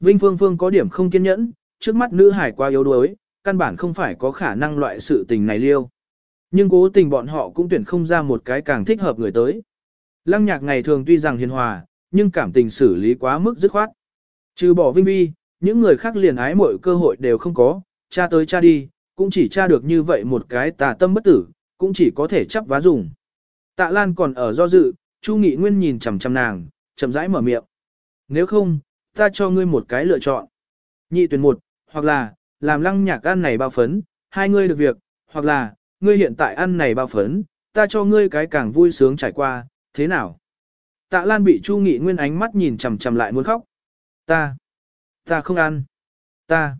Vinh Phương Phương có điểm không kiên nhẫn, trước mắt nữ hải quá yếu đuối, căn bản không phải có khả năng loại sự tình này liêu. Nhưng cố tình bọn họ cũng tuyển không ra một cái càng thích hợp người tới. Lăng nhạc ngày thường tuy rằng hiền hòa, nhưng cảm tình xử lý quá mức dứt khoát. Trừ bỏ Vinh Vi, những người khác liền ái mọi cơ hội đều không có, cha tới cha đi, cũng chỉ cha được như vậy một cái tà tâm bất tử, cũng chỉ có thể chấp vá dùng. Tạ Lan còn ở do dự, Chu Nghị Nguyên nhìn chằm chằm nàng, chậm rãi mở miệng. Nếu không, ta cho ngươi một cái lựa chọn. Nhị tuyển một, hoặc là, làm lăng nhạc ăn này bao phấn, hai ngươi được việc, hoặc là, ngươi hiện tại ăn này bao phấn, ta cho ngươi cái càng vui sướng trải qua, thế nào? Tạ Lan bị Chu Nghị Nguyên ánh mắt nhìn chằm chằm lại muốn khóc. Ta, ta không ăn. Ta.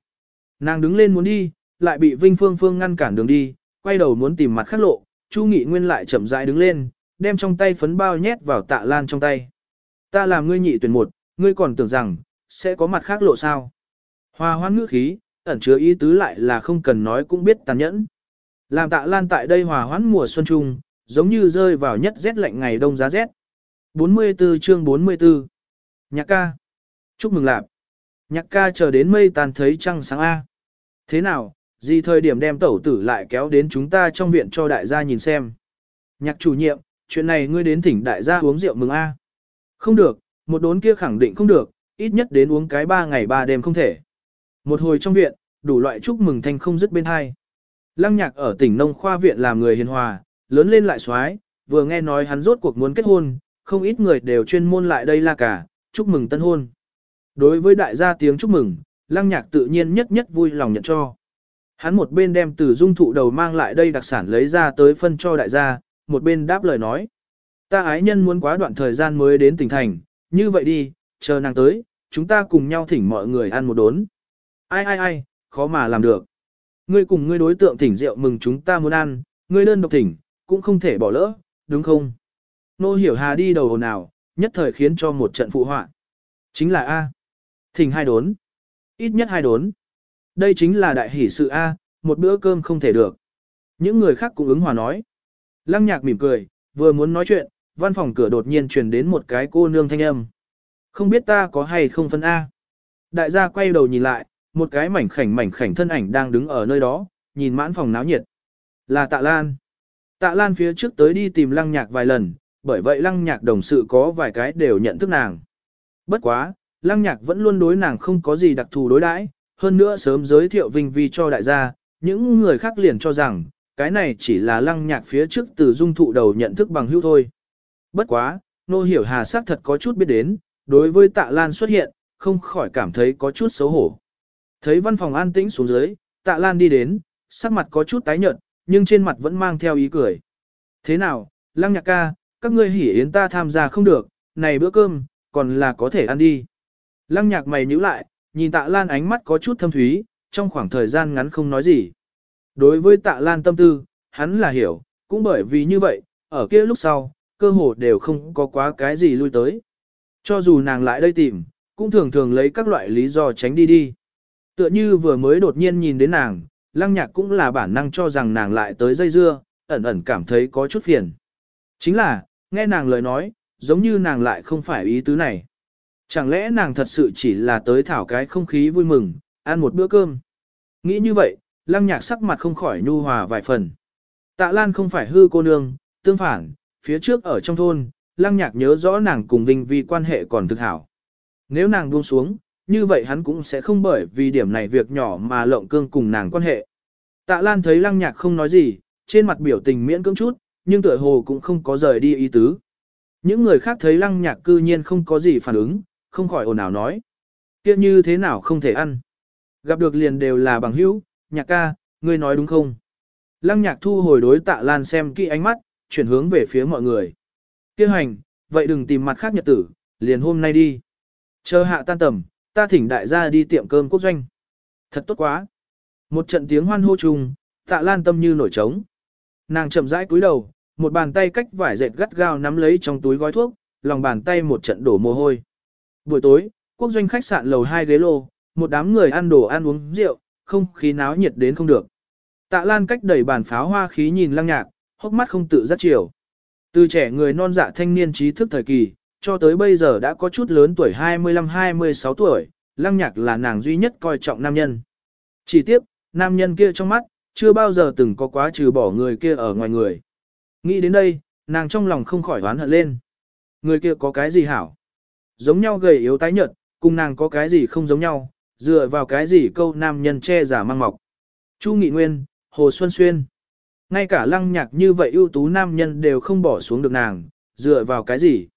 Nàng đứng lên muốn đi, lại bị Vinh Phương Phương ngăn cản đường đi, quay đầu muốn tìm mặt khác lộ, Chu Nghị Nguyên lại chậm rãi đứng lên, đem trong tay phấn bao nhét vào Tạ Lan trong tay. Ta làm ngươi nhị tuyển một, ngươi còn tưởng rằng, sẽ có mặt khác lộ sao. Hoa hoan ngữ khí, ẩn chứa ý tứ lại là không cần nói cũng biết tàn nhẫn. Làm Tạ Lan tại đây hòa hoãn mùa xuân trung, giống như rơi vào nhất rét lạnh ngày đông giá rét. 44 chương 44 Nhạc ca Chúc mừng lạp Nhạc ca chờ đến mây tàn thấy trăng sáng A. Thế nào, gì thời điểm đem tẩu tử lại kéo đến chúng ta trong viện cho đại gia nhìn xem. Nhạc chủ nhiệm, chuyện này ngươi đến thỉnh đại gia uống rượu mừng A. Không được, một đốn kia khẳng định không được, ít nhất đến uống cái ba ngày ba đêm không thể. Một hồi trong viện, đủ loại chúc mừng thanh không dứt bên hai. Lăng nhạc ở tỉnh nông khoa viện làm người hiền hòa, lớn lên lại xoái, vừa nghe nói hắn rốt cuộc muốn kết hôn, không ít người đều chuyên môn lại đây la cả, chúc mừng tân hôn. Đối với đại gia tiếng chúc mừng, lăng nhạc tự nhiên nhất nhất vui lòng nhận cho. Hắn một bên đem từ dung thụ đầu mang lại đây đặc sản lấy ra tới phân cho đại gia, một bên đáp lời nói. Ta ái nhân muốn quá đoạn thời gian mới đến tỉnh thành, như vậy đi, chờ nàng tới, chúng ta cùng nhau thỉnh mọi người ăn một đốn. Ai ai ai, khó mà làm được. Ngươi cùng ngươi đối tượng thỉnh rượu mừng chúng ta muốn ăn, ngươi đơn độc thỉnh, cũng không thể bỏ lỡ, đúng không? Nô hiểu hà đi đầu hồn nào, nhất thời khiến cho một trận phụ họa. Chính là A. Thỉnh hai đốn. Ít nhất hai đốn. Đây chính là đại hỷ sự A, một bữa cơm không thể được. Những người khác cũng ứng hòa nói. Lăng nhạc mỉm cười, vừa muốn nói chuyện, văn phòng cửa đột nhiên truyền đến một cái cô nương thanh âm. Không biết ta có hay không phân A. Đại gia quay đầu nhìn lại, một cái mảnh khảnh mảnh khảnh thân ảnh đang đứng ở nơi đó, nhìn mãn phòng náo nhiệt. Là tạ lan. Tạ lan phía trước tới đi tìm lăng nhạc vài lần, bởi vậy lăng nhạc đồng sự có vài cái đều nhận thức nàng. Bất quá, lăng nhạc vẫn luôn đối nàng không có gì đặc thù đối đãi, hơn nữa sớm giới thiệu vinh vi cho đại gia, những người khác liền cho rằng, cái này chỉ là lăng nhạc phía trước từ dung thụ đầu nhận thức bằng hữu thôi. Bất quá, nô hiểu hà sắc thật có chút biết đến, đối với tạ lan xuất hiện, không khỏi cảm thấy có chút xấu hổ. Thấy văn phòng an tĩnh xuống dưới, tạ lan đi đến, sắc mặt có chút tái nhợt, nhưng trên mặt vẫn mang theo ý cười. Thế nào, lăng nhạc ca, các ngươi hỉ yến ta tham gia không được, này bữa cơm, còn là có thể ăn đi. Lăng nhạc mày nhíu lại, nhìn tạ lan ánh mắt có chút thâm thúy, trong khoảng thời gian ngắn không nói gì. Đối với tạ lan tâm tư, hắn là hiểu, cũng bởi vì như vậy, ở kia lúc sau, cơ hồ đều không có quá cái gì lui tới. Cho dù nàng lại đây tìm, cũng thường thường lấy các loại lý do tránh đi đi. Tựa như vừa mới đột nhiên nhìn đến nàng, lăng nhạc cũng là bản năng cho rằng nàng lại tới dây dưa, ẩn ẩn cảm thấy có chút phiền. Chính là, nghe nàng lời nói, giống như nàng lại không phải ý tứ này. Chẳng lẽ nàng thật sự chỉ là tới thảo cái không khí vui mừng, ăn một bữa cơm. Nghĩ như vậy, lăng nhạc sắc mặt không khỏi nhu hòa vài phần. Tạ Lan không phải hư cô nương, tương phản, phía trước ở trong thôn, lăng nhạc nhớ rõ nàng cùng Vinh Vi quan hệ còn thực hảo. Nếu nàng buông xuống, như vậy hắn cũng sẽ không bởi vì điểm này việc nhỏ mà lộng cương cùng nàng quan hệ. Tạ Lan thấy lăng nhạc không nói gì, trên mặt biểu tình miễn cưỡng chút, nhưng tựa hồ cũng không có rời đi ý tứ. Những người khác thấy lăng nhạc cư nhiên không có gì phản ứng, không khỏi ồn ào nói. kia như thế nào không thể ăn. Gặp được liền đều là bằng hữu, nhạc ca, ngươi nói đúng không? Lăng nhạc thu hồi đối tạ lan xem kỹ ánh mắt, chuyển hướng về phía mọi người. Kêu hành, vậy đừng tìm mặt khác nhật tử, liền hôm nay đi. Chờ hạ tan tầm, ta thỉnh đại gia đi tiệm cơm quốc doanh. Thật tốt quá. Một trận tiếng hoan hô chung, tạ lan tâm như nổi trống. Nàng chậm rãi cúi đầu, một bàn tay cách vải dệt gắt gao nắm lấy trong túi gói thuốc, lòng bàn tay một trận đổ mồ hôi. Buổi tối, quốc doanh khách sạn lầu hai ghế lô, một đám người ăn đồ ăn uống rượu, không khí náo nhiệt đến không được. Tạ Lan cách đẩy bàn pháo hoa khí nhìn lăng nhạc, hốc mắt không tự giác chiều. Từ trẻ người non dạ thanh niên trí thức thời kỳ, cho tới bây giờ đã có chút lớn tuổi 25-26 tuổi, lăng nhạc là nàng duy nhất coi trọng nam nhân. Chỉ tiếc, nam nhân kia trong mắt, chưa bao giờ từng có quá trừ bỏ người kia ở ngoài người. Nghĩ đến đây, nàng trong lòng không khỏi oán hận lên. Người kia có cái gì hảo? Giống nhau gầy yếu tái nhợt, cùng nàng có cái gì không giống nhau, dựa vào cái gì câu nam nhân che giả mang mọc. Chu Nghị Nguyên, Hồ Xuân Xuyên. Ngay cả lăng nhạc như vậy ưu tú nam nhân đều không bỏ xuống được nàng, dựa vào cái gì?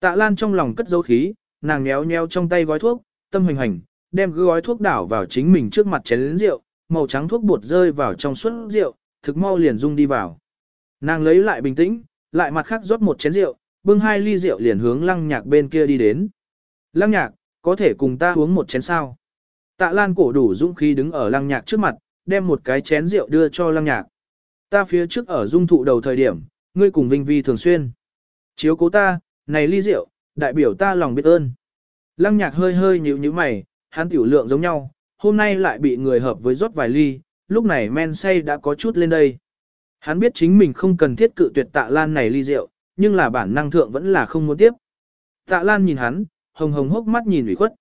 Tạ Lan trong lòng cất dấu khí, nàng nhéo nhéo trong tay gói thuốc, tâm hoành hành, đem gói thuốc đảo vào chính mình trước mặt chén rượu, màu trắng thuốc bột rơi vào trong suốt rượu, thực mau liền rung đi vào. Nàng lấy lại bình tĩnh, lại mặt khác rót một chén rượu, bưng hai ly rượu liền hướng lăng nhạc bên kia đi đến. Lăng nhạc, có thể cùng ta uống một chén sao? Tạ Lan cổ đủ dũng khí đứng ở lăng nhạc trước mặt, đem một cái chén rượu đưa cho lăng nhạc. Ta phía trước ở dung thụ đầu thời điểm, ngươi cùng Vinh Vi thường xuyên. Chiếu cố ta, này ly rượu, đại biểu ta lòng biết ơn. Lăng nhạc hơi hơi nhíu nhíu mày, hắn tiểu lượng giống nhau, hôm nay lại bị người hợp với rót vài ly, lúc này men say đã có chút lên đây. Hắn biết chính mình không cần thiết cự tuyệt tạ lan này ly rượu, nhưng là bản năng thượng vẫn là không muốn tiếp. Tạ lan nhìn hắn, hồng hồng hốc mắt nhìn ủy khuất.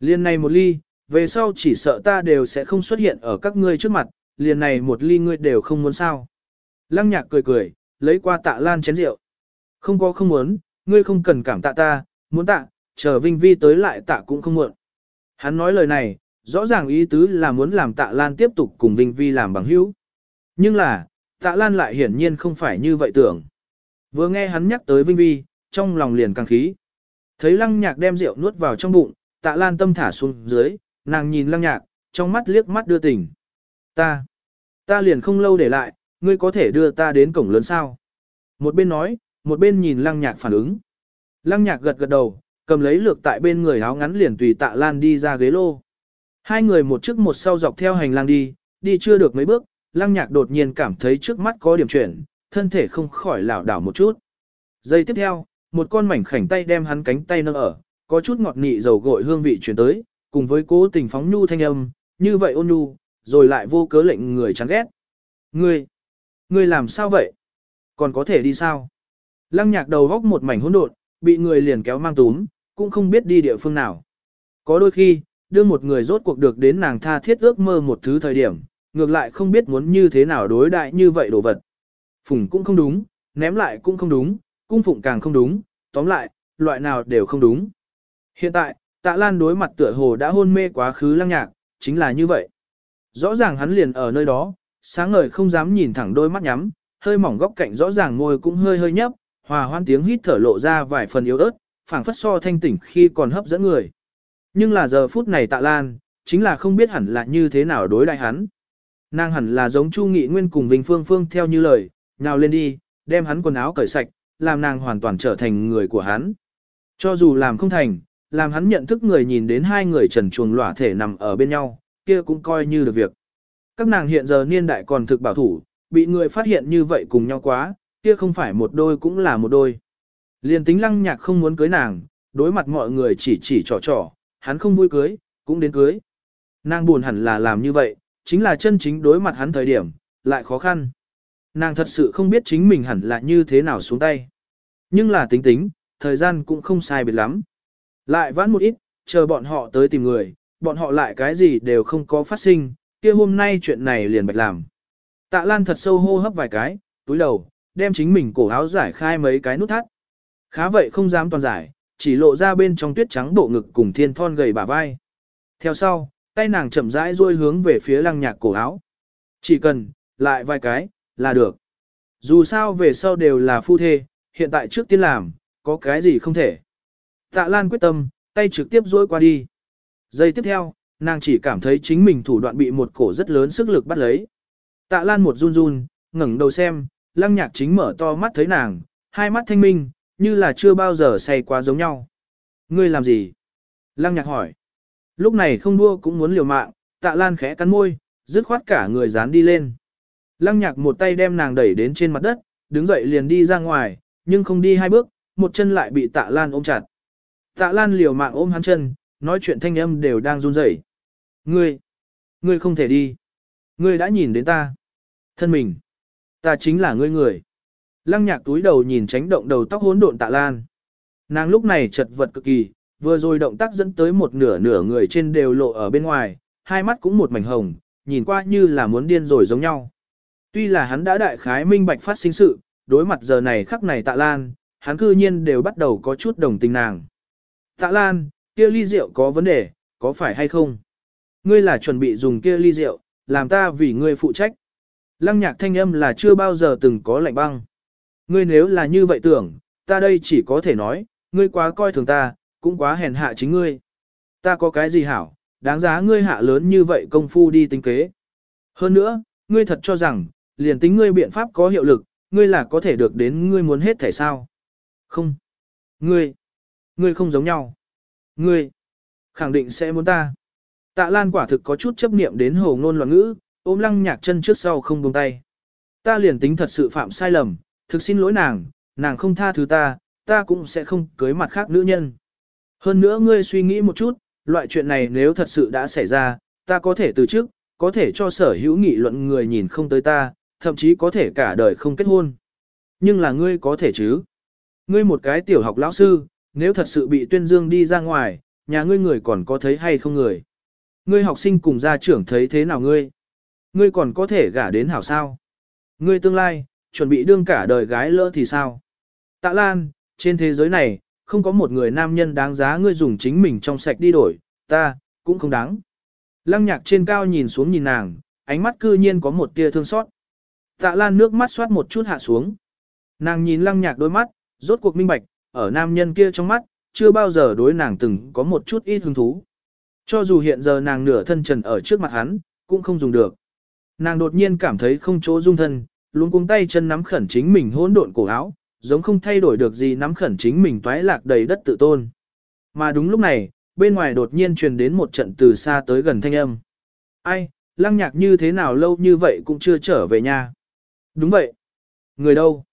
Liên này một ly, về sau chỉ sợ ta đều sẽ không xuất hiện ở các ngươi trước mặt, liền này một ly ngươi đều không muốn sao. Lăng nhạc cười cười, lấy qua tạ lan chén rượu. Không có không muốn, ngươi không cần cảm tạ ta, muốn tạ, chờ Vinh Vi tới lại tạ cũng không muộn. Hắn nói lời này, rõ ràng ý tứ là muốn làm tạ lan tiếp tục cùng Vinh Vi làm bằng hữu. Nhưng là, tạ lan lại hiển nhiên không phải như vậy tưởng. Vừa nghe hắn nhắc tới Vinh Vi, trong lòng liền càng khí. Thấy lăng nhạc đem rượu nuốt vào trong bụng, tạ lan tâm thả xuống dưới, nàng nhìn lăng nhạc, trong mắt liếc mắt đưa tình. Ta, ta liền không lâu để lại, ngươi có thể đưa ta đến cổng lớn sao? Một bên nói, một bên nhìn lăng nhạc phản ứng. Lăng nhạc gật gật đầu, cầm lấy lược tại bên người áo ngắn liền tùy tạ lan đi ra ghế lô. Hai người một trước một sau dọc theo hành lang đi, đi chưa được mấy bước, lăng nhạc đột nhiên cảm thấy trước mắt có điểm chuyển, thân thể không khỏi lảo đảo một chút. Giây tiếp theo, một con mảnh khảnh tay đem hắn cánh tay nâng ở, có chút ngọt nị dầu gội hương vị chuyển tới, cùng với cố tình phóng nhu thanh âm, như vậy ôn nhu, rồi lại vô cớ lệnh người chán ghét. Ngươi, ngươi làm sao vậy? Còn có thể đi sao? Lăng nhạc đầu góc một mảnh hỗn độn, bị người liền kéo mang túm, cũng không biết đi địa phương nào. Có đôi khi, đưa một người rốt cuộc được đến nàng tha thiết ước mơ một thứ thời điểm, ngược lại không biết muốn như thế nào đối đại như vậy đồ vật. Phùng cũng không đúng, ném lại cũng không đúng, cung phụng càng không đúng, tóm lại, loại nào đều không đúng. Hiện tại, tạ lan đối mặt tựa hồ đã hôn mê quá khứ lăng nhạc, chính là như vậy. Rõ ràng hắn liền ở nơi đó, sáng ngời không dám nhìn thẳng đôi mắt nhắm, hơi mỏng góc cạnh rõ ràng môi cũng hơi hơi nhấp, hòa hoan tiếng hít thở lộ ra vài phần yếu ớt, phảng phất so thanh tỉnh khi còn hấp dẫn người. Nhưng là giờ phút này tạ lan, chính là không biết hẳn là như thế nào đối đại hắn. Nàng hẳn là giống Chu Nghị Nguyên cùng Vinh Phương Phương theo như lời, nào lên đi, đem hắn quần áo cởi sạch, làm nàng hoàn toàn trở thành người của hắn. Cho dù làm không thành, làm hắn nhận thức người nhìn đến hai người trần chuồng lỏa thể nằm ở bên nhau, kia cũng coi như được việc. Các nàng hiện giờ niên đại còn thực bảo thủ, bị người phát hiện như vậy cùng nhau quá, kia không phải một đôi cũng là một đôi. Liên tính lăng nhạc không muốn cưới nàng, đối mặt mọi người chỉ chỉ trò trò, hắn không vui cưới, cũng đến cưới. Nàng buồn hẳn là làm như vậy, chính là chân chính đối mặt hắn thời điểm, lại khó khăn. Nàng thật sự không biết chính mình hẳn là như thế nào xuống tay. Nhưng là tính tính, thời gian cũng không sai biệt lắm. Lại vãn một ít, chờ bọn họ tới tìm người, bọn họ lại cái gì đều không có phát sinh, kia hôm nay chuyện này liền bạch làm. Tạ Lan thật sâu hô hấp vài cái, túi đầu, đem chính mình cổ áo giải khai mấy cái nút thắt. Khá vậy không dám toàn giải, chỉ lộ ra bên trong tuyết trắng bộ ngực cùng thiên thon gầy bả vai. Theo sau, tay nàng chậm rãi duỗi hướng về phía lăng nhạc cổ áo. Chỉ cần, lại vài cái, là được. Dù sao về sau đều là phu thê, hiện tại trước tiên làm, có cái gì không thể. Tạ Lan quyết tâm, tay trực tiếp duỗi qua đi. Giây tiếp theo, nàng chỉ cảm thấy chính mình thủ đoạn bị một cổ rất lớn sức lực bắt lấy. Tạ Lan một run run, ngẩng đầu xem, lăng nhạc chính mở to mắt thấy nàng, hai mắt thanh minh, như là chưa bao giờ say quá giống nhau. Ngươi làm gì? Lăng nhạc hỏi. Lúc này không đua cũng muốn liều mạng, tạ lan khẽ cắn môi, dứt khoát cả người dán đi lên. Lăng nhạc một tay đem nàng đẩy đến trên mặt đất, đứng dậy liền đi ra ngoài, nhưng không đi hai bước, một chân lại bị tạ lan ôm chặt. Tạ lan liều mạng ôm hắn chân, nói chuyện thanh âm đều đang run rẩy. Ngươi, ngươi không thể đi. Ngươi đã nhìn đến ta. Thân mình. Ta chính là ngươi người. Lăng nhạc túi đầu nhìn tránh động đầu tóc hỗn độn tạ lan. Nàng lúc này chật vật cực kỳ, vừa rồi động tác dẫn tới một nửa nửa người trên đều lộ ở bên ngoài, hai mắt cũng một mảnh hồng, nhìn qua như là muốn điên rồi giống nhau. Tuy là hắn đã đại khái minh bạch phát sinh sự, đối mặt giờ này khắc này tạ lan, hắn cư nhiên đều bắt đầu có chút đồng tình nàng. Tạ lan, kia ly rượu có vấn đề, có phải hay không? Ngươi là chuẩn bị dùng kia ly rượu, làm ta vì ngươi phụ trách. Lăng nhạc thanh âm là chưa bao giờ từng có lạnh băng. Ngươi nếu là như vậy tưởng, ta đây chỉ có thể nói, ngươi quá coi thường ta, cũng quá hèn hạ chính ngươi. Ta có cái gì hảo, đáng giá ngươi hạ lớn như vậy công phu đi tính kế. Hơn nữa, ngươi thật cho rằng, liền tính ngươi biện pháp có hiệu lực, ngươi là có thể được đến ngươi muốn hết thể sao. Không. Ngươi. Ngươi không giống nhau. Ngươi. Khẳng định sẽ muốn ta. Tạ Lan quả thực có chút chấp niệm đến hồ ngôn loạn ngữ, ôm lăng nhạc chân trước sau không buông tay. Ta liền tính thật sự phạm sai lầm, thực xin lỗi nàng, nàng không tha thứ ta, ta cũng sẽ không cưới mặt khác nữ nhân. Hơn nữa ngươi suy nghĩ một chút, loại chuyện này nếu thật sự đã xảy ra, ta có thể từ trước, có thể cho sở hữu nghị luận người nhìn không tới ta, thậm chí có thể cả đời không kết hôn. Nhưng là ngươi có thể chứ. Ngươi một cái tiểu học lão sư, nếu thật sự bị tuyên dương đi ra ngoài, nhà ngươi người còn có thấy hay không người. Ngươi học sinh cùng gia trưởng thấy thế nào ngươi? Ngươi còn có thể gả đến hảo sao? Ngươi tương lai, chuẩn bị đương cả đời gái lỡ thì sao? Tạ Lan, trên thế giới này, không có một người nam nhân đáng giá ngươi dùng chính mình trong sạch đi đổi, ta, cũng không đáng. Lăng nhạc trên cao nhìn xuống nhìn nàng, ánh mắt cư nhiên có một tia thương xót. Tạ Lan nước mắt xoát một chút hạ xuống. Nàng nhìn lăng nhạc đôi mắt, rốt cuộc minh bạch, ở nam nhân kia trong mắt, chưa bao giờ đối nàng từng có một chút ít hứng thú. Cho dù hiện giờ nàng nửa thân trần ở trước mặt hắn, cũng không dùng được. Nàng đột nhiên cảm thấy không chỗ dung thân, luôn cuống tay chân nắm khẩn chính mình hỗn độn cổ áo, giống không thay đổi được gì nắm khẩn chính mình toái lạc đầy đất tự tôn. Mà đúng lúc này, bên ngoài đột nhiên truyền đến một trận từ xa tới gần thanh âm. Ai, lăng nhạc như thế nào lâu như vậy cũng chưa trở về nhà. Đúng vậy. Người đâu?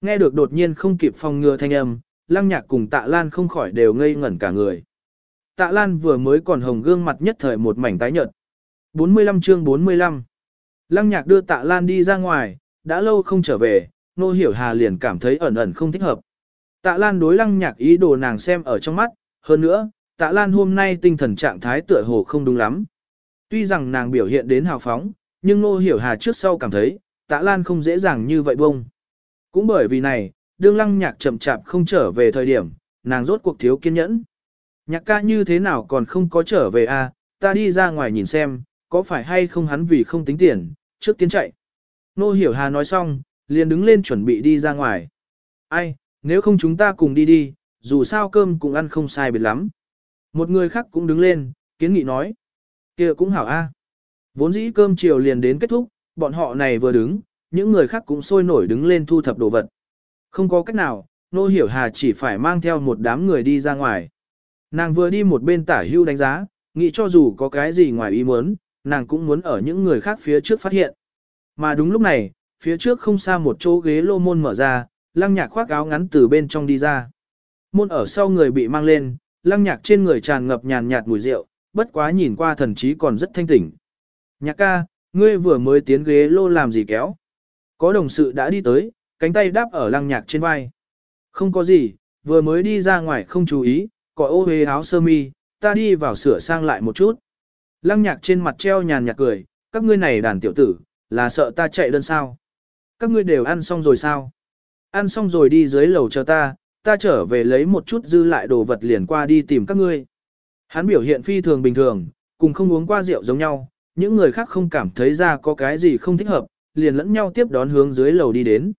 Nghe được đột nhiên không kịp phòng ngừa thanh âm, lăng nhạc cùng tạ lan không khỏi đều ngây ngẩn cả người. Tạ lan vừa mới còn hồng gương mặt nhất thời một mảnh tái nhợt. 45 chương 45 Lăng nhạc đưa tạ lan đi ra ngoài, đã lâu không trở về, nô hiểu hà liền cảm thấy ẩn ẩn không thích hợp. Tạ lan đối lăng nhạc ý đồ nàng xem ở trong mắt, hơn nữa, tạ lan hôm nay tinh thần trạng thái tựa hồ không đúng lắm. Tuy rằng nàng biểu hiện đến hào phóng, nhưng nô hiểu hà trước sau cảm thấy, tạ lan không dễ dàng như vậy bông. Cũng bởi vì này, đương lăng nhạc chậm chạp không trở về thời điểm, nàng rốt cuộc thiếu kiên nhẫn. Nhạc ca như thế nào còn không có trở về a? À, ta đi ra ngoài nhìn xem, có phải hay không hắn vì không tính tiền, trước tiến chạy. Nô hiểu hà nói xong, liền đứng lên chuẩn bị đi ra ngoài. Ai, nếu không chúng ta cùng đi đi, dù sao cơm cũng ăn không sai biệt lắm. Một người khác cũng đứng lên, kiến nghị nói. kia cũng hảo a. Vốn dĩ cơm chiều liền đến kết thúc, bọn họ này vừa đứng, những người khác cũng sôi nổi đứng lên thu thập đồ vật. Không có cách nào, nô hiểu hà chỉ phải mang theo một đám người đi ra ngoài. Nàng vừa đi một bên tả hưu đánh giá, nghĩ cho dù có cái gì ngoài ý muốn, nàng cũng muốn ở những người khác phía trước phát hiện. Mà đúng lúc này, phía trước không xa một chỗ ghế lô môn mở ra, lăng nhạc khoác áo ngắn từ bên trong đi ra. Môn ở sau người bị mang lên, lăng nhạc trên người tràn ngập nhàn nhạt mùi rượu, bất quá nhìn qua thần trí còn rất thanh tỉnh. Nhạc ca, ngươi vừa mới tiến ghế lô làm gì kéo? Có đồng sự đã đi tới, cánh tay đáp ở lăng nhạc trên vai. Không có gì, vừa mới đi ra ngoài không chú ý, còi ô hế áo sơ mi, ta đi vào sửa sang lại một chút. Lăng nhạc trên mặt treo nhàn nhạt cười, các ngươi này đàn tiểu tử, là sợ ta chạy đơn sao. Các ngươi đều ăn xong rồi sao? Ăn xong rồi đi dưới lầu chờ ta, ta trở về lấy một chút dư lại đồ vật liền qua đi tìm các ngươi. Hắn biểu hiện phi thường bình thường, cùng không uống qua rượu giống nhau, những người khác không cảm thấy ra có cái gì không thích hợp, liền lẫn nhau tiếp đón hướng dưới lầu đi đến.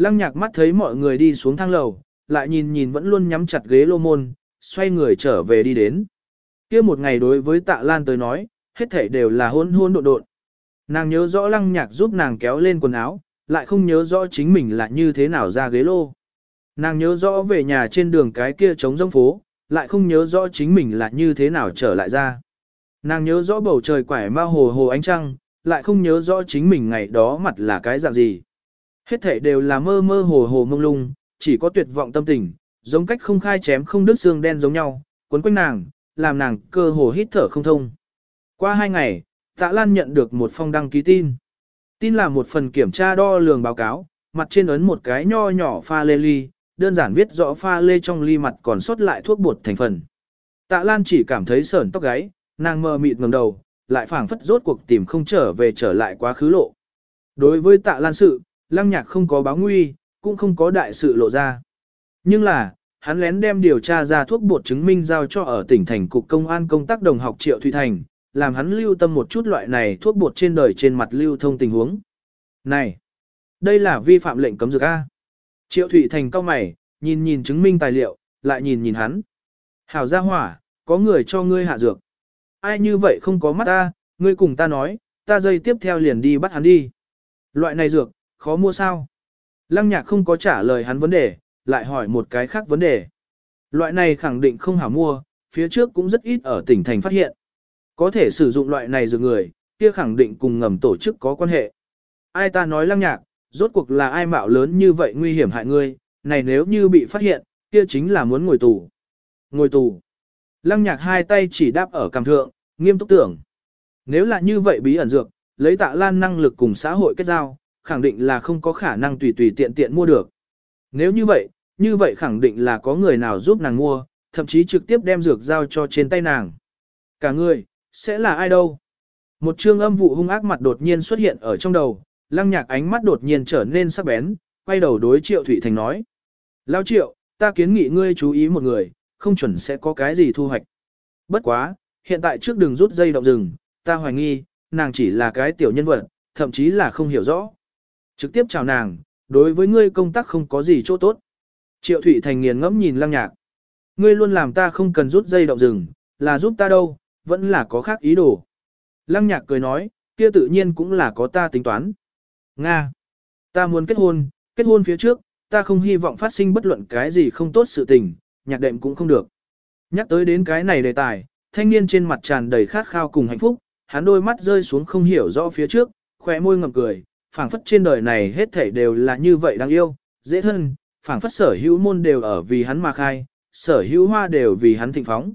Lăng nhạc mắt thấy mọi người đi xuống thang lầu, lại nhìn nhìn vẫn luôn nhắm chặt ghế lô môn, xoay người trở về đi đến. kia một ngày đối với tạ lan tới nói, hết thảy đều là hôn hôn độn độn. Nàng nhớ rõ lăng nhạc giúp nàng kéo lên quần áo, lại không nhớ rõ chính mình là như thế nào ra ghế lô. Nàng nhớ rõ về nhà trên đường cái kia trống rông phố, lại không nhớ rõ chính mình là như thế nào trở lại ra. Nàng nhớ rõ bầu trời quải ma hồ hồ ánh trăng, lại không nhớ rõ chính mình ngày đó mặt là cái dạng gì. Hết thể đều là mơ mơ hồ hồ mông lung, chỉ có tuyệt vọng tâm tình, giống cách không khai chém không đứt xương đen giống nhau, quấn quanh nàng, làm nàng cơ hồ hít thở không thông. Qua hai ngày, Tạ Lan nhận được một phong đăng ký tin. Tin là một phần kiểm tra đo lường báo cáo, mặt trên ấn một cái nho nhỏ pha lê ly, đơn giản viết rõ pha lê trong ly mặt còn sót lại thuốc bột thành phần. Tạ Lan chỉ cảm thấy sởn tóc gáy, nàng mờ mịt ngẩng đầu, lại phảng phất rốt cuộc tìm không trở về trở lại quá khứ lộ. Đối với Tạ Lan sự, Lăng Nhạc không có báo nguy, cũng không có đại sự lộ ra. Nhưng là, hắn lén đem điều tra ra thuốc bột chứng minh giao cho ở tỉnh thành cục công an công tác đồng học Triệu Thụy Thành, làm hắn lưu tâm một chút loại này thuốc bột trên đời trên mặt lưu thông tình huống. Này, đây là vi phạm lệnh cấm dược A. Triệu Thụy Thành cao mày, nhìn nhìn chứng minh tài liệu, lại nhìn nhìn hắn. Hảo gia hỏa, có người cho ngươi hạ dược. Ai như vậy không có mắt ta, ngươi cùng ta nói, ta dây tiếp theo liền đi bắt hắn đi. Loại này dược, khó mua sao? Lăng nhạc không có trả lời hắn vấn đề, lại hỏi một cái khác vấn đề. Loại này khẳng định không hảo mua, phía trước cũng rất ít ở tỉnh thành phát hiện. Có thể sử dụng loại này dược người, kia khẳng định cùng ngầm tổ chức có quan hệ. Ai ta nói lăng nhạc, rốt cuộc là ai mạo lớn như vậy nguy hiểm hại ngươi, này nếu như bị phát hiện, kia chính là muốn ngồi tù. Ngồi tù. Lăng nhạc hai tay chỉ đáp ở cằm thượng, nghiêm túc tưởng. Nếu là như vậy bí ẩn dược, lấy tạ lan năng lực cùng xã hội kết giao, khẳng định là không có khả năng tùy tùy tiện tiện mua được. Nếu như vậy, như vậy khẳng định là có người nào giúp nàng mua, thậm chí trực tiếp đem dược giao cho trên tay nàng. Cả người, sẽ là ai đâu? Một chương âm vụ hung ác mặt đột nhiên xuất hiện ở trong đầu, lăng nhạc ánh mắt đột nhiên trở nên sắc bén, quay đầu đối Triệu Thụy Thành nói. Lao Triệu, ta kiến nghị ngươi chú ý một người, không chuẩn sẽ có cái gì thu hoạch. Bất quá, hiện tại trước đừng rút dây động rừng, ta hoài nghi, nàng chỉ là cái tiểu nhân vật, thậm chí là không hiểu rõ. Trực tiếp chào nàng, đối với ngươi công tác không có gì chỗ tốt. Triệu Thụy Thành nghiền ngẫm nhìn lăng nhạc. Ngươi luôn làm ta không cần rút dây động rừng, là giúp ta đâu, vẫn là có khác ý đồ. Lăng nhạc cười nói, kia tự nhiên cũng là có ta tính toán. Nga. Ta muốn kết hôn, kết hôn phía trước, ta không hy vọng phát sinh bất luận cái gì không tốt sự tình, nhạc đệm cũng không được. Nhắc tới đến cái này đề tài, thanh niên trên mặt tràn đầy khát khao cùng hạnh phúc, hắn đôi mắt rơi xuống không hiểu rõ phía trước, khỏe môi ngậm cười, phảng phất trên đời này hết thảy đều là như vậy đáng yêu, dễ thân, phảng phất sở hữu môn đều ở vì hắn mà khai, sở hữu hoa đều vì hắn thịnh phóng.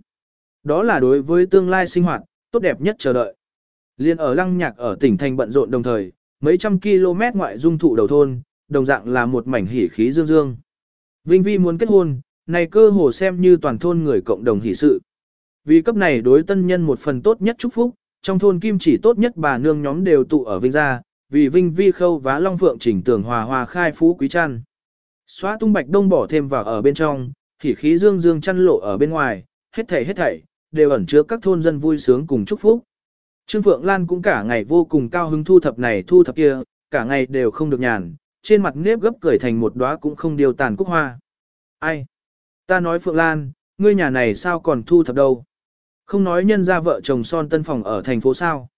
Đó là đối với tương lai sinh hoạt, tốt đẹp nhất chờ đợi. Liên ở lăng nhạc ở tỉnh thành bận rộn đồng thời, mấy trăm km ngoại dung thụ đầu thôn, đồng dạng là một mảnh hỉ khí dương dương. Vinh Vi muốn kết hôn, này cơ hồ xem như toàn thôn người cộng đồng hỷ sự. Vì cấp này đối tân nhân một phần tốt nhất chúc phúc, trong thôn kim chỉ tốt nhất bà nương nhóm đều tụ ở Vinh gia, vì Vinh Vi khâu vá long phượng chỉnh tường hòa hòa khai phú quý chăn. Xóa tung bạch đông bỏ thêm vào ở bên trong, khỉ khí dương dương chăn lộ ở bên ngoài, hết thảy hết thảy, đều ẩn chứa các thôn dân vui sướng cùng chúc phúc. Trương Phượng Lan cũng cả ngày vô cùng cao hứng thu thập này thu thập kia, cả ngày đều không được nhàn, trên mặt nếp gấp cười thành một đóa cũng không điều tàn cúc hoa. Ai? Ta nói Phượng Lan, ngươi nhà này sao còn thu thập đâu? Không nói nhân ra vợ chồng son tân phòng ở thành phố sao?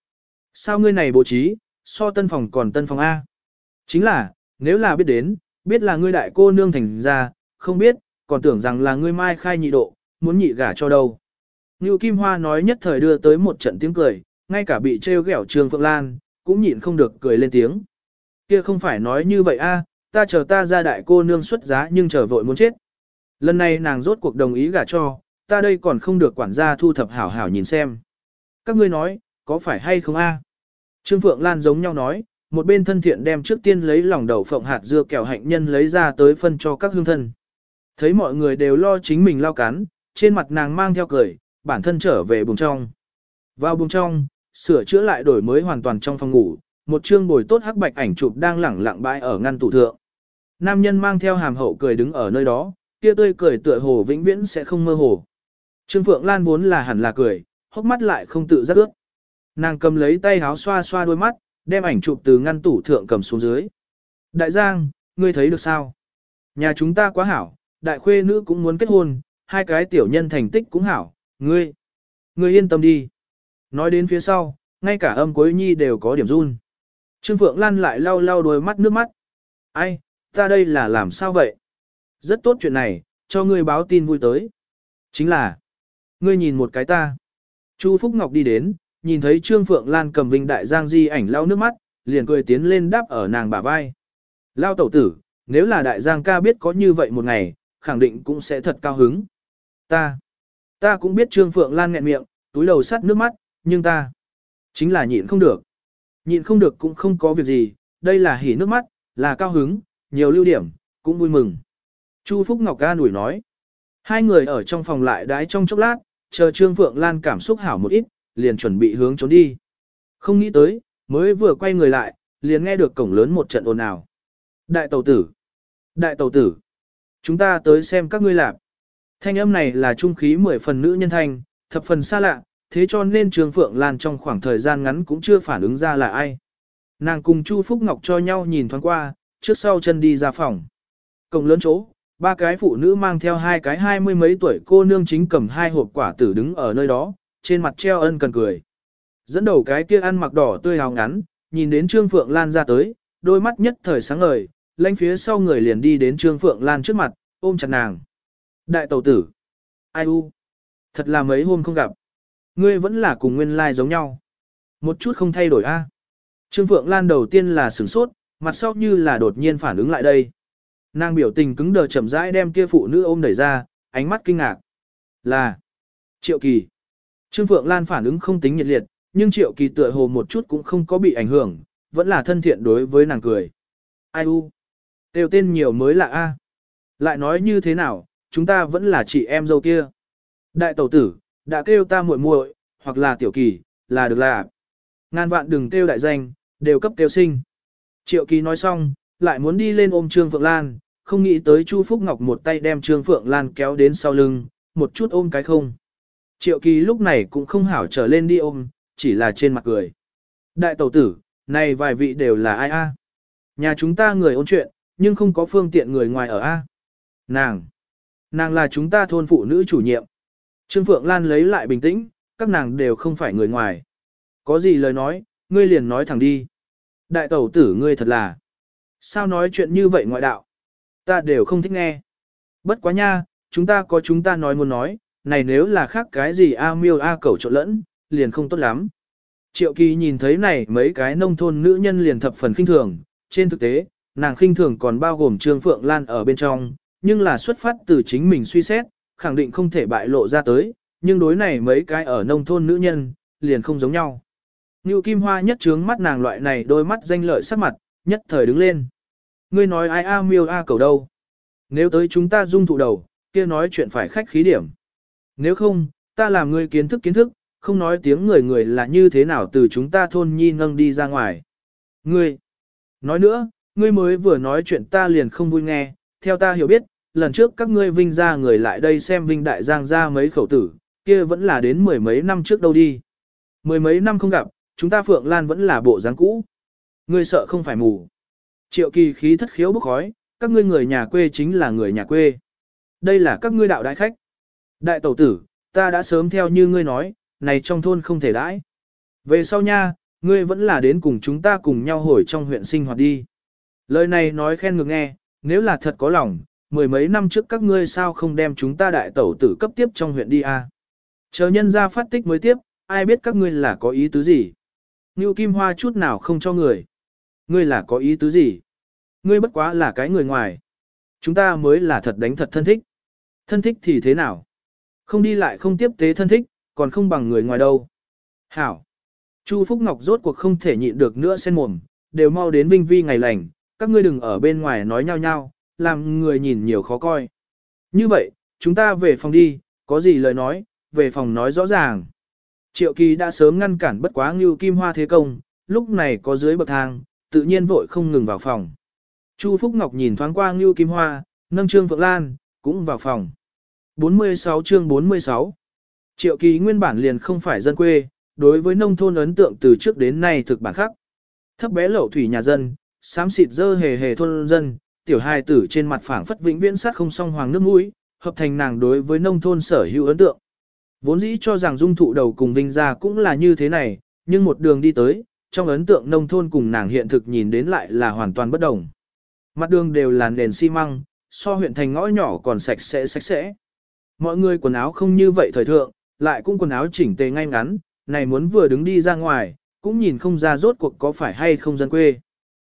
Sao ngươi này bố trí, so tân phòng còn tân phòng A? Chính là, nếu là biết đến, biết là ngươi đại cô nương thành ra, không biết, còn tưởng rằng là ngươi mai khai nhị độ, muốn nhị gả cho đâu. Ngưu Kim Hoa nói nhất thời đưa tới một trận tiếng cười, ngay cả bị trêu ghẹo Trương Phượng Lan, cũng nhịn không được cười lên tiếng. Kia không phải nói như vậy a, ta chờ ta ra đại cô nương xuất giá nhưng chờ vội muốn chết. Lần này nàng rốt cuộc đồng ý gả cho, ta đây còn không được quản gia thu thập hảo hảo nhìn xem. Các ngươi nói, có phải hay không a? Trương Phượng Lan giống nhau nói, một bên thân thiện đem trước tiên lấy lòng đầu phộng hạt dưa kẹo hạnh nhân lấy ra tới phân cho các hương thân. Thấy mọi người đều lo chính mình lao cắn, trên mặt nàng mang theo cười, bản thân trở về buồng trong. Vào buồng trong, sửa chữa lại đổi mới hoàn toàn trong phòng ngủ, một chương bồi tốt hắc bạch ảnh chụp đang lẳng lặng bãi ở ngăn tủ thượng. Nam nhân mang theo hàm hậu cười đứng ở nơi đó, kia tươi cười tựa hồ vĩnh viễn sẽ không mơ hồ. Trương Phượng Lan vốn là hẳn là cười, hốc mắt lại không tự giác ước. Nàng cầm lấy tay háo xoa xoa đôi mắt, đem ảnh chụp từ ngăn tủ thượng cầm xuống dưới. Đại Giang, ngươi thấy được sao? Nhà chúng ta quá hảo, đại khuê nữ cũng muốn kết hôn, hai cái tiểu nhân thành tích cũng hảo, ngươi. Ngươi yên tâm đi. Nói đến phía sau, ngay cả âm cuối nhi đều có điểm run. Trương Phượng Lan lại lau lau đôi mắt nước mắt. Ai, ta đây là làm sao vậy? Rất tốt chuyện này, cho ngươi báo tin vui tới. Chính là, ngươi nhìn một cái ta. Chu Phúc Ngọc đi đến, nhìn thấy Trương Phượng Lan cầm vinh đại giang di ảnh lau nước mắt, liền cười tiến lên đáp ở nàng bả vai. Lao tẩu tử, nếu là đại giang ca biết có như vậy một ngày, khẳng định cũng sẽ thật cao hứng. Ta, ta cũng biết Trương Phượng Lan nghẹn miệng, túi đầu sắt nước mắt, nhưng ta, chính là nhịn không được. Nhịn không được cũng không có việc gì, đây là hỉ nước mắt, là cao hứng, nhiều lưu điểm, cũng vui mừng. Chu Phúc Ngọc ca nủi nói. Hai người ở trong phòng lại đái trong chốc lát, chờ Trương Phượng Lan cảm xúc hảo một ít, liền chuẩn bị hướng trốn đi. Không nghĩ tới, mới vừa quay người lại, liền nghe được cổng lớn một trận ồn ào. Đại tàu tử! Đại tàu tử! Chúng ta tới xem các ngươi làm. Thanh âm này là trung khí mười phần nữ nhân thanh, thập phần xa lạ, thế cho nên Trương Phượng Lan trong khoảng thời gian ngắn cũng chưa phản ứng ra là ai. Nàng cùng Chu Phúc Ngọc cho nhau nhìn thoáng qua, trước sau chân đi ra phòng. Cổng lớn chỗ, ba cái phụ nữ mang theo hai cái hai mươi mấy tuổi cô nương chính cầm hai hộp quả tử đứng ở nơi đó, trên mặt treo ân cần cười. Dẫn đầu cái kia ăn mặc đỏ tươi hào ngắn, nhìn đến Trương Phượng Lan ra tới, đôi mắt nhất thời sáng ngời, lanh phía sau người liền đi đến Trương Phượng Lan trước mặt, ôm chặt nàng. Đại tàu tử. Ai u? Thật là mấy hôm không gặp. Ngươi vẫn là cùng nguyên lai like giống nhau. Một chút không thay đổi a. Trương Phượng Lan đầu tiên là sửng sốt, mặt sau như là đột nhiên phản ứng lại đây. Nàng biểu tình cứng đờ chậm rãi đem kia phụ nữ ôm đẩy ra, ánh mắt kinh ngạc. Là Triệu Kỳ. Trương Phượng Lan phản ứng không tính nhiệt liệt, nhưng Triệu Kỳ tựa hồ một chút cũng không có bị ảnh hưởng, vẫn là thân thiện đối với nàng cười. Ai u? Tiêu tên nhiều mới là A. Lại nói như thế nào, chúng ta vẫn là chị em dâu kia. Đại tẩu tử, đã kêu ta muội muội, hoặc là tiểu kỳ, là được là. Ngàn vạn đừng kêu đại danh, đều cấp kêu sinh. Triệu kỳ nói xong, lại muốn đi lên ôm Trương Phượng Lan, không nghĩ tới Chu Phúc Ngọc một tay đem Trương Phượng Lan kéo đến sau lưng, một chút ôm cái không. Triệu kỳ lúc này cũng không hảo trở lên đi ôm, chỉ là trên mặt cười. Đại tẩu tử, này vài vị đều là ai a? Nhà chúng ta người ôn chuyện, nhưng không có phương tiện người ngoài ở a. Nàng, nàng là chúng ta thôn phụ nữ chủ nhiệm. Trương Phượng Lan lấy lại bình tĩnh, các nàng đều không phải người ngoài. Có gì lời nói, ngươi liền nói thẳng đi. Đại tẩu tử ngươi thật là. Sao nói chuyện như vậy ngoại đạo? Ta đều không thích nghe. Bất quá nha, chúng ta có chúng ta nói muốn nói, này nếu là khác cái gì a miêu a cẩu trộn lẫn, liền không tốt lắm. Triệu kỳ nhìn thấy này mấy cái nông thôn nữ nhân liền thập phần khinh thường, trên thực tế, nàng khinh thường còn bao gồm Trương Phượng Lan ở bên trong, nhưng là xuất phát từ chính mình suy xét, khẳng định không thể bại lộ ra tới, nhưng đối này mấy cái ở nông thôn nữ nhân, liền không giống nhau. Như Kim Hoa nhất trướng mắt nàng loại này đôi mắt danh lợi sắc mặt, nhất thời đứng lên. Ngươi nói ai a miêu a cầu đâu? Nếu tới chúng ta dung thụ đầu, kia nói chuyện phải khách khí điểm. Nếu không, ta làm ngươi kiến thức kiến thức, không nói tiếng người người là như thế nào từ chúng ta thôn nhi nâng đi ra ngoài. Ngươi, nói nữa, ngươi mới vừa nói chuyện ta liền không vui nghe, theo ta hiểu biết, lần trước các ngươi vinh ra người lại đây xem vinh đại giang ra mấy khẩu tử, kia vẫn là đến mười mấy năm trước đâu đi. Mười mấy năm không gặp, chúng ta Phượng Lan vẫn là bộ dáng cũ. Ngươi sợ không phải mù. Triệu kỳ khí thất khiếu bốc khói, các ngươi người nhà quê chính là người nhà quê. Đây là các ngươi đạo đại khách. Đại tẩu tử, ta đã sớm theo như ngươi nói, này trong thôn không thể đãi. Về sau nha, ngươi vẫn là đến cùng chúng ta cùng nhau hồi trong huyện sinh hoạt đi. Lời này nói khen ngược nghe, nếu là thật có lòng, mười mấy năm trước các ngươi sao không đem chúng ta đại tẩu tử cấp tiếp trong huyện đi à? Chờ nhân ra phát tích mới tiếp, ai biết các ngươi là có ý tứ gì? Ngưu Kim Hoa chút nào không cho người. Ngươi là có ý tứ gì? Ngươi bất quá là cái người ngoài. Chúng ta mới là thật đánh thật thân thích. Thân thích thì thế nào? Không đi lại không tiếp tế thân thích, còn không bằng người ngoài đâu. Hảo. Chu Phúc Ngọc rốt cuộc không thể nhịn được nữa sen mồm, đều mau đến vinh vi ngày lành, các ngươi đừng ở bên ngoài nói nhau nhau, làm người nhìn nhiều khó coi. Như vậy, chúng ta về phòng đi, có gì lời nói, về phòng nói rõ ràng. Triệu kỳ đã sớm ngăn cản bất quá Ngưu kim hoa thế công, lúc này có dưới bậc thang, tự nhiên vội không ngừng vào phòng. Chu Phúc Ngọc nhìn thoáng qua Ngưu Kim Hoa, nâng Trương Phượng Lan, cũng vào phòng. 46 chương 46 Triệu kỳ nguyên bản liền không phải dân quê, đối với nông thôn ấn tượng từ trước đến nay thực bản khắc. Thấp bé lậu thủy nhà dân, xám xịt dơ hề hề thôn dân, tiểu hài tử trên mặt phảng phất vĩnh viễn sát không song hoàng nước mũi, hợp thành nàng đối với nông thôn sở hữu ấn tượng. Vốn dĩ cho rằng dung thụ đầu cùng vinh gia cũng là như thế này, nhưng một đường đi tới, trong ấn tượng nông thôn cùng nàng hiện thực nhìn đến lại là hoàn toàn bất đồng. Mặt đường đều là nền xi măng, so huyện thành ngõ nhỏ còn sạch sẽ sạch sẽ. Mọi người quần áo không như vậy thời thượng, lại cũng quần áo chỉnh tề ngay ngắn, này muốn vừa đứng đi ra ngoài, cũng nhìn không ra rốt cuộc có phải hay không dân quê.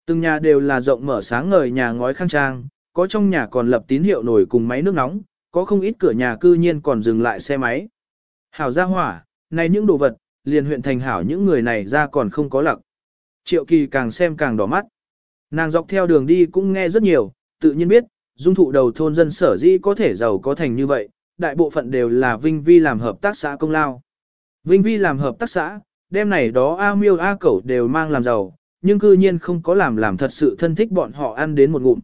Từng nhà đều là rộng mở sáng ngời nhà ngói khang trang, có trong nhà còn lập tín hiệu nổi cùng máy nước nóng, có không ít cửa nhà cư nhiên còn dừng lại xe máy. Hảo ra hỏa, này những đồ vật, liền huyện thành hảo những người này ra còn không có lặc. Triệu kỳ càng xem càng đỏ mắt. Nàng dọc theo đường đi cũng nghe rất nhiều, tự nhiên biết, dung thụ đầu thôn dân sở dĩ có thể giàu có thành như vậy, đại bộ phận đều là Vinh Vi làm hợp tác xã công lao. Vinh Vi làm hợp tác xã, đêm này đó A miêu A cẩu đều mang làm giàu, nhưng cư nhiên không có làm làm thật sự thân thích bọn họ ăn đến một ngụm.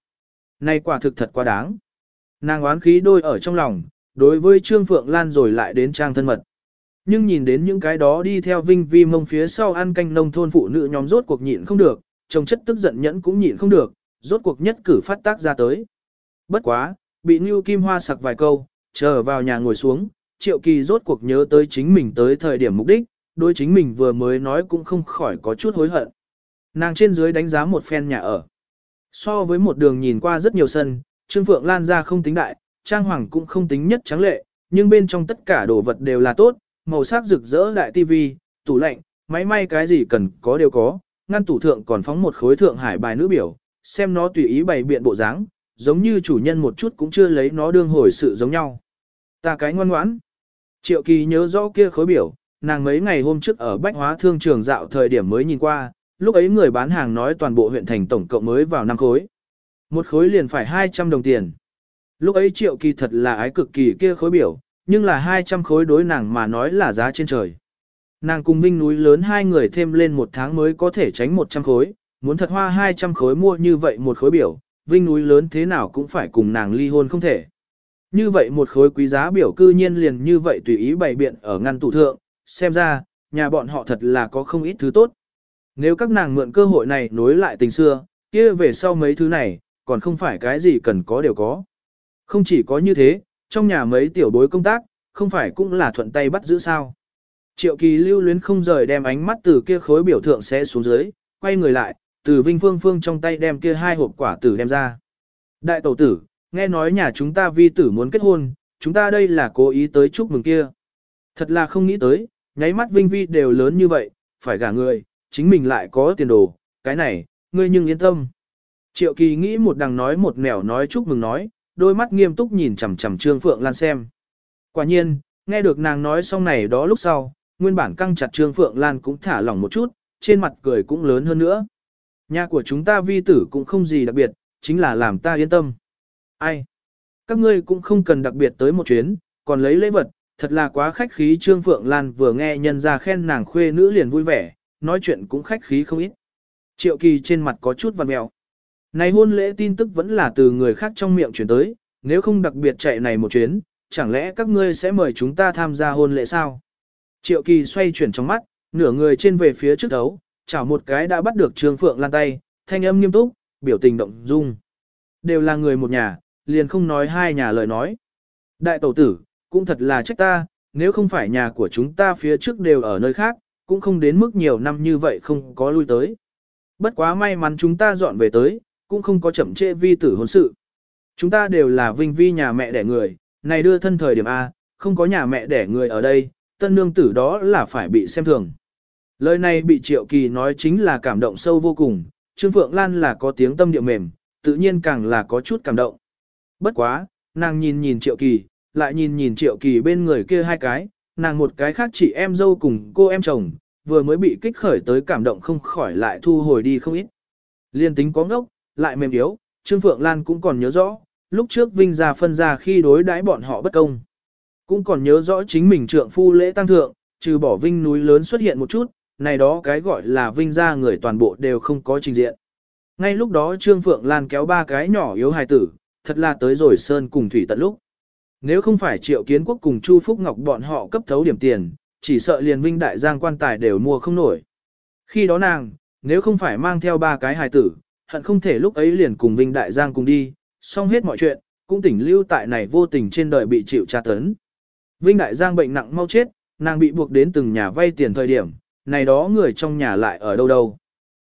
Này quả thực thật quá đáng. Nàng oán khí đôi ở trong lòng, đối với Trương Phượng Lan rồi lại đến trang thân mật. Nhưng nhìn đến những cái đó đi theo Vinh Vi mông phía sau ăn canh nông thôn phụ nữ nhóm rốt cuộc nhịn không được, chồng chất tức giận nhẫn cũng nhịn không được, rốt cuộc nhất cử phát tác ra tới. Bất quá, bị Nưu Kim Hoa sặc vài câu, chờ vào nhà ngồi xuống, Triệu Kỳ rốt cuộc nhớ tới chính mình tới thời điểm mục đích, đối chính mình vừa mới nói cũng không khỏi có chút hối hận. Nàng trên dưới đánh giá một phen nhà ở. So với một đường nhìn qua rất nhiều sân, Trương Phượng Lan ra không tính đại, trang hoàng cũng không tính nhất trắng lệ, nhưng bên trong tất cả đồ vật đều là tốt, màu sắc rực rỡ đại tivi, tủ lạnh, máy may cái gì cần có đều có, ngăn tủ thượng còn phóng một khối thượng hải bài nữ biểu, xem nó tùy ý bày biện bộ dáng, giống như chủ nhân một chút cũng chưa lấy nó đương hồi sự giống nhau. Ta cái ngoan ngoãn. Triệu Kỳ nhớ rõ kia khối biểu, nàng mấy ngày hôm trước ở Bách Hóa Thương trường dạo thời điểm mới nhìn qua, lúc ấy người bán hàng nói toàn bộ huyện thành tổng cộng mới vào năm khối. Một khối liền phải 200 đồng tiền. Lúc ấy Triệu Kỳ thật là ái cực kỳ kia khối biểu, nhưng là 200 khối đối nàng mà nói là giá trên trời. Nàng cùng Vinh núi lớn hai người thêm lên một tháng mới có thể tránh 100 khối, muốn thật hoa 200 khối mua như vậy một khối biểu, Vinh núi lớn thế nào cũng phải cùng nàng ly hôn không thể. Như vậy một khối quý giá biểu cư nhiên liền như vậy tùy ý bày biện ở ngăn tủ thượng, xem ra, nhà bọn họ thật là có không ít thứ tốt. Nếu các nàng mượn cơ hội này nối lại tình xưa, kia về sau mấy thứ này, còn không phải cái gì cần có đều có. Không chỉ có như thế, trong nhà mấy tiểu bối công tác, không phải cũng là thuận tay bắt giữ sao. Triệu kỳ lưu luyến không rời đem ánh mắt từ kia khối biểu thượng sẽ xuống dưới, quay người lại, từ Vinh Phương Phương trong tay đem kia hai hộp quả tử đem ra. Đại tẩu tử, nghe nói nhà chúng ta vi tử muốn kết hôn, chúng ta đây là cố ý tới chúc mừng kia. Thật là không nghĩ tới, nháy mắt Vinh Vi đều lớn như vậy, phải gả người, chính mình lại có tiền đồ, cái này, ngươi nhưng yên tâm. Triệu kỳ nghĩ một đằng nói một nẻo nói chúc mừng nói, đôi mắt nghiêm túc nhìn chằm chằm Trương Phượng Lan xem. Quả nhiên, nghe được nàng nói xong này đó lúc sau, nguyên bản căng chặt Trương Phượng Lan cũng thả lỏng một chút, trên mặt cười cũng lớn hơn nữa. Nhà của chúng ta vi tử cũng không gì đặc biệt, chính là làm ta yên tâm. Ai? Các ngươi cũng không cần đặc biệt tới một chuyến, còn lấy lễ vật, thật là quá khách khí Trương Phượng Lan vừa nghe nhân ra khen nàng khuê nữ liền vui vẻ, nói chuyện cũng khách khí không ít. Triệu kỳ trên mặt có chút vằn mèo. Này hôn lễ tin tức vẫn là từ người khác trong miệng chuyển tới, nếu không đặc biệt chạy này một chuyến, chẳng lẽ các ngươi sẽ mời chúng ta tham gia hôn lễ sao? Triệu kỳ xoay chuyển trong mắt, nửa người trên về phía trước đấu, chảo một cái đã bắt được Trương Phượng Lan tay, thanh âm nghiêm túc, biểu tình động dung. Đều là người một nhà, liền không nói hai nhà lời nói. Đại tẩu tử, cũng thật là trách ta, nếu không phải nhà của chúng ta phía trước đều ở nơi khác, cũng không đến mức nhiều năm như vậy không có lui tới. Bất quá may mắn chúng ta dọn về tới, cũng không có chậm trễ vi tử hôn sự. Chúng ta đều là vinh vi nhà mẹ đẻ người, này đưa thân thời điểm A, không có nhà mẹ đẻ người ở đây, tân nương tử đó là phải bị xem thường. Lời này bị Triệu Kỳ nói chính là cảm động sâu vô cùng, Trương Phượng Lan là có tiếng tâm địa mềm, tự nhiên càng là có chút cảm động. Bất quá, nàng nhìn nhìn Triệu Kỳ, lại nhìn nhìn Triệu Kỳ bên người kia hai cái, nàng một cái khác chị em dâu cùng cô em chồng, vừa mới bị kích khởi tới cảm động không khỏi lại thu hồi đi không ít. Liên tính có ngốc, lại mềm yếu, Trương Phượng Lan cũng còn nhớ rõ, lúc trước Vinh ra phân ra khi đối đãi bọn họ bất công. Cũng còn nhớ rõ chính mình trượng phu lễ tăng thượng, trừ bỏ Vinh núi lớn xuất hiện một chút, này đó cái gọi là Vinh ra người toàn bộ đều không có trình diện. Ngay lúc đó Trương Phượng Lan kéo ba cái nhỏ yếu hài tử, thật là tới rồi Sơn cùng Thủy tận lúc. Nếu không phải Triệu Kiến Quốc cùng Chu Phúc Ngọc bọn họ cấp thấu điểm tiền, chỉ sợ liền Vinh Đại Giang quan tài đều mua không nổi. Khi đó nàng, nếu không phải mang theo ba cái hài tử, hận không thể lúc ấy liền cùng Vinh Đại Giang cùng đi, xong hết mọi chuyện, cũng tỉnh lưu tại này vô tình trên đời bị chịu tra tấn. Vinh Đại Giang bệnh nặng mau chết, nàng bị buộc đến từng nhà vay tiền thời điểm, này đó người trong nhà lại ở đâu đâu.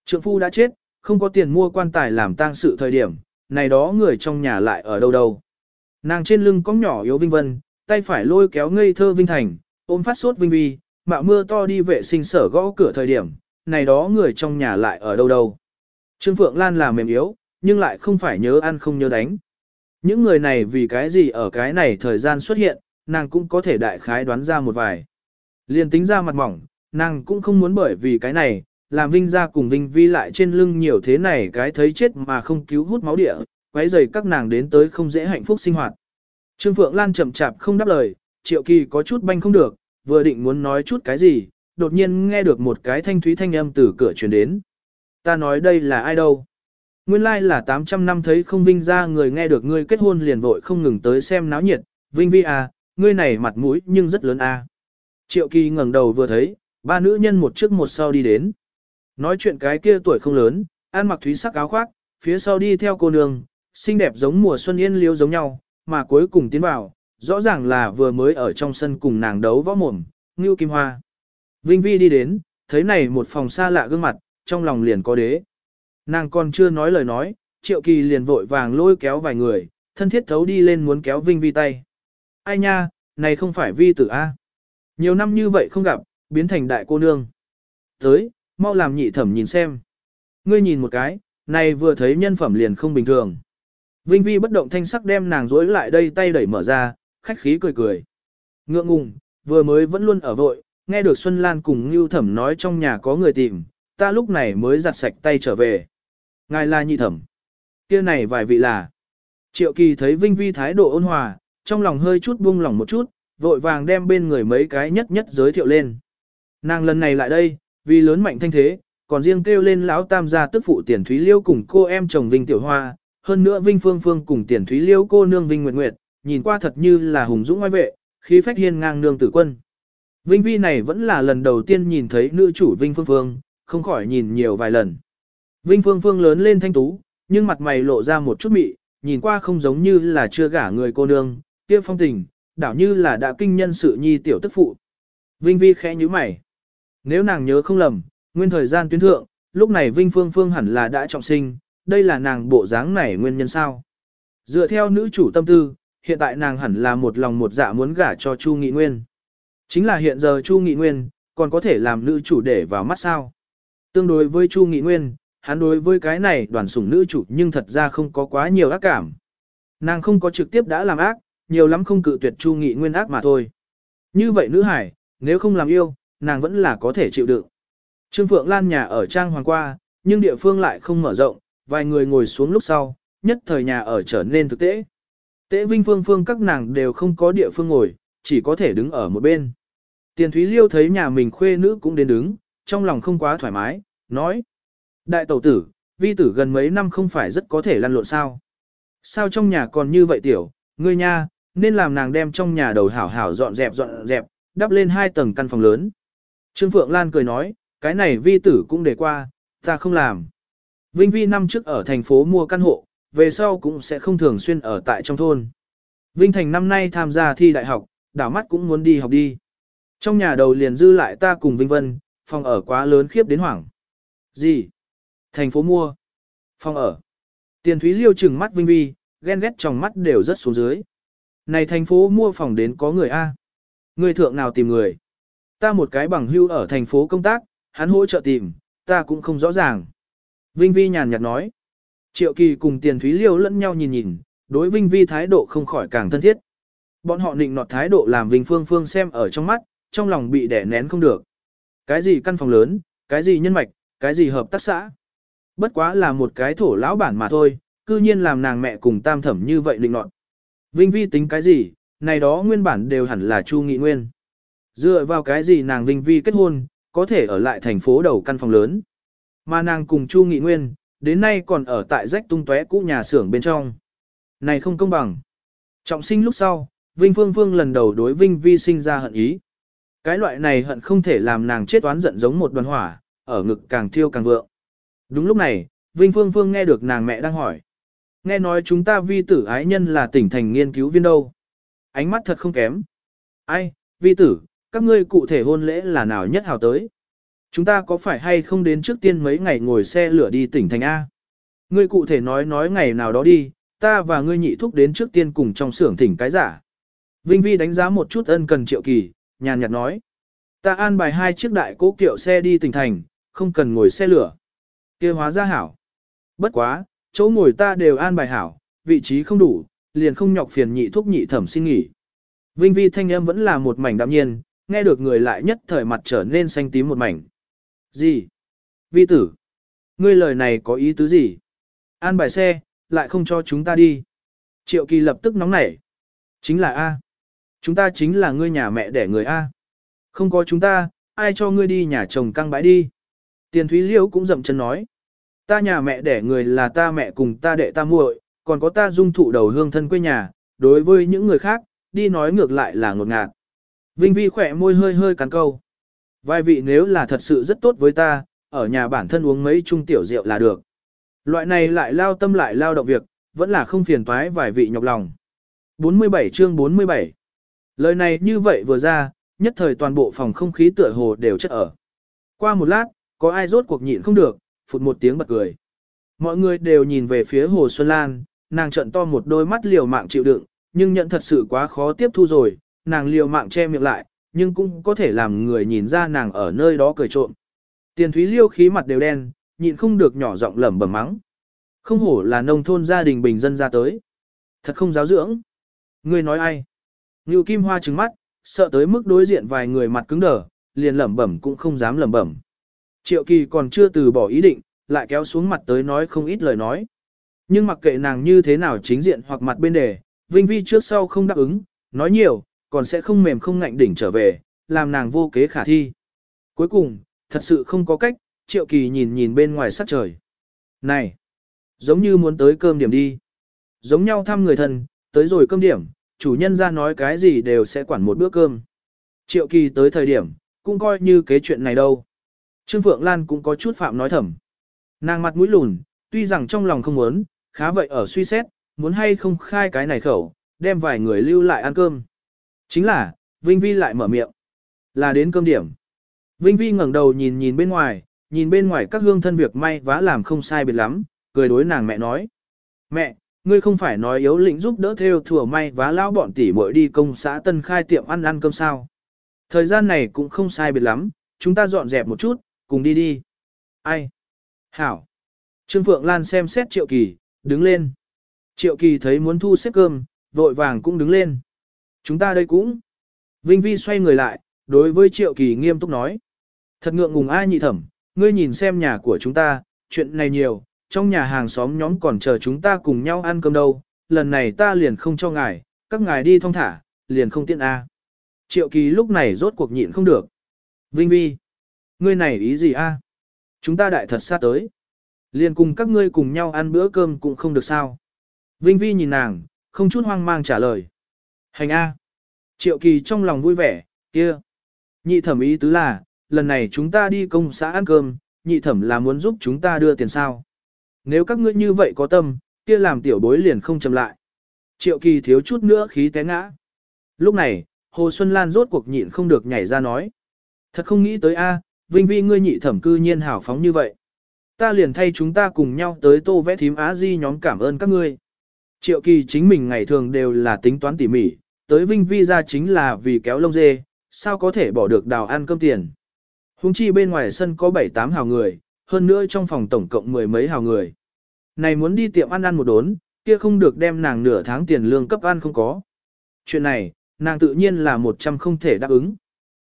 Trượng phu đã chết, không có tiền mua quan tài làm tang sự thời điểm, này đó người trong nhà lại ở đâu đâu. Nàng trên lưng có nhỏ yếu Vinh Vân, tay phải lôi kéo ngây thơ Vinh Thành, ôm phát sốt Vinh Vi, mạo mưa to đi vệ sinh sở gõ cửa thời điểm, này đó người trong nhà lại ở đâu đâu. Trương Phượng Lan là mềm yếu, nhưng lại không phải nhớ ăn không nhớ đánh. Những người này vì cái gì ở cái này thời gian xuất hiện, nàng cũng có thể đại khái đoán ra một vài. Liên tính ra mặt mỏng, nàng cũng không muốn bởi vì cái này, làm Vinh ra cùng Vinh Vi lại trên lưng nhiều thế này cái thấy chết mà không cứu hút máu địa, quấy rầy các nàng đến tới không dễ hạnh phúc sinh hoạt. Trương Phượng Lan chậm chạp không đáp lời, Triệu Kỳ có chút banh không được, vừa định muốn nói chút cái gì, đột nhiên nghe được một cái thanh thúy thanh âm từ cửa truyền đến. Ta nói đây là ai đâu? Nguyên lai là 800 năm thấy không vinh ra người nghe được ngươi kết hôn liền vội không ngừng tới xem náo nhiệt, vinh vi à, ngươi này mặt mũi nhưng rất lớn à. Triệu Kỳ ngẩng đầu vừa thấy, ba nữ nhân một trước một sau đi đến. Nói chuyện cái kia tuổi không lớn, ăn mặc thúy sắc áo khoác, phía sau đi theo cô nương, xinh đẹp giống mùa xuân yên liêu giống nhau, mà cuối cùng tiến vào, rõ ràng là vừa mới ở trong sân cùng nàng đấu võ mồm, Ngưu Kim Hoa. Vinh Vi đi đến, thấy này một phòng xa lạ gương mặt, trong lòng liền có đế. Nàng còn chưa nói lời nói, Triệu Kỳ liền vội vàng lôi kéo vài người, thân thiết thấu đi lên muốn kéo Vinh Vi tay. Ai nha, này không phải Vi tử A. Nhiều năm như vậy không gặp, biến thành đại cô nương. Tới, mau làm nhị thẩm nhìn xem. Ngươi nhìn một cái, này vừa thấy nhân phẩm liền không bình thường. Vinh Vi bất động thanh sắc đem nàng dối lại đây tay đẩy mở ra, khách khí cười cười. Ngượng ngùng, vừa mới vẫn luôn ở vội, nghe được Xuân Lan cùng Ngưu Thẩm nói trong nhà có người tìm, ta lúc này mới giặt sạch tay trở về. Ngài là nhị thẩm. kia này vài vị là. Triệu Kỳ thấy Vinh Vi thái độ ôn hòa, trong lòng hơi chút buông lỏng một chút, vội vàng đem bên người mấy cái nhất nhất giới thiệu lên. Nàng lần này lại đây, vì lớn mạnh thanh thế, còn riêng kêu lên lão tam gia tức phụ tiền thúy liêu cùng cô em chồng Vinh Tiểu Hoa, hơn nữa Vinh Phương Phương cùng tiền thúy liêu cô nương Vinh Nguyệt Nguyệt, nhìn qua thật như là hùng dũng oai vệ, khí phách hiên ngang nương tử quân. Vinh Vi này vẫn là lần đầu tiên nhìn thấy nữ chủ Vinh Phương Phương, không khỏi nhìn nhiều vài lần. Vinh Phương Phương lớn lên thanh tú, nhưng mặt mày lộ ra một chút mị, nhìn qua không giống như là chưa gả người cô nương, kia phong tình, đảo như là đã kinh nhân sự nhi tiểu tức phụ. Vinh Vi khẽ nhíu mày. Nếu nàng nhớ không lầm, nguyên thời gian tuyến thượng, lúc này Vinh Phương Phương hẳn là đã trọng sinh, đây là nàng bộ dáng này nguyên nhân sao. Dựa theo nữ chủ tâm tư, hiện tại nàng hẳn là một lòng một dạ muốn gả cho Chu Nghị Nguyên. Chính là hiện giờ Chu Nghị Nguyên, còn có thể làm nữ chủ để vào mắt sao. Tương đối với Chu Nghị Nguyên, hắn đối với cái này đoàn sủng nữ chủ nhưng thật ra không có quá nhiều ác cảm. Nàng không có trực tiếp đã làm ác, nhiều lắm không cự tuyệt Chu Nghị Nguyên ác mà thôi. Như vậy nữ hải, nếu không làm yêu, nàng vẫn là có thể chịu đựng. Trương Phượng Lan nhà ở Trang Hoàng qua, nhưng địa phương lại không mở rộng, vài người ngồi xuống lúc sau, nhất thời nhà ở trở nên thực tế. Tế Vinh Phương Phương các nàng đều không có địa phương ngồi, chỉ có thể đứng ở một bên. Tiền Thúy Liêu thấy nhà mình khuê nữ cũng đến đứng, trong lòng không quá thoải mái, nói. Đại tẩu tử, vi tử gần mấy năm không phải rất có thể lăn lộn sao. Sao trong nhà còn như vậy tiểu, ngươi nha, nên làm nàng đem trong nhà đầu hảo hảo dọn dẹp dọn dẹp, đắp lên hai tầng căn phòng lớn. Trương Phượng Lan cười nói, cái này vi tử cũng để qua, ta không làm. Vinh Vi năm trước ở thành phố mua căn hộ, về sau cũng sẽ không thường xuyên ở tại trong thôn. Vinh Thành năm nay tham gia thi đại học, đảo mắt cũng muốn đi học đi. Trong nhà đầu liền dư lại ta cùng Vinh Vân, phòng ở quá lớn khiếp đến hoảng. Gì? Thành phố mua. Phòng ở. Tiền Thúy Liêu chừng mắt Vinh Vi, ghen ghét trong mắt đều rất xuống dưới. Này thành phố mua phòng đến có người A. Người thượng nào tìm người? Ta một cái bằng hưu ở thành phố công tác, hắn hỗ trợ tìm, ta cũng không rõ ràng. Vinh Vi nhàn nhạt nói. Triệu Kỳ cùng Tiền Thúy Liêu lẫn nhau nhìn nhìn, đối Vinh Vi thái độ không khỏi càng thân thiết. Bọn họ định nọt thái độ làm Vinh Phương Phương xem ở trong mắt, trong lòng bị đẻ nén không được. Cái gì căn phòng lớn, cái gì nhân mạch, cái gì hợp tác xã. Bất quá là một cái thổ lão bản mà thôi, cư nhiên làm nàng mẹ cùng tam thẩm như vậy định nọt. Vinh Vi tính cái gì, này đó nguyên bản đều hẳn là Chu Nghị Nguyên. Dựa vào cái gì nàng Vinh Vi kết hôn, có thể ở lại thành phố đầu căn phòng lớn. Mà nàng cùng Chu Nghị Nguyên, đến nay còn ở tại rách tung tóe cũ nhà xưởng bên trong. Này không công bằng. Trọng sinh lúc sau, Vinh Phương Phương lần đầu đối Vinh Vi sinh ra hận ý. Cái loại này hận không thể làm nàng chết oán giận giống một đoàn hỏa, ở ngực càng thiêu càng vượng. Đúng lúc này, Vinh Phương Phương nghe được nàng mẹ đang hỏi. Nghe nói chúng ta vi tử ái nhân là tỉnh thành nghiên cứu viên đâu. Ánh mắt thật không kém. Ai, vi tử, các ngươi cụ thể hôn lễ là nào nhất hào tới? Chúng ta có phải hay không đến trước tiên mấy ngày ngồi xe lửa đi tỉnh thành A? Ngươi cụ thể nói nói ngày nào đó đi, ta và ngươi nhị thúc đến trước tiên cùng trong xưởng thỉnh cái giả. Vinh Vi đánh giá một chút ân cần triệu kỳ, nhàn nhạt nói. Ta an bài hai chiếc đại cố kiệu xe đi tỉnh thành, không cần ngồi xe lửa. kia hóa ra hảo. Bất quá, chỗ ngồi ta đều an bài hảo, vị trí không đủ, liền không nhọc phiền nhị thúc nhị thẩm xin nghỉ. Vinh Vi thanh âm vẫn là một mảnh đạm nhiên, nghe được người lại nhất thời mặt trở nên xanh tím một mảnh. Gì? Vi tử? Ngươi lời này có ý tứ gì? An bài xe, lại không cho chúng ta đi. Triệu kỳ lập tức nóng nảy. Chính là A. Chúng ta chính là ngươi nhà mẹ đẻ người A. Không có chúng ta, ai cho ngươi đi nhà chồng căng bãi đi. Tiền Thúy Liễu cũng dậm chân nói. Ta nhà mẹ đẻ người là ta mẹ cùng ta đệ ta muội, còn có ta dung thụ đầu hương thân quê nhà, đối với những người khác, đi nói ngược lại là ngột ngạt. Vinh Vi khỏe môi hơi hơi cắn câu. Vài vị nếu là thật sự rất tốt với ta, ở nhà bản thân uống mấy chung tiểu rượu là được. Loại này lại lao tâm lại lao động việc, vẫn là không phiền toái vài vị nhọc lòng. 47 chương 47 Lời này như vậy vừa ra, nhất thời toàn bộ phòng không khí tựa hồ đều chất ở. Qua một lát, có ai rốt cuộc nhịn không được, phụt một tiếng bật cười. Mọi người đều nhìn về phía Hồ Xuân Lan, nàng trận to một đôi mắt liều mạng chịu đựng, nhưng nhận thật sự quá khó tiếp thu rồi, nàng liều mạng che miệng lại, nhưng cũng có thể làm người nhìn ra nàng ở nơi đó cười trộm. Tiền Thúy Liêu khí mặt đều đen, nhịn không được nhỏ giọng lẩm bẩm mắng. Không hổ là nông thôn gia đình bình dân ra tới. Thật không giáo dưỡng. Ngươi nói ai? Ngưu Kim Hoa trừng mắt, sợ tới mức đối diện vài người mặt cứng đờ, liền lẩm bẩm cũng không dám lẩm bẩm. Triệu Kỳ còn chưa từ bỏ ý định, lại kéo xuống mặt tới nói không ít lời nói. Nhưng mặc kệ nàng như thế nào chính diện hoặc mặt bên đề, Vinh Vi trước sau không đáp ứng, nói nhiều, còn sẽ không mềm không ngạnh đỉnh trở về, làm nàng vô kế khả thi. Cuối cùng, thật sự không có cách, Triệu Kỳ nhìn nhìn bên ngoài sắc trời. Này, giống như muốn tới cơm điểm đi. Giống nhau thăm người thân, tới rồi cơm điểm, chủ nhân ra nói cái gì đều sẽ quản một bữa cơm. Triệu Kỳ tới thời điểm, cũng coi như kế chuyện này đâu. Trương Phượng Lan cũng có chút phạm nói thầm. Nàng mặt mũi lùn, tuy rằng trong lòng không muốn, khá vậy ở suy xét, muốn hay không khai cái này khẩu, đem vài người lưu lại ăn cơm. Chính là, Vinh Vi lại mở miệng. Là đến cơm điểm. Vinh Vi ngẩng đầu nhìn nhìn bên ngoài, nhìn bên ngoài các hương thân việc may vá làm không sai biệt lắm, cười đối nàng mẹ nói. Mẹ, ngươi không phải nói yếu lĩnh giúp đỡ theo thừa may vá lão bọn tỷ muội đi công xã Tân Khai tiệm ăn ăn cơm sao. Thời gian này cũng không sai biệt lắm, chúng ta dọn dẹp một chút, cùng đi đi. Ai? Hảo. Trương Phượng Lan xem xét Triệu Kỳ, đứng lên. Triệu Kỳ thấy muốn thu xếp cơm, vội vàng cũng đứng lên. Chúng ta đây cũng. Vinh Vi xoay người lại, đối với Triệu Kỳ nghiêm túc nói. Thật ngượng ngùng ai nhị thẩm, ngươi nhìn xem nhà của chúng ta, chuyện này nhiều, trong nhà hàng xóm nhóm còn chờ chúng ta cùng nhau ăn cơm đâu, lần này ta liền không cho ngài, các ngài đi thong thả, liền không tiện a. Triệu Kỳ lúc này rốt cuộc nhịn không được. Vinh Vi, ngươi này ý gì a? Chúng ta đại thật xa tới. Liền cùng các ngươi cùng nhau ăn bữa cơm cũng không được sao. Vinh Vi nhìn nàng, không chút hoang mang trả lời. Hành A. Triệu kỳ trong lòng vui vẻ, kia. Nhị thẩm ý tứ là, lần này chúng ta đi công xã ăn cơm, nhị thẩm là muốn giúp chúng ta đưa tiền sao. Nếu các ngươi như vậy có tâm, kia làm tiểu bối liền không chậm lại. Triệu kỳ thiếu chút nữa khí té ngã. Lúc này, Hồ Xuân Lan rốt cuộc nhịn không được nhảy ra nói. Thật không nghĩ tới a, Vinh Vi ngươi nhị thẩm cư nhiên hảo phóng như vậy. Ta liền thay chúng ta cùng nhau tới tô vẽ thím á di nhóm cảm ơn các ngươi. Triệu kỳ chính mình ngày thường đều là tính toán tỉ mỉ, tới Vinh Vi ra chính là vì kéo lông dê, sao có thể bỏ được đào ăn cơm tiền. Hùng chi bên ngoài sân có 7-8 hào người, hơn nữa trong phòng tổng cộng mười mấy hào người. Này muốn đi tiệm ăn ăn một đốn, kia không được đem nàng nửa tháng tiền lương cấp ăn không có. Chuyện này, nàng tự nhiên là một trăm không thể đáp ứng.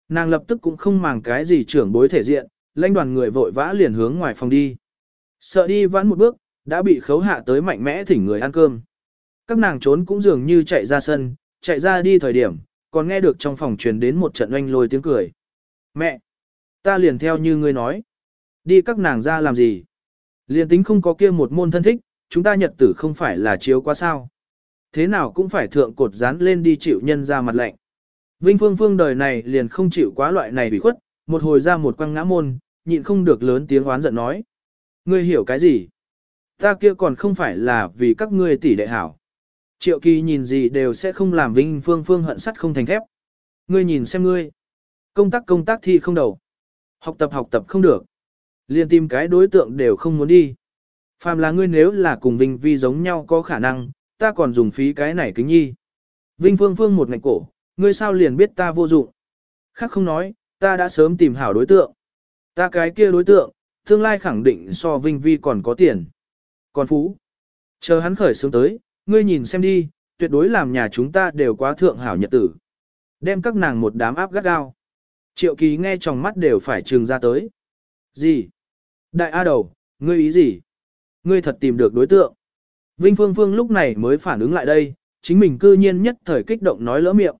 Nàng lập tức cũng không màng cái gì trưởng bối thể diện, lãnh đoàn người vội vã liền hướng ngoài phòng đi. Sợ đi vãn một bước, đã bị khấu hạ tới mạnh mẽ thỉnh người ăn cơm. Các nàng trốn cũng dường như chạy ra sân, chạy ra đi thời điểm, còn nghe được trong phòng truyền đến một trận oanh lôi tiếng cười. Mẹ! Ta liền theo như ngươi nói. Đi các nàng ra làm gì? Liền tính không có kia một môn thân thích, chúng ta nhật tử không phải là chiếu quá sao. Thế nào cũng phải thượng cột dán lên đi chịu nhân ra mặt lạnh. Vinh Phương Phương đời này liền không chịu quá loại này bị khuất, một hồi ra một quăng ngã môn, nhịn không được lớn tiếng oán giận nói. Ngươi hiểu cái gì? Ta kia còn không phải là vì các ngươi tỷ đệ hảo. Triệu kỳ nhìn gì đều sẽ không làm Vinh Phương Phương hận sắt không thành thép. Ngươi nhìn xem ngươi. Công tác công tác thi không đầu. Học tập học tập không được. Liên tìm cái đối tượng đều không muốn đi. Phàm là ngươi nếu là cùng Vinh Vi giống nhau có khả năng, ta còn dùng phí cái này kính nhi. Vinh Phương Phương một ngạch cổ, ngươi sao liền biết ta vô dụng. Khác không nói, ta đã sớm tìm hảo đối tượng. Ta cái kia đối tượng, tương lai khẳng định so Vinh Vi còn có tiền. Còn Phú, chờ hắn khởi sướng tới, ngươi nhìn xem đi, tuyệt đối làm nhà chúng ta đều quá thượng hảo nhật tử. Đem các nàng một đám áp gắt gao. Triệu kỳ nghe trong mắt đều phải trừng ra tới. Gì? Đại A đầu, ngươi ý gì? Ngươi thật tìm được đối tượng. Vinh Phương Phương lúc này mới phản ứng lại đây, chính mình cư nhiên nhất thời kích động nói lỡ miệng.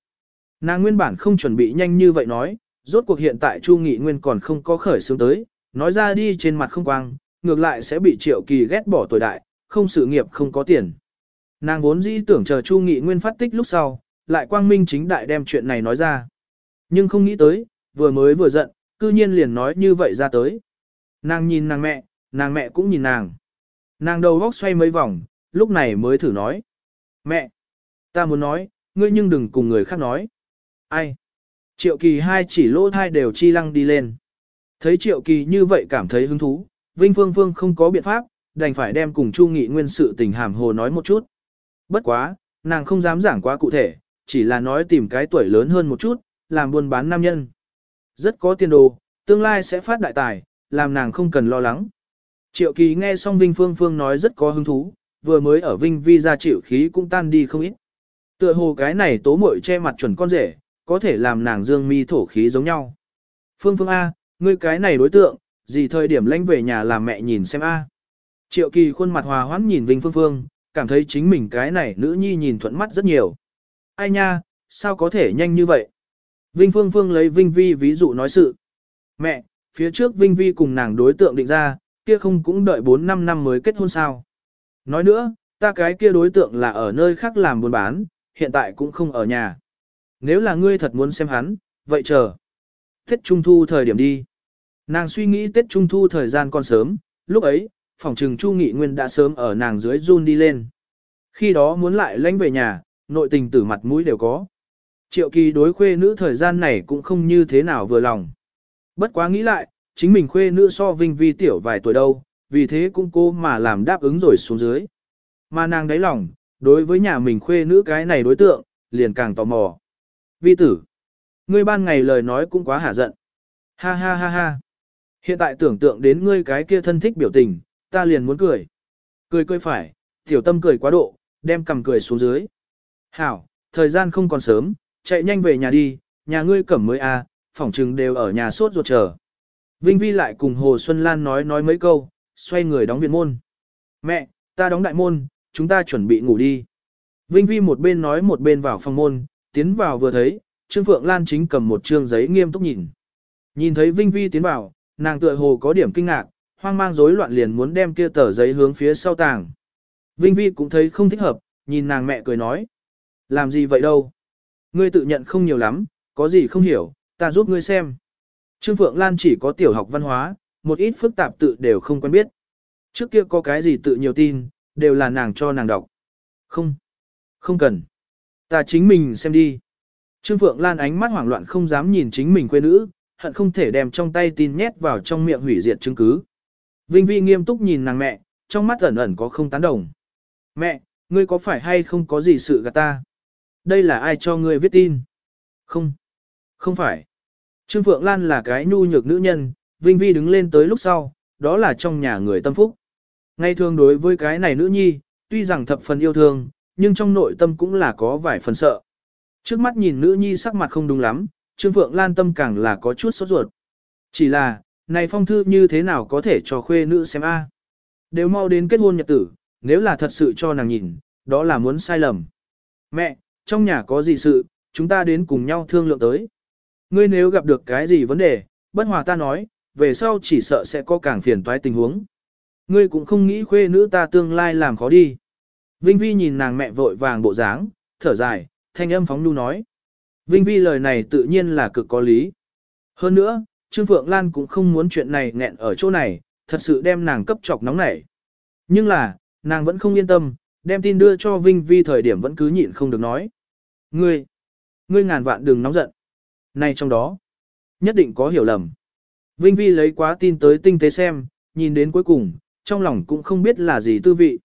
Nàng nguyên bản không chuẩn bị nhanh như vậy nói, rốt cuộc hiện tại Chu Nghị Nguyên còn không có khởi xướng tới, nói ra đi trên mặt không quang, ngược lại sẽ bị Triệu Kỳ ghét bỏ tuổi đại, không sự nghiệp không có tiền. Nàng vốn dĩ tưởng chờ Chu Nghị Nguyên phát tích lúc sau, lại quang minh chính đại đem chuyện này nói ra. Nhưng không nghĩ tới, vừa mới vừa giận, cư nhiên liền nói như vậy ra tới. Nàng nhìn nàng mẹ, nàng mẹ cũng nhìn nàng. Nàng đầu góc xoay mấy vòng, lúc này mới thử nói. Mẹ, ta muốn nói, ngươi nhưng đừng cùng người khác nói. Ai? Triệu kỳ hai chỉ lỗ thai đều chi lăng đi lên. Thấy triệu kỳ như vậy cảm thấy hứng thú, Vinh Phương Phương không có biện pháp, đành phải đem cùng Chu Nghị Nguyên sự tình hàm hồ nói một chút. Bất quá, nàng không dám giảng quá cụ thể, chỉ là nói tìm cái tuổi lớn hơn một chút, làm buôn bán nam nhân. Rất có tiền đồ, tương lai sẽ phát đại tài, làm nàng không cần lo lắng. Triệu kỳ nghe xong Vinh Phương Phương nói rất có hứng thú, vừa mới ở Vinh Vi ra chịu khí cũng tan đi không ít. Tựa hồ cái này tố muội che mặt chuẩn con rể, có thể làm nàng dương mi thổ khí giống nhau. Phương Phương A, ngươi cái này đối tượng, gì thời điểm lãnh về nhà làm mẹ nhìn xem A. Triệu kỳ khuôn mặt hòa hoãn nhìn Vinh Phương Phương, cảm thấy chính mình cái này nữ nhi nhìn thuận mắt rất nhiều. Ai nha, sao có thể nhanh như vậy? Vinh Phương Phương lấy Vinh Vi ví dụ nói sự. Mẹ, phía trước Vinh Vi cùng nàng đối tượng định ra, kia không cũng đợi 4-5 năm mới kết hôn sao. Nói nữa, ta cái kia đối tượng là ở nơi khác làm buôn bán, hiện tại cũng không ở nhà. Nếu là ngươi thật muốn xem hắn, vậy chờ. Tết Trung Thu thời điểm đi. Nàng suy nghĩ Tết Trung Thu thời gian còn sớm, lúc ấy, phòng trừng Chu Nghị Nguyên đã sớm ở nàng dưới run đi lên. Khi đó muốn lại lánh về nhà, nội tình tử mặt mũi đều có. Triệu kỳ đối khuê nữ thời gian này cũng không như thế nào vừa lòng. Bất quá nghĩ lại, chính mình khuê nữ so vinh vi tiểu vài tuổi đâu, vì thế cũng cô mà làm đáp ứng rồi xuống dưới. Mà nàng đáy lòng, đối với nhà mình khuê nữ cái này đối tượng, liền càng tò mò. Vi tử, ngươi ban ngày lời nói cũng quá hả giận. Ha ha ha ha. Hiện tại tưởng tượng đến ngươi cái kia thân thích biểu tình, ta liền muốn cười. Cười cười phải, tiểu tâm cười quá độ, đem cầm cười xuống dưới. Hảo, thời gian không còn sớm, chạy nhanh về nhà đi, nhà ngươi cẩm mới a, à, phỏng trừng đều ở nhà sốt ruột chờ. Vinh Vi lại cùng Hồ Xuân Lan nói nói mấy câu, xoay người đóng viện môn. Mẹ, ta đóng đại môn, chúng ta chuẩn bị ngủ đi. Vinh Vi một bên nói một bên vào phòng môn, tiến vào vừa thấy, Trương Phượng Lan chính cầm một trương giấy nghiêm túc nhìn. Nhìn thấy Vinh Vi tiến vào, nàng tựa hồ có điểm kinh ngạc, hoang mang rối loạn liền muốn đem kia tờ giấy hướng phía sau tàng. Vinh Vi cũng thấy không thích hợp, nhìn nàng mẹ cười nói. Làm gì vậy đâu? Ngươi tự nhận không nhiều lắm, có gì không hiểu, ta giúp ngươi xem. Trương Phượng Lan chỉ có tiểu học văn hóa, một ít phức tạp tự đều không quen biết. Trước kia có cái gì tự nhiều tin, đều là nàng cho nàng đọc. Không, không cần. Ta chính mình xem đi. Trương Phượng Lan ánh mắt hoảng loạn không dám nhìn chính mình quê nữ, hận không thể đem trong tay tin nhét vào trong miệng hủy diệt chứng cứ. Vinh Vi nghiêm túc nhìn nàng mẹ, trong mắt ẩn ẩn có không tán đồng. Mẹ, ngươi có phải hay không có gì sự gạt ta? Đây là ai cho ngươi viết tin? Không, không phải. Trương Phượng Lan là cái nhu nhược nữ nhân, Vinh Vi đứng lên tới lúc sau, đó là trong nhà người tâm phúc. Ngay thường đối với cái này nữ nhi, tuy rằng thập phần yêu thương, nhưng trong nội tâm cũng là có vài phần sợ. Trước mắt nhìn nữ nhi sắc mặt không đúng lắm, Trương Phượng Lan tâm càng là có chút sốt ruột. Chỉ là, này phong thư như thế nào có thể cho khuê nữ xem a? Đều mau đến kết hôn nhật tử, nếu là thật sự cho nàng nhìn, đó là muốn sai lầm. Mẹ, trong nhà có gì sự, chúng ta đến cùng nhau thương lượng tới. Ngươi nếu gặp được cái gì vấn đề, bất hòa ta nói, về sau chỉ sợ sẽ có càng phiền toái tình huống. Ngươi cũng không nghĩ khuê nữ ta tương lai làm khó đi. Vinh Vi nhìn nàng mẹ vội vàng bộ dáng, thở dài, thanh âm phóng nhu nói. Vinh Vi lời này tự nhiên là cực có lý. Hơn nữa, Trương Phượng Lan cũng không muốn chuyện này nghẹn ở chỗ này, thật sự đem nàng cấp chọc nóng nảy. Nhưng là, nàng vẫn không yên tâm, đem tin đưa cho Vinh Vi thời điểm vẫn cứ nhịn không được nói. Ngươi, ngươi ngàn vạn đừng nóng giận. Này trong đó, nhất định có hiểu lầm. Vinh Vi lấy quá tin tới tinh tế xem, nhìn đến cuối cùng, trong lòng cũng không biết là gì tư vị.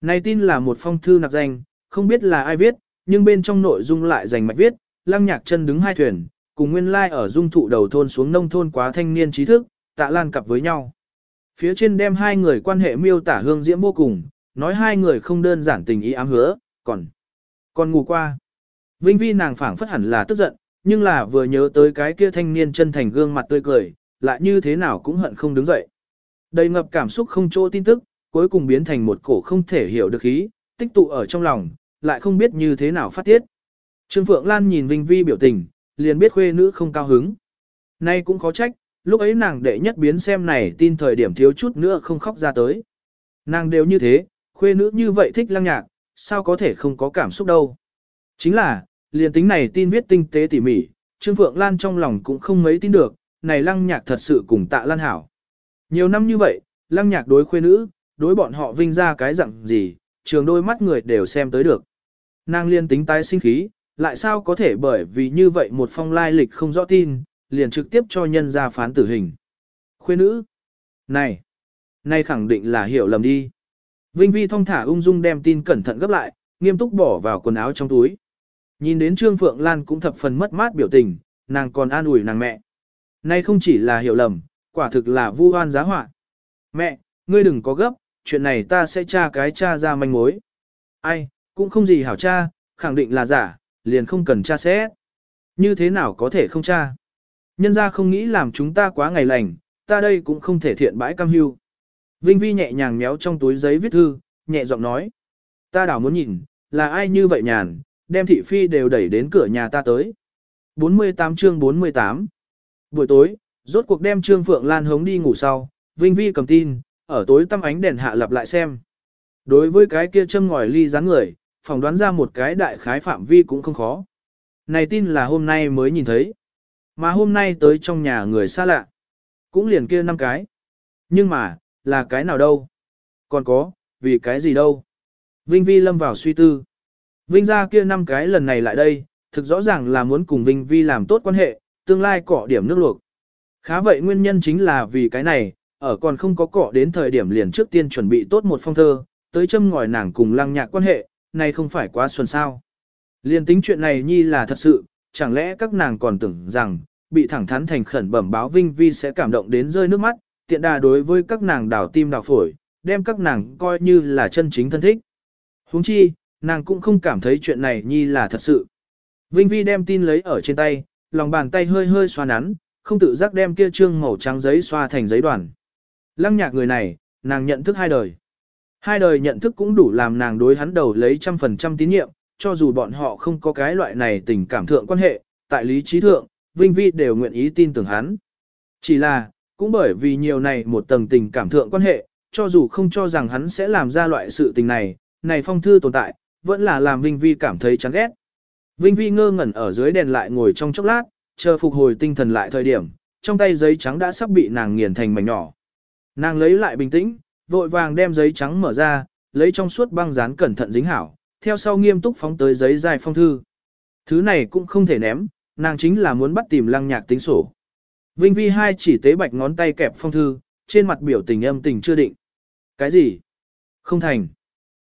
Này tin là một phong thư nặc danh, không biết là ai viết, nhưng bên trong nội dung lại dành mạch viết, lăng nhạc chân đứng hai thuyền, cùng nguyên lai ở dung thụ đầu thôn xuống nông thôn quá thanh niên trí thức, tạ lan cặp với nhau. Phía trên đem hai người quan hệ miêu tả hương diễm vô cùng, nói hai người không đơn giản tình ý ám hứa, còn, còn ngủ qua. Vinh vi nàng phảng phất hẳn là tức giận, nhưng là vừa nhớ tới cái kia thanh niên chân thành gương mặt tươi cười, lại như thế nào cũng hận không đứng dậy. Đầy ngập cảm xúc không chỗ tin tức, cuối cùng biến thành một cổ không thể hiểu được ý, tích tụ ở trong lòng, lại không biết như thế nào phát tiết. Trương Phượng Lan nhìn Vinh Vi biểu tình, liền biết khuê nữ không cao hứng. Nay cũng khó trách, lúc ấy nàng đệ nhất biến xem này tin thời điểm thiếu chút nữa không khóc ra tới. Nàng đều như thế, khuê nữ như vậy thích lăng nhạc, sao có thể không có cảm xúc đâu. Chính là, liền tính này tin viết tinh tế tỉ mỉ, Trương Phượng Lan trong lòng cũng không mấy tin được, này lăng nhạc thật sự cùng tạ lan hảo. Nhiều năm như vậy, lăng nhạc đối khuê nữ, đối bọn họ vinh ra cái dạng gì, trường đôi mắt người đều xem tới được. Nàng liên tính tái sinh khí, lại sao có thể bởi vì như vậy một phong lai lịch không rõ tin, liền trực tiếp cho nhân ra phán tử hình. Khuê nữ, này, này khẳng định là hiểu lầm đi. Vinh Vi thong thả ung dung đem tin cẩn thận gấp lại, nghiêm túc bỏ vào quần áo trong túi. Nhìn đến Trương Phượng Lan cũng thập phần mất mát biểu tình, nàng còn an ủi nàng mẹ. Nay không chỉ là hiểu lầm, quả thực là vu oan giá họa. Mẹ, ngươi đừng có gấp, chuyện này ta sẽ tra cái tra ra manh mối. Ai, cũng không gì hảo tra, khẳng định là giả, liền không cần tra xét. Như thế nào có thể không tra? Nhân ra không nghĩ làm chúng ta quá ngày lành, ta đây cũng không thể thiện bãi cam hưu. Vinh Vi nhẹ nhàng méo trong túi giấy viết thư, nhẹ giọng nói. Ta đảo muốn nhìn, là ai như vậy nhàn, đem thị phi đều đẩy đến cửa nhà ta tới. 48 chương 48 Buổi tối, rốt cuộc đem Trương Phượng Lan hống đi ngủ sau, Vinh Vi cầm tin, ở tối tăm ánh đèn hạ lặp lại xem. Đối với cái kia châm ngòi ly dáng người, phỏng đoán ra một cái đại khái phạm vi cũng không khó. Này tin là hôm nay mới nhìn thấy. Mà hôm nay tới trong nhà người xa lạ. Cũng liền kia năm cái. Nhưng mà, là cái nào đâu? Còn có, vì cái gì đâu? Vinh Vi lâm vào suy tư. Vinh ra kia năm cái lần này lại đây, thực rõ ràng là muốn cùng Vinh Vi làm tốt quan hệ, tương lai cọ điểm nước luộc. Khá vậy nguyên nhân chính là vì cái này, ở còn không có cọ đến thời điểm liền trước tiên chuẩn bị tốt một phong thơ, tới châm ngòi nàng cùng lăng nhạc quan hệ, này không phải quá xuân sao. Liên tính chuyện này nhi là thật sự, chẳng lẽ các nàng còn tưởng rằng, bị thẳng thắn thành khẩn bẩm báo Vinh Vi sẽ cảm động đến rơi nước mắt, tiện đà đối với các nàng đảo tim đảo phổi, đem các nàng coi như là chân chính thân thích. huống chi, nàng cũng không cảm thấy chuyện này nhi là thật sự. Vinh Vi đem tin lấy ở trên tay, lòng bàn tay hơi hơi xoa nắn, không tự giác đem kia trương màu trắng giấy xoa thành giấy đoàn. Lăng nhạc người này, nàng nhận thức hai đời. Hai đời nhận thức cũng đủ làm nàng đối hắn đầu lấy trăm phần trăm tín nhiệm, cho dù bọn họ không có cái loại này tình cảm thượng quan hệ, tại lý trí thượng, Vinh Vi đều nguyện ý tin tưởng hắn. Chỉ là, cũng bởi vì nhiều này một tầng tình cảm thượng quan hệ, cho dù không cho rằng hắn sẽ làm ra loại sự tình này, này phong thư tồn tại, vẫn là làm Vinh Vi cảm thấy chán ghét. Vinh Vi ngơ ngẩn ở dưới đèn lại ngồi trong chốc lát, chờ phục hồi tinh thần lại thời điểm, trong tay giấy trắng đã sắp bị nàng nghiền thành mảnh nhỏ. Nàng lấy lại bình tĩnh, vội vàng đem giấy trắng mở ra, lấy trong suốt băng dán cẩn thận dính hảo, theo sau nghiêm túc phóng tới giấy dài phong thư. Thứ này cũng không thể ném, nàng chính là muốn bắt tìm lăng nhạc tính sổ. Vinh Vi hai chỉ tế bạch ngón tay kẹp phong thư, trên mặt biểu tình âm tình chưa định. Cái gì? Không thành.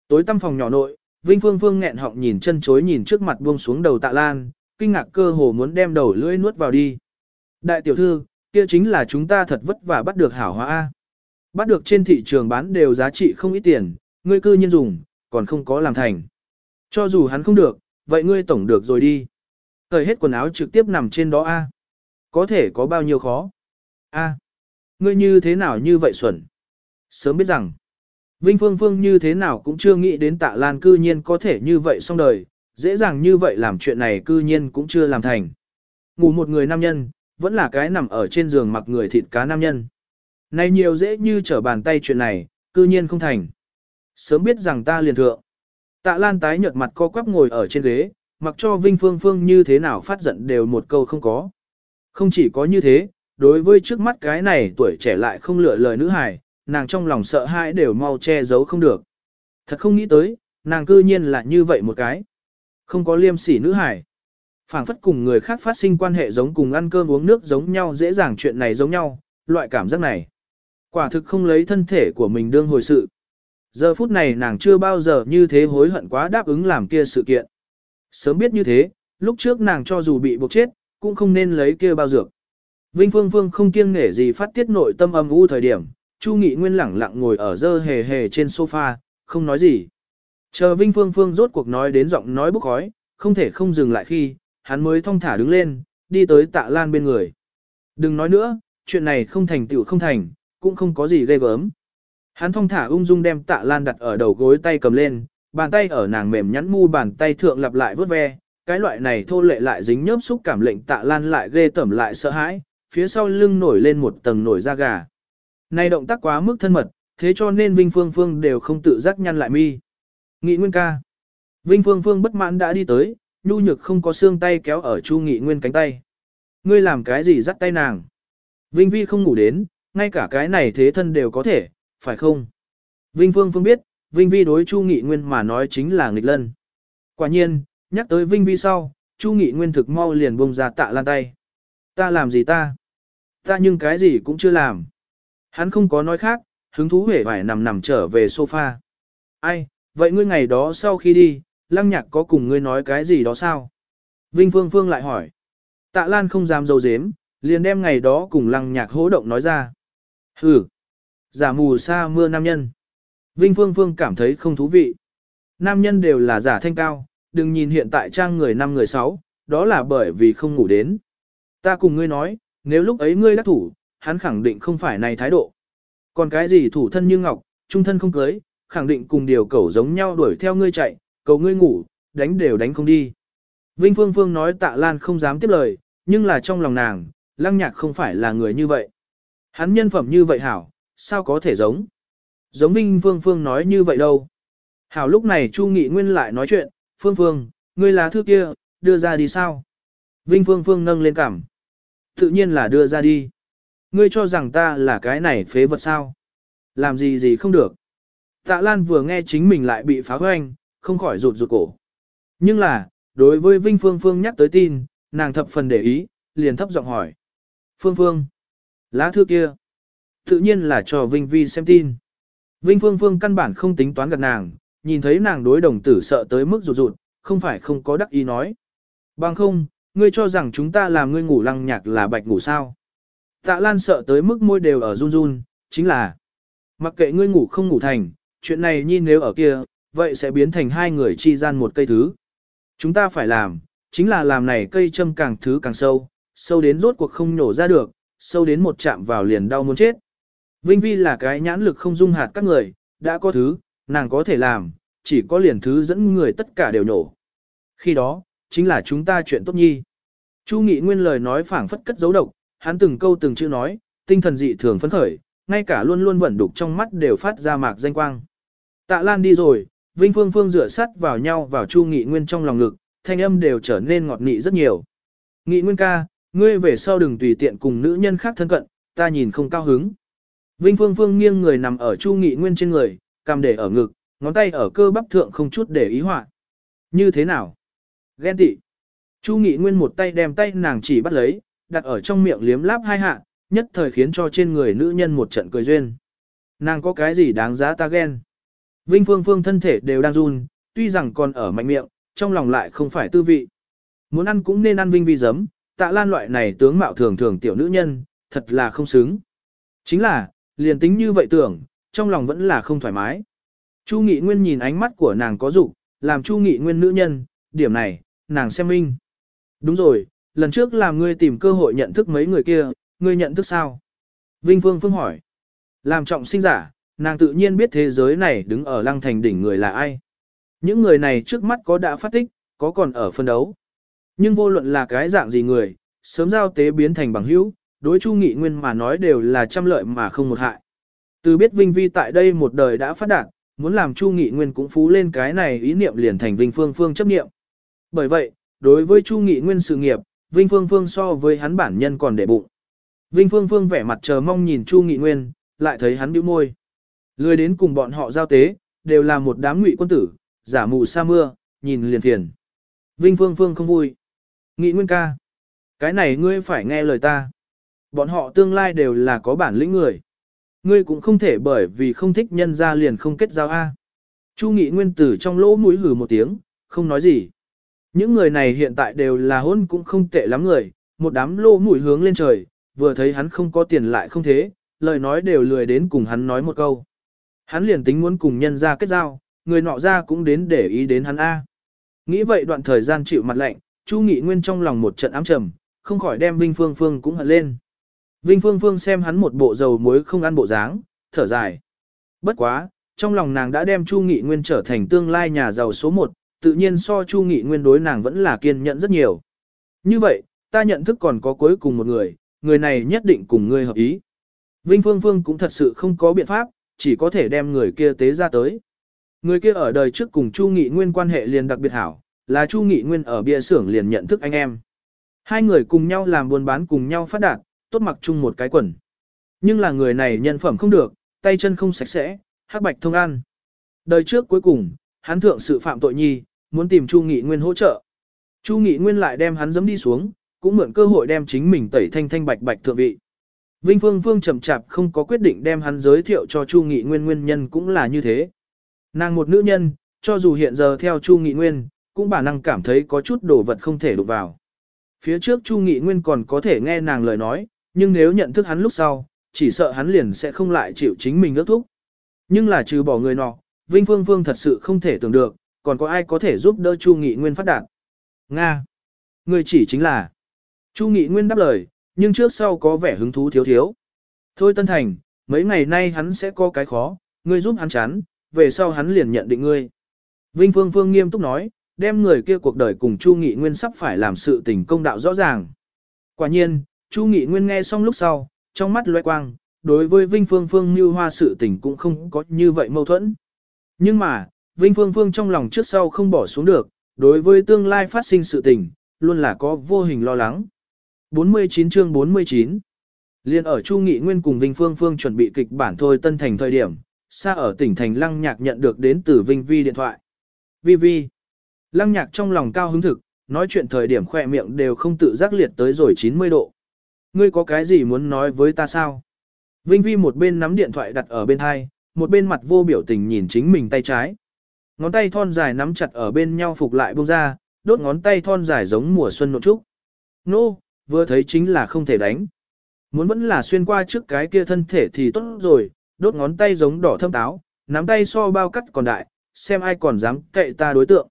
Tối tăm phòng nhỏ nội, Vinh Phương Phương nghẹn họng nhìn chân chối nhìn trước mặt buông xuống đầu tạ lan, kinh ngạc cơ hồ muốn đem đầu lưỡi nuốt vào đi. Đại tiểu thư, kia chính là chúng ta thật vất vả bắt được hảo hóa A. Bắt được trên thị trường bán đều giá trị không ít tiền, ngươi cư nhiên dùng, còn không có làm thành. Cho dù hắn không được, vậy ngươi tổng được rồi đi. Thời hết quần áo trực tiếp nằm trên đó A. Có thể có bao nhiêu khó. A. Ngươi như thế nào như vậy xuẩn. Sớm biết rằng, Vinh Phương Phương như thế nào cũng chưa nghĩ đến tạ lan cư nhiên có thể như vậy xong đời, dễ dàng như vậy làm chuyện này cư nhiên cũng chưa làm thành. Ngủ một người nam nhân, vẫn là cái nằm ở trên giường mặc người thịt cá nam nhân. Này nhiều dễ như trở bàn tay chuyện này, cư nhiên không thành. Sớm biết rằng ta liền thượng. Tạ Lan tái nhợt mặt co quắp ngồi ở trên ghế, mặc cho Vinh Phương Phương như thế nào phát giận đều một câu không có. Không chỉ có như thế, đối với trước mắt cái này tuổi trẻ lại không lựa lời nữ hài, nàng trong lòng sợ hãi đều mau che giấu không được. Thật không nghĩ tới, nàng cư nhiên là như vậy một cái. Không có liêm sỉ nữ hài. phảng phất cùng người khác phát sinh quan hệ giống cùng ăn cơm uống nước giống nhau dễ dàng chuyện này giống nhau, loại cảm giác này. Quả thực không lấy thân thể của mình đương hồi sự. Giờ phút này nàng chưa bao giờ như thế hối hận quá đáp ứng làm kia sự kiện. Sớm biết như thế, lúc trước nàng cho dù bị buộc chết, cũng không nên lấy kia bao dược. Vinh Phương Phương không kiêng nể gì phát tiết nội tâm âm u thời điểm, Chu Nghị Nguyên lẳng lặng ngồi ở dơ hề hề trên sofa, không nói gì. Chờ Vinh Phương Phương rốt cuộc nói đến giọng nói bốc khói, không thể không dừng lại khi, hắn mới thong thả đứng lên, đi tới tạ lan bên người. Đừng nói nữa, chuyện này không thành tựu không thành, cũng không có gì ghê gớm. Hắn thong thả ung dung đem tạ lan đặt ở đầu gối tay cầm lên, bàn tay ở nàng mềm nhắn mu bàn tay thượng lặp lại vớt ve, cái loại này thô lệ lại dính nhớp xúc cảm lệnh tạ lan lại ghê tẩm lại sợ hãi, phía sau lưng nổi lên một tầng nổi da gà. Này động tác quá mức thân mật, thế cho nên Vinh Phương Phương đều không tự giác nhăn lại mi. Nghị Nguyên ca. Vinh Phương Phương bất mãn đã đi tới, nhu nhược không có xương tay kéo ở Chu Nghị Nguyên cánh tay. Ngươi làm cái gì dắt tay nàng? Vinh Vi không ngủ đến, ngay cả cái này thế thân đều có thể, phải không? Vinh Phương Phương biết, Vinh Vi đối Chu Nghị Nguyên mà nói chính là nghịch lân. Quả nhiên, nhắc tới Vinh Vi sau, Chu Nghị Nguyên thực mau liền bông ra tạ lan tay. Ta làm gì ta? Ta nhưng cái gì cũng chưa làm. Hắn không có nói khác, hứng thú hể phải nằm nằm trở về sofa. Ai, vậy ngươi ngày đó sau khi đi, lăng nhạc có cùng ngươi nói cái gì đó sao? Vinh Phương Phương lại hỏi. Tạ Lan không dám dâu dếm, liền đem ngày đó cùng lăng nhạc hố động nói ra. Hừ, giả mù sa mưa nam nhân. Vinh Phương Phương cảm thấy không thú vị. Nam nhân đều là giả thanh cao, đừng nhìn hiện tại trang người năm người sáu, đó là bởi vì không ngủ đến. Ta cùng ngươi nói, nếu lúc ấy ngươi đắc thủ, hắn khẳng định không phải này thái độ. Còn cái gì thủ thân như ngọc, trung thân không cưới, khẳng định cùng điều cẩu giống nhau đuổi theo ngươi chạy, cầu ngươi ngủ, đánh đều đánh không đi. Vinh Phương Phương nói tạ Lan không dám tiếp lời, nhưng là trong lòng nàng, lăng nhạc không phải là người như vậy. Hắn nhân phẩm như vậy hảo, sao có thể giống? Giống Vinh Phương Phương nói như vậy đâu. Hảo lúc này Chu Nghị Nguyên lại nói chuyện, Phương Phương, ngươi lá thư kia, đưa ra đi sao? Vinh Phương Phương nâng lên cảm. Tự nhiên là đưa ra đi. Ngươi cho rằng ta là cái này phế vật sao? Làm gì gì không được. Tạ Lan vừa nghe chính mình lại bị phá hoanh, không khỏi rụt rụt cổ. Nhưng là, đối với Vinh Phương Phương nhắc tới tin, nàng thập phần để ý, liền thấp giọng hỏi. Phương Phương, lá thư kia, tự nhiên là cho Vinh Vi xem tin. Vinh Phương Phương căn bản không tính toán gặp nàng, nhìn thấy nàng đối đồng tử sợ tới mức rụt rụt, không phải không có đắc ý nói. Bằng không, ngươi cho rằng chúng ta làm ngươi ngủ lăng nhạc là bạch ngủ sao. Tạ Lan sợ tới mức môi đều ở run run, chính là mặc kệ ngươi ngủ không ngủ thành, chuyện này nhìn nếu ở kia, vậy sẽ biến thành hai người chi gian một cây thứ. Chúng ta phải làm, chính là làm này cây châm càng thứ càng sâu, sâu đến rốt cuộc không nổ ra được, sâu đến một chạm vào liền đau muốn chết. Vinh Vi là cái nhãn lực không dung hạt các người, đã có thứ, nàng có thể làm, chỉ có liền thứ dẫn người tất cả đều nổ. Khi đó, chính là chúng ta chuyện tốt nhi. Chu Nghị Nguyên lời nói phảng phất cất dấu độc, hắn từng câu từng chữ nói, tinh thần dị thường phấn khởi, ngay cả luôn luôn vẩn đục trong mắt đều phát ra mạc danh quang. Tạ Lan đi rồi, Vinh Phương Phương rửa sát vào nhau vào Chu Nghị Nguyên trong lòng ngực, thanh âm đều trở nên ngọt nị rất nhiều. Nghị Nguyên ca, ngươi về sau đừng tùy tiện cùng nữ nhân khác thân cận, ta nhìn không cao hứng. Vinh Phương Phương nghiêng người nằm ở Chu Nghị Nguyên trên người, cằm để ở ngực, ngón tay ở cơ bắp thượng không chút để ý họa. Như thế nào? Ghen tị. Chu Nghị Nguyên một tay đem tay nàng chỉ bắt lấy, đặt ở trong miệng liếm láp hai hạ, nhất thời khiến cho trên người nữ nhân một trận cười duyên. Nàng có cái gì đáng giá ta ghen? Vinh Phương Phương thân thể đều đang run, tuy rằng còn ở mạnh miệng, trong lòng lại không phải tư vị. Muốn ăn cũng nên ăn Vinh Vi giấm, tạ lan loại này tướng mạo thường thường tiểu nữ nhân, thật là không xứng. Chính là, liền tính như vậy tưởng, trong lòng vẫn là không thoải mái. Chu Nghị Nguyên nhìn ánh mắt của nàng có dục, làm Chu Nghị Nguyên nữ nhân, điểm này, nàng xem minh. Đúng rồi, lần trước làm ngươi tìm cơ hội nhận thức mấy người kia, ngươi nhận thức sao? Vinh Phương Phương hỏi. Làm trọng sinh giả, nàng tự nhiên biết thế giới này đứng ở lăng thành đỉnh người là ai. Những người này trước mắt có đã phát tích, có còn ở phân đấu. Nhưng vô luận là cái dạng gì người, sớm giao tế biến thành bằng hữu, đối Chu Nghị Nguyên mà nói đều là trăm lợi mà không một hại. Từ biết Vinh Vi tại đây một đời đã phát đạt, muốn làm Chu Nghị Nguyên cũng phú lên cái này ý niệm liền thành Vinh Phương Phương chấp niệm. Bởi vậy, đối với Chu Nghị Nguyên sự nghiệp, Vinh Phương Phương so với hắn bản nhân còn để bụng. Vinh Phương Phương vẻ mặt chờ mong nhìn Chu Nghị Nguyên, lại thấy hắn bĩu môi. Lười đến cùng bọn họ giao tế, đều là một đám ngụy quân tử, giả mù sa mưa, nhìn liền phiền. Vinh Phương Phương không vui. Nghị Nguyên ca. Cái này ngươi phải nghe lời ta. Bọn họ tương lai đều là có bản lĩnh người. Ngươi cũng không thể bởi vì không thích nhân ra liền không kết giao A. Chu Nghị Nguyên tử trong lỗ mũi hử một tiếng, không nói gì. Những người này hiện tại đều là hôn cũng không tệ lắm người, một đám lỗ mũi hướng lên trời, vừa thấy hắn không có tiền lại không thế, lời nói đều lười đến cùng hắn nói một câu. Hắn liền tính muốn cùng nhân ra kết giao, người nọ ra cũng đến để ý đến hắn A. Nghĩ vậy đoạn thời gian chịu mặt lạnh, Chu Nghị Nguyên trong lòng một trận ám trầm, không khỏi đem Vinh Phương Phương cũng hận lên. Vinh Phương Phương xem hắn một bộ dầu muối không ăn bộ dáng, thở dài. Bất quá, trong lòng nàng đã đem Chu Nghị Nguyên trở thành tương lai nhà giàu số 1, tự nhiên so Chu Nghị Nguyên đối nàng vẫn là kiên nhẫn rất nhiều. Như vậy, ta nhận thức còn có cuối cùng một người, người này nhất định cùng ngươi hợp ý. Vinh Phương Phương cũng thật sự không có biện pháp, chỉ có thể đem người kia tế ra tới. Người kia ở đời trước cùng Chu Nghị Nguyên quan hệ liền đặc biệt hảo, là Chu Nghị Nguyên ở bia xưởng liền nhận thức anh em. Hai người cùng nhau làm buôn bán cùng nhau phát đạt, tốt mặc chung một cái quần. Nhưng là người này nhân phẩm không được, tay chân không sạch sẽ, hắc bạch thông ăn. Đời trước cuối cùng, hắn thượng sự phạm tội nhi, muốn tìm Chu Nghị Nguyên hỗ trợ. Chu Nghị Nguyên lại đem hắn dẫm đi xuống, cũng mượn cơ hội đem chính mình tẩy thanh thanh bạch bạch thượng vị. Vinh Phương Phương chậm chạp không có quyết định đem hắn giới thiệu cho Chu Nghị Nguyên nguyên nhân cũng là như thế. Nàng một nữ nhân, cho dù hiện giờ theo Chu Nghị Nguyên, cũng bản năng cảm thấy có chút đồ vật không thể đụng vào. Phía trước Chu Nghị Nguyên còn có thể nghe nàng lời nói, nhưng nếu nhận thức hắn lúc sau, chỉ sợ hắn liền sẽ không lại chịu chính mình ước thúc. Nhưng là trừ bỏ người nọ, Vinh Phương Phương thật sự không thể tưởng được, còn có ai có thể giúp đỡ Chu Nghị Nguyên phát đạt. Nga. Người chỉ chính là. Chu Nghị Nguyên đáp lời, nhưng trước sau có vẻ hứng thú thiếu thiếu. Thôi Tân Thành, mấy ngày nay hắn sẽ có cái khó, ngươi giúp hắn chán, về sau hắn liền nhận định ngươi. Vinh Phương Phương nghiêm túc nói, đem người kia cuộc đời cùng Chu Nghị Nguyên sắp phải làm sự tình công đạo rõ ràng. Quả nhiên, Chu Nghị Nguyên nghe xong lúc sau, trong mắt loe quang, đối với Vinh Phương Phương như hoa sự tình cũng không có như vậy mâu thuẫn. Nhưng mà, Vinh Phương Phương trong lòng trước sau không bỏ xuống được, đối với tương lai phát sinh sự tình, luôn là có vô hình lo lắng. 49 chương 49 Liên ở Chu Nghị Nguyên cùng Vinh Phương Phương chuẩn bị kịch bản thôi tân thành thời điểm, xa ở tỉnh thành Lăng Nhạc nhận được đến từ Vinh Vi điện thoại. Vi Vi. Lăng Nhạc trong lòng cao hứng thực, nói chuyện thời điểm khỏe miệng đều không tự giác liệt tới rồi 90 độ. Ngươi có cái gì muốn nói với ta sao? Vinh Vi một bên nắm điện thoại đặt ở bên hai, một bên mặt vô biểu tình nhìn chính mình tay trái. Ngón tay thon dài nắm chặt ở bên nhau phục lại buông ra, đốt ngón tay thon dài giống mùa xuân nộn trúc. Nô, vừa thấy chính là không thể đánh. Muốn vẫn là xuyên qua trước cái kia thân thể thì tốt rồi, đốt ngón tay giống đỏ thâm táo, nắm tay so bao cắt còn đại, xem ai còn dám cậy ta đối tượng.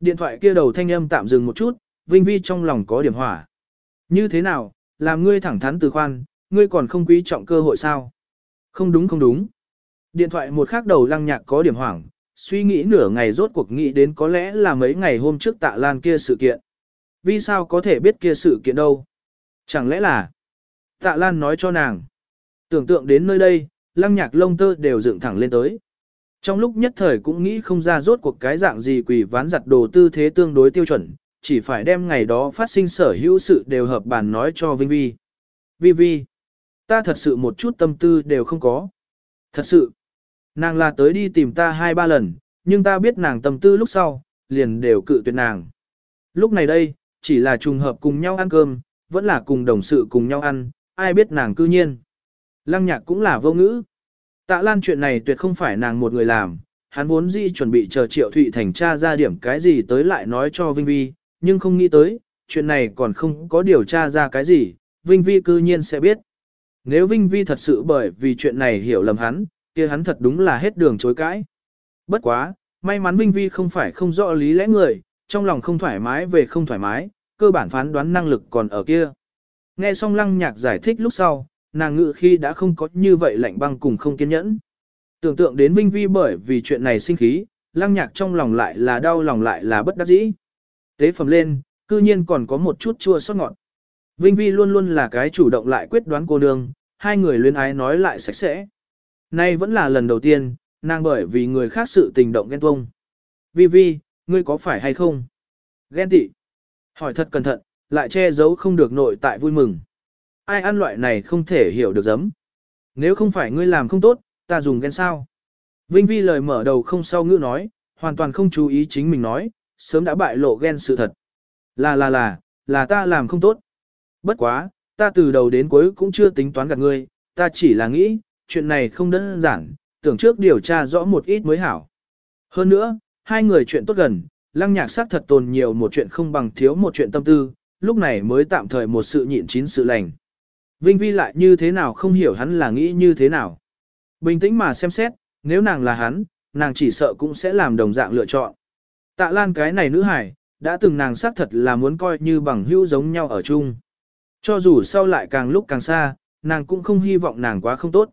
Điện thoại kia đầu thanh âm tạm dừng một chút, Vinh Vi trong lòng có điểm hỏa. Như thế nào, làm ngươi thẳng thắn từ khoan, ngươi còn không quý trọng cơ hội sao? Không đúng không đúng. Điện thoại một khắc đầu lăng nhạc có điểm hoảng, suy nghĩ nửa ngày rốt cuộc nghĩ đến có lẽ là mấy ngày hôm trước tạ lan kia sự kiện. Vì sao có thể biết kia sự kiện đâu? Chẳng lẽ là tạ lan nói cho nàng. Tưởng tượng đến nơi đây, lăng nhạc lông tơ đều dựng thẳng lên tới. Trong lúc nhất thời cũng nghĩ không ra rốt cuộc cái dạng gì quỷ ván giặt đồ tư thế tương đối tiêu chuẩn, chỉ phải đem ngày đó phát sinh sở hữu sự đều hợp bàn nói cho Vinh Vi. Vi Vi, ta thật sự một chút tâm tư đều không có. Thật sự, nàng là tới đi tìm ta hai ba lần, nhưng ta biết nàng tâm tư lúc sau, liền đều cự tuyệt nàng. Lúc này đây, chỉ là trùng hợp cùng nhau ăn cơm, vẫn là cùng đồng sự cùng nhau ăn, ai biết nàng cư nhiên. Lăng nhạc cũng là vô ngữ. Tạ Lan chuyện này tuyệt không phải nàng một người làm, hắn vốn dĩ chuẩn bị chờ Triệu Thụy Thành tra ra điểm cái gì tới lại nói cho Vinh Vi, nhưng không nghĩ tới, chuyện này còn không có điều tra ra cái gì, Vinh Vi cư nhiên sẽ biết. Nếu Vinh Vi thật sự bởi vì chuyện này hiểu lầm hắn, kia hắn thật đúng là hết đường chối cãi. Bất quá, may mắn Vinh Vi không phải không rõ lý lẽ người, trong lòng không thoải mái về không thoải mái, cơ bản phán đoán năng lực còn ở kia. Nghe xong lăng nhạc giải thích lúc sau, nàng ngự khi đã không có như vậy lạnh băng cùng không kiên nhẫn. Tưởng tượng đến Vinh Vi bởi vì chuyện này sinh khí, lăng nhạc trong lòng lại là đau lòng lại là bất đắc dĩ. Tế phẩm lên, cư nhiên còn có một chút chua xót ngọt. Vinh Vi luôn luôn là cái chủ động lại quyết đoán cô nương, hai người luyến ái nói lại sạch sẽ. Nay vẫn là lần đầu tiên, nàng bởi vì người khác sự tình động ghen tuông. Vi Vi, ngươi có phải hay không? Ghen tị. Hỏi thật cẩn thận, lại che giấu không được nội tại vui mừng. Ai ăn loại này không thể hiểu được giấm. Nếu không phải ngươi làm không tốt, ta dùng ghen sao? Vinh Vi lời mở đầu không sau ngữ nói, hoàn toàn không chú ý chính mình nói, sớm đã bại lộ ghen sự thật. Là là là, là ta làm không tốt. Bất quá, ta từ đầu đến cuối cũng chưa tính toán gạt ngươi, ta chỉ là nghĩ, chuyện này không đơn giản, tưởng trước điều tra rõ một ít mới hảo. Hơn nữa, hai người chuyện tốt gần, lăng nhạc sắc thật tồn nhiều một chuyện không bằng thiếu một chuyện tâm tư, lúc này mới tạm thời một sự nhịn chín sự lành. Vinh Vi lại như thế nào không hiểu hắn là nghĩ như thế nào. Bình tĩnh mà xem xét, nếu nàng là hắn, nàng chỉ sợ cũng sẽ làm đồng dạng lựa chọn. Tạ Lan cái này nữ hải, đã từng nàng xác thật là muốn coi như bằng hữu giống nhau ở chung. Cho dù sau lại càng lúc càng xa, nàng cũng không hy vọng nàng quá không tốt.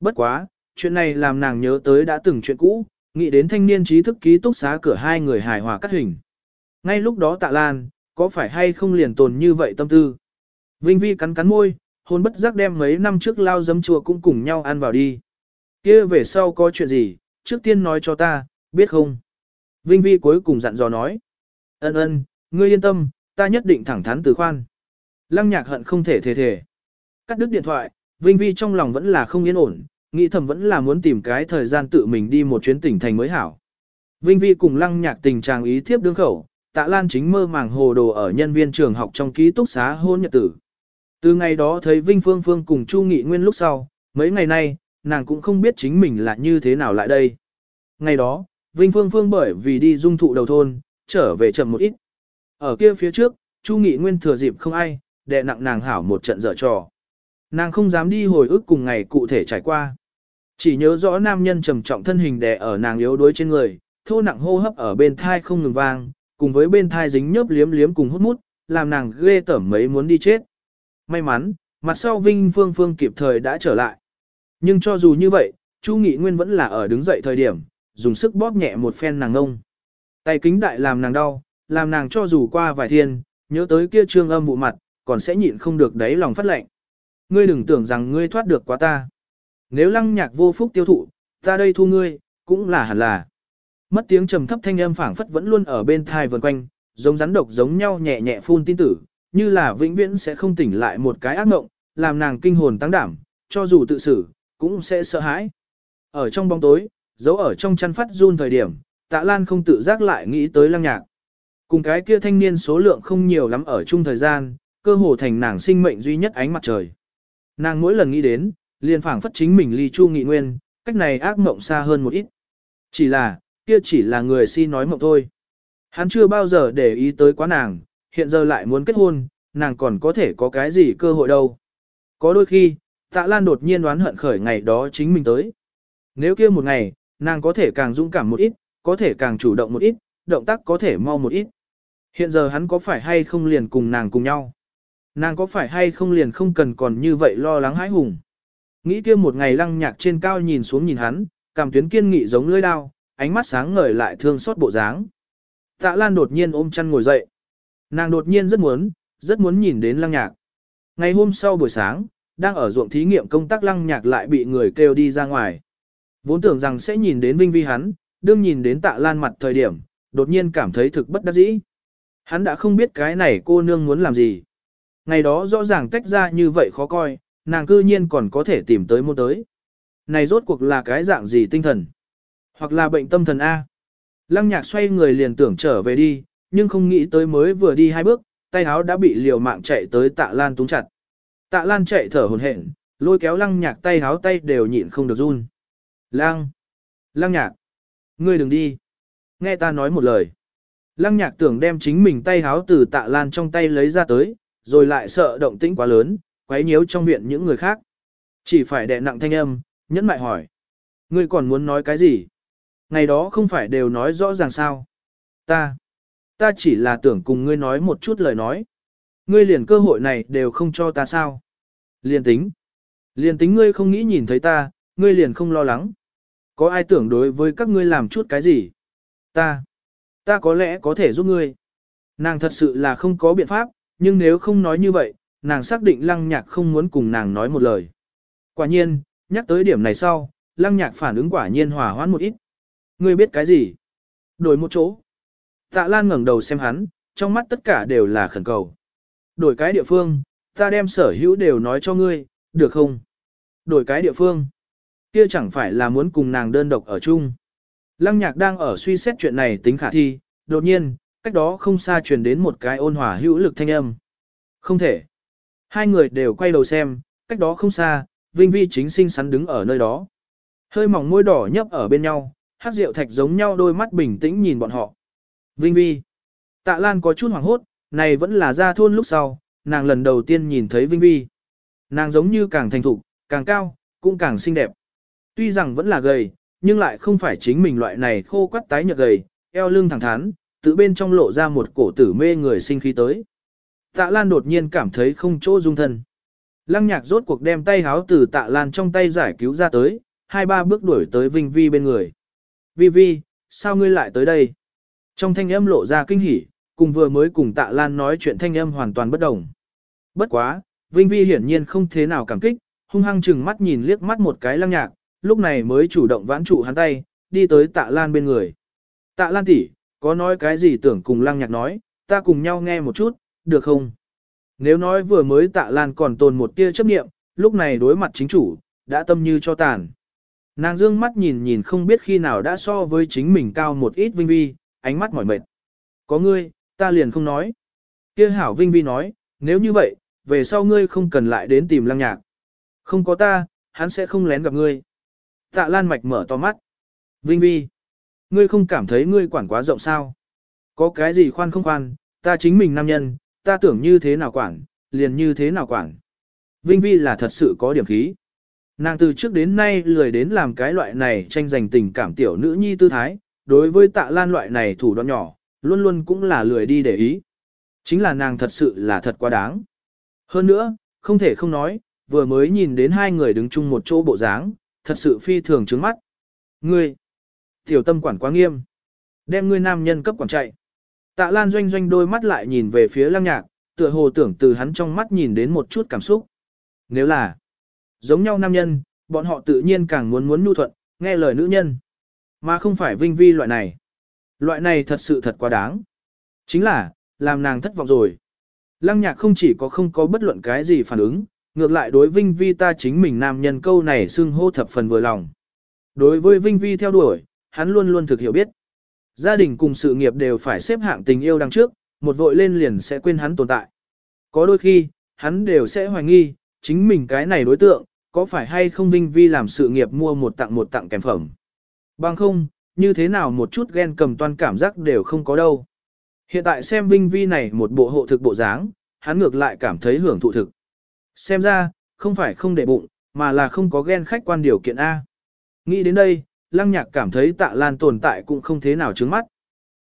Bất quá, chuyện này làm nàng nhớ tới đã từng chuyện cũ, nghĩ đến thanh niên trí thức ký túc xá cửa hai người hài hòa cắt hình. Ngay lúc đó tạ lan, có phải hay không liền tồn như vậy tâm tư? Vinh Vi cắn cắn môi, hôn bất giác đem mấy năm trước lao dấm chùa cũng cùng nhau ăn vào đi. kia về sau có chuyện gì, trước tiên nói cho ta, biết không? Vinh Vi cuối cùng dặn dò nói. Ân ân, ngươi yên tâm, ta nhất định thẳng thắn từ khoan. Lăng nhạc hận không thể thề thề. Cắt đứt điện thoại, Vinh Vi trong lòng vẫn là không yên ổn, nghĩ thầm vẫn là muốn tìm cái thời gian tự mình đi một chuyến tỉnh thành mới hảo. Vinh Vi cùng lăng nhạc tình trạng ý thiếp đương khẩu, tạ lan chính mơ màng hồ đồ ở nhân viên trường học trong ký túc xá hôn nhật tử. Từ ngày đó thấy Vinh Phương Phương cùng Chu Nghị Nguyên lúc sau, mấy ngày nay, nàng cũng không biết chính mình là như thế nào lại đây. Ngày đó, Vinh Phương Phương bởi vì đi dung thụ đầu thôn, trở về chậm một ít. Ở kia phía trước, Chu Nghị Nguyên thừa dịp không ai, đệ nặng nàng hảo một trận dở trò. Nàng không dám đi hồi ức cùng ngày cụ thể trải qua. Chỉ nhớ rõ nam nhân trầm trọng thân hình đè ở nàng yếu đuối trên người, thô nặng hô hấp ở bên thai không ngừng vang, cùng với bên thai dính nhớp liếm liếm cùng hút mút, làm nàng ghê tởm mấy muốn đi chết. May mắn, mặt sau Vinh Phương Phương kịp thời đã trở lại. Nhưng cho dù như vậy, Chu Nghị Nguyên vẫn là ở đứng dậy thời điểm, dùng sức bóp nhẹ một phen nàng ngông. Tay kính đại làm nàng đau, làm nàng cho dù qua vài thiên, nhớ tới kia trương âm vụ mặt, còn sẽ nhịn không được đáy lòng phát lệnh. Ngươi đừng tưởng rằng ngươi thoát được quá ta. Nếu lăng nhạc vô phúc tiêu thụ, ta đây thu ngươi, cũng là hẳn là. Mất tiếng trầm thấp thanh âm phảng phất vẫn luôn ở bên thai vần quanh, giống rắn độc giống nhau nhẹ nhẹ phun tin tử, như là vĩnh viễn sẽ không tỉnh lại một cái ác mộng, làm nàng kinh hồn tăng đảm, cho dù tự xử, cũng sẽ sợ hãi. Ở trong bóng tối, giấu ở trong chăn phát run thời điểm, tạ lan không tự giác lại nghĩ tới lăng nhạc. Cùng cái kia thanh niên số lượng không nhiều lắm ở chung thời gian, cơ hồ thành nàng sinh mệnh duy nhất ánh mặt trời. Nàng mỗi lần nghĩ đến, liền phảng phất chính mình ly chu nghị nguyên, cách này ác mộng xa hơn một ít. Chỉ là, kia chỉ là người si nói mộng thôi. Hắn chưa bao giờ để ý tới quá nàng, hiện giờ lại muốn kết hôn, nàng còn có thể có cái gì cơ hội đâu. Có đôi khi, tạ lan đột nhiên đoán hận khởi ngày đó chính mình tới. Nếu kia một ngày, nàng có thể càng dũng cảm một ít, có thể càng chủ động một ít, động tác có thể mau một ít. Hiện giờ hắn có phải hay không liền cùng nàng cùng nhau? Nàng có phải hay không liền không cần còn như vậy lo lắng hãi hùng? Nghĩ kia một ngày lăng nhạc trên cao nhìn xuống nhìn hắn, cảm tuyến kiên nghị giống lưỡi đao, ánh mắt sáng ngời lại thương xót bộ dáng. Tạ Lan đột nhiên ôm chăn ngồi dậy. Nàng đột nhiên rất muốn, rất muốn nhìn đến lăng nhạc. Ngày hôm sau buổi sáng, đang ở ruộng thí nghiệm công tác lăng nhạc lại bị người kêu đi ra ngoài. Vốn tưởng rằng sẽ nhìn đến Vinh Vi hắn, đương nhìn đến tạ lan mặt thời điểm, đột nhiên cảm thấy thực bất đắc dĩ. Hắn đã không biết cái này cô nương muốn làm gì. Ngày đó rõ ràng tách ra như vậy khó coi, nàng cư nhiên còn có thể tìm tới môn tới. Này rốt cuộc là cái dạng gì tinh thần? Hoặc là bệnh tâm thần A? Lăng nhạc xoay người liền tưởng trở về đi, nhưng không nghĩ tới mới vừa đi hai bước, tay áo đã bị liều mạng chạy tới tạ lan túng chặt. Tạ lan chạy thở hồn hển, lôi kéo lăng nhạc tay áo tay đều nhịn không được run. Lăng! Lăng nhạc! Ngươi đừng đi! Nghe ta nói một lời. Lăng nhạc tưởng đem chính mình tay háo từ tạ lan trong tay lấy ra tới, rồi lại sợ động tĩnh quá lớn, quấy nhiễu trong viện những người khác. Chỉ phải đè nặng thanh âm, nhẫn mại hỏi. Ngươi còn muốn nói cái gì? Ngày đó không phải đều nói rõ ràng sao? Ta, ta chỉ là tưởng cùng ngươi nói một chút lời nói. Ngươi liền cơ hội này đều không cho ta sao? Liền tính. Liền tính ngươi không nghĩ nhìn thấy ta, ngươi liền không lo lắng. Có ai tưởng đối với các ngươi làm chút cái gì? Ta, ta có lẽ có thể giúp ngươi. Nàng thật sự là không có biện pháp, nhưng nếu không nói như vậy, nàng xác định lăng nhạc không muốn cùng nàng nói một lời. Quả nhiên, nhắc tới điểm này sau, lăng nhạc phản ứng quả nhiên hòa hoãn một ít. Ngươi biết cái gì? Đổi một chỗ. Tạ Lan ngẩng đầu xem hắn, trong mắt tất cả đều là khẩn cầu. Đổi cái địa phương, ta đem sở hữu đều nói cho ngươi, được không? Đổi cái địa phương. Kia chẳng phải là muốn cùng nàng đơn độc ở chung. Lăng nhạc đang ở suy xét chuyện này tính khả thi, đột nhiên, cách đó không xa truyền đến một cái ôn hòa hữu lực thanh âm. Không thể. Hai người đều quay đầu xem, cách đó không xa, Vinh Vi chính xinh xắn đứng ở nơi đó. Hơi mỏng môi đỏ nhấp ở bên nhau, hát rượu thạch giống nhau đôi mắt bình tĩnh nhìn bọn họ. Vinh Vi. Tạ Lan có chút hoảng hốt, này vẫn là ra thôn lúc sau, nàng lần đầu tiên nhìn thấy Vinh Vi. Nàng giống như càng thành thục, càng cao, cũng càng xinh đẹp. Tuy rằng vẫn là gầy, nhưng lại không phải chính mình loại này khô quắt tái nhợt gầy, eo lưng thẳng thắn, tự bên trong lộ ra một cổ tử mê người sinh khí tới. Tạ Lan đột nhiên cảm thấy không chỗ dung thân. Lăng nhạc rốt cuộc đem tay háo từ tạ Lan trong tay giải cứu ra tới, hai ba bước đuổi tới Vinh Vi bên người. Vi Vi, sao ngươi lại tới đây? Trong thanh âm lộ ra kinh hỉ, cùng vừa mới cùng tạ lan nói chuyện thanh âm hoàn toàn bất đồng. Bất quá, Vinh Vi hiển nhiên không thế nào cảm kích, hung hăng chừng mắt nhìn liếc mắt một cái lăng nhạc, lúc này mới chủ động vãn trụ hắn tay, đi tới tạ lan bên người. Tạ lan tỷ, có nói cái gì tưởng cùng lăng nhạc nói, ta cùng nhau nghe một chút, được không? Nếu nói vừa mới tạ lan còn tồn một tia chấp niệm, lúc này đối mặt chính chủ, đã tâm như cho tàn. Nàng dương mắt nhìn nhìn không biết khi nào đã so với chính mình cao một ít vinh vi, ánh mắt mỏi mệt. Có ngươi, ta liền không nói. Kia hảo vinh vi nói, nếu như vậy, về sau ngươi không cần lại đến tìm lăng nhạc. Không có ta, hắn sẽ không lén gặp ngươi. Tạ Lan Mạch mở to mắt. Vinh vi, ngươi không cảm thấy ngươi quản quá rộng sao? Có cái gì khoan không khoan, ta chính mình nam nhân, ta tưởng như thế nào quản, liền như thế nào quản. Vinh vi là thật sự có điểm khí. Nàng từ trước đến nay lười đến làm cái loại này tranh giành tình cảm tiểu nữ nhi tư thái, đối với tạ lan loại này thủ đoạn nhỏ, luôn luôn cũng là lười đi để ý. Chính là nàng thật sự là thật quá đáng. Hơn nữa, không thể không nói, vừa mới nhìn đến hai người đứng chung một chỗ bộ dáng, thật sự phi thường trứng mắt. Ngươi, tiểu tâm quản quá nghiêm, đem ngươi nam nhân cấp quản chạy. Tạ Lan doanh doanh đôi mắt lại nhìn về phía lăng nhạc, tựa hồ tưởng từ hắn trong mắt nhìn đến một chút cảm xúc. Nếu là giống nhau nam nhân, bọn họ tự nhiên càng muốn muốn nhu thuận, nghe lời nữ nhân. Mà không phải vinh vi loại này. Loại này thật sự thật quá đáng. Chính là, làm nàng thất vọng rồi. Lăng nhạc không chỉ có không có bất luận cái gì phản ứng, ngược lại đối Vinh Vi ta chính mình nam nhân câu này xưng hô thập phần vừa lòng. Đối với Vinh Vi theo đuổi, hắn luôn luôn thực hiểu biết. Gia đình cùng sự nghiệp đều phải xếp hạng tình yêu đằng trước, một vội lên liền sẽ quên hắn tồn tại. Có đôi khi, hắn đều sẽ hoài nghi, chính mình cái này đối tượng, có phải hay không Vinh Vi làm sự nghiệp mua một tặng một tặng kèm phẩm. Bằng không, như thế nào một chút ghen cầm toan cảm giác đều không có đâu. Hiện tại xem Vinh Vi này một bộ hộ thực bộ dáng, hắn ngược lại cảm thấy hưởng thụ thực. Xem ra, không phải không để bụng, mà là không có ghen khách quan điều kiện A. Nghĩ đến đây, lăng nhạc cảm thấy tạ lan tồn tại cũng không thế nào trứng mắt.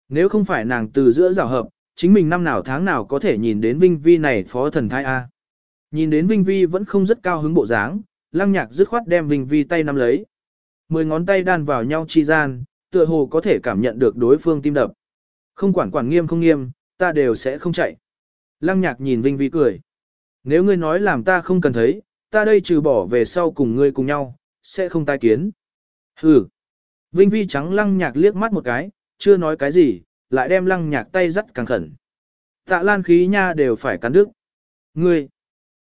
Nếu không phải nàng từ giữa rào hợp, chính mình năm nào tháng nào có thể nhìn đến Vinh Vi này phó thần thái A. Nhìn đến Vinh Vi vẫn không rất cao hứng bộ dáng, lăng nhạc dứt khoát đem Vinh Vi tay nắm lấy. Mười ngón tay đan vào nhau chi gian, tựa hồ có thể cảm nhận được đối phương tim đập. Không quản quản nghiêm không nghiêm, ta đều sẽ không chạy. Lăng nhạc nhìn Vinh Vi cười. Nếu ngươi nói làm ta không cần thấy, ta đây trừ bỏ về sau cùng ngươi cùng nhau, sẽ không tai kiến. Hừ. Vinh Vi trắng lăng nhạc liếc mắt một cái, chưa nói cái gì, lại đem lăng nhạc tay dắt càng khẩn. Tạ lan khí nha đều phải cắn đứt. Ngươi,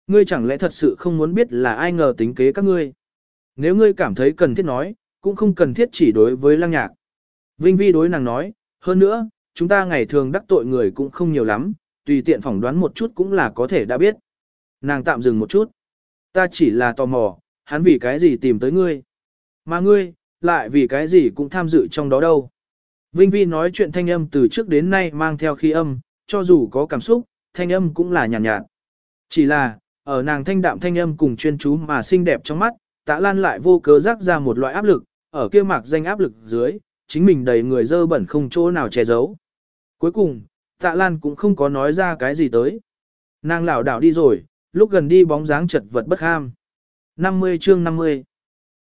ngươi chẳng lẽ thật sự không muốn biết là ai ngờ tính kế các ngươi. Nếu ngươi cảm thấy cần thiết nói, cũng không cần thiết chỉ đối với lăng nhạc. Vinh Vi đối nàng nói, hơn nữa, chúng ta ngày thường đắc tội người cũng không nhiều lắm, tùy tiện phỏng đoán một chút cũng là có thể đã biết. Nàng tạm dừng một chút. Ta chỉ là tò mò, hắn vì cái gì tìm tới ngươi. Mà ngươi, lại vì cái gì cũng tham dự trong đó đâu. Vinh Vi nói chuyện thanh âm từ trước đến nay mang theo khí âm, cho dù có cảm xúc, thanh âm cũng là nhàn nhạt, nhạt. Chỉ là, ở nàng thanh đạm thanh âm cùng chuyên chú mà xinh đẹp trong mắt, tạ lan lại vô cớ rắc ra một loại áp lực, ở kia mạc danh áp lực dưới, chính mình đầy người dơ bẩn không chỗ nào che giấu. Cuối cùng, tạ lan cũng không có nói ra cái gì tới. Nàng lảo đảo đi rồi, lúc gần đi bóng dáng chật vật bất ham. 50 chương 50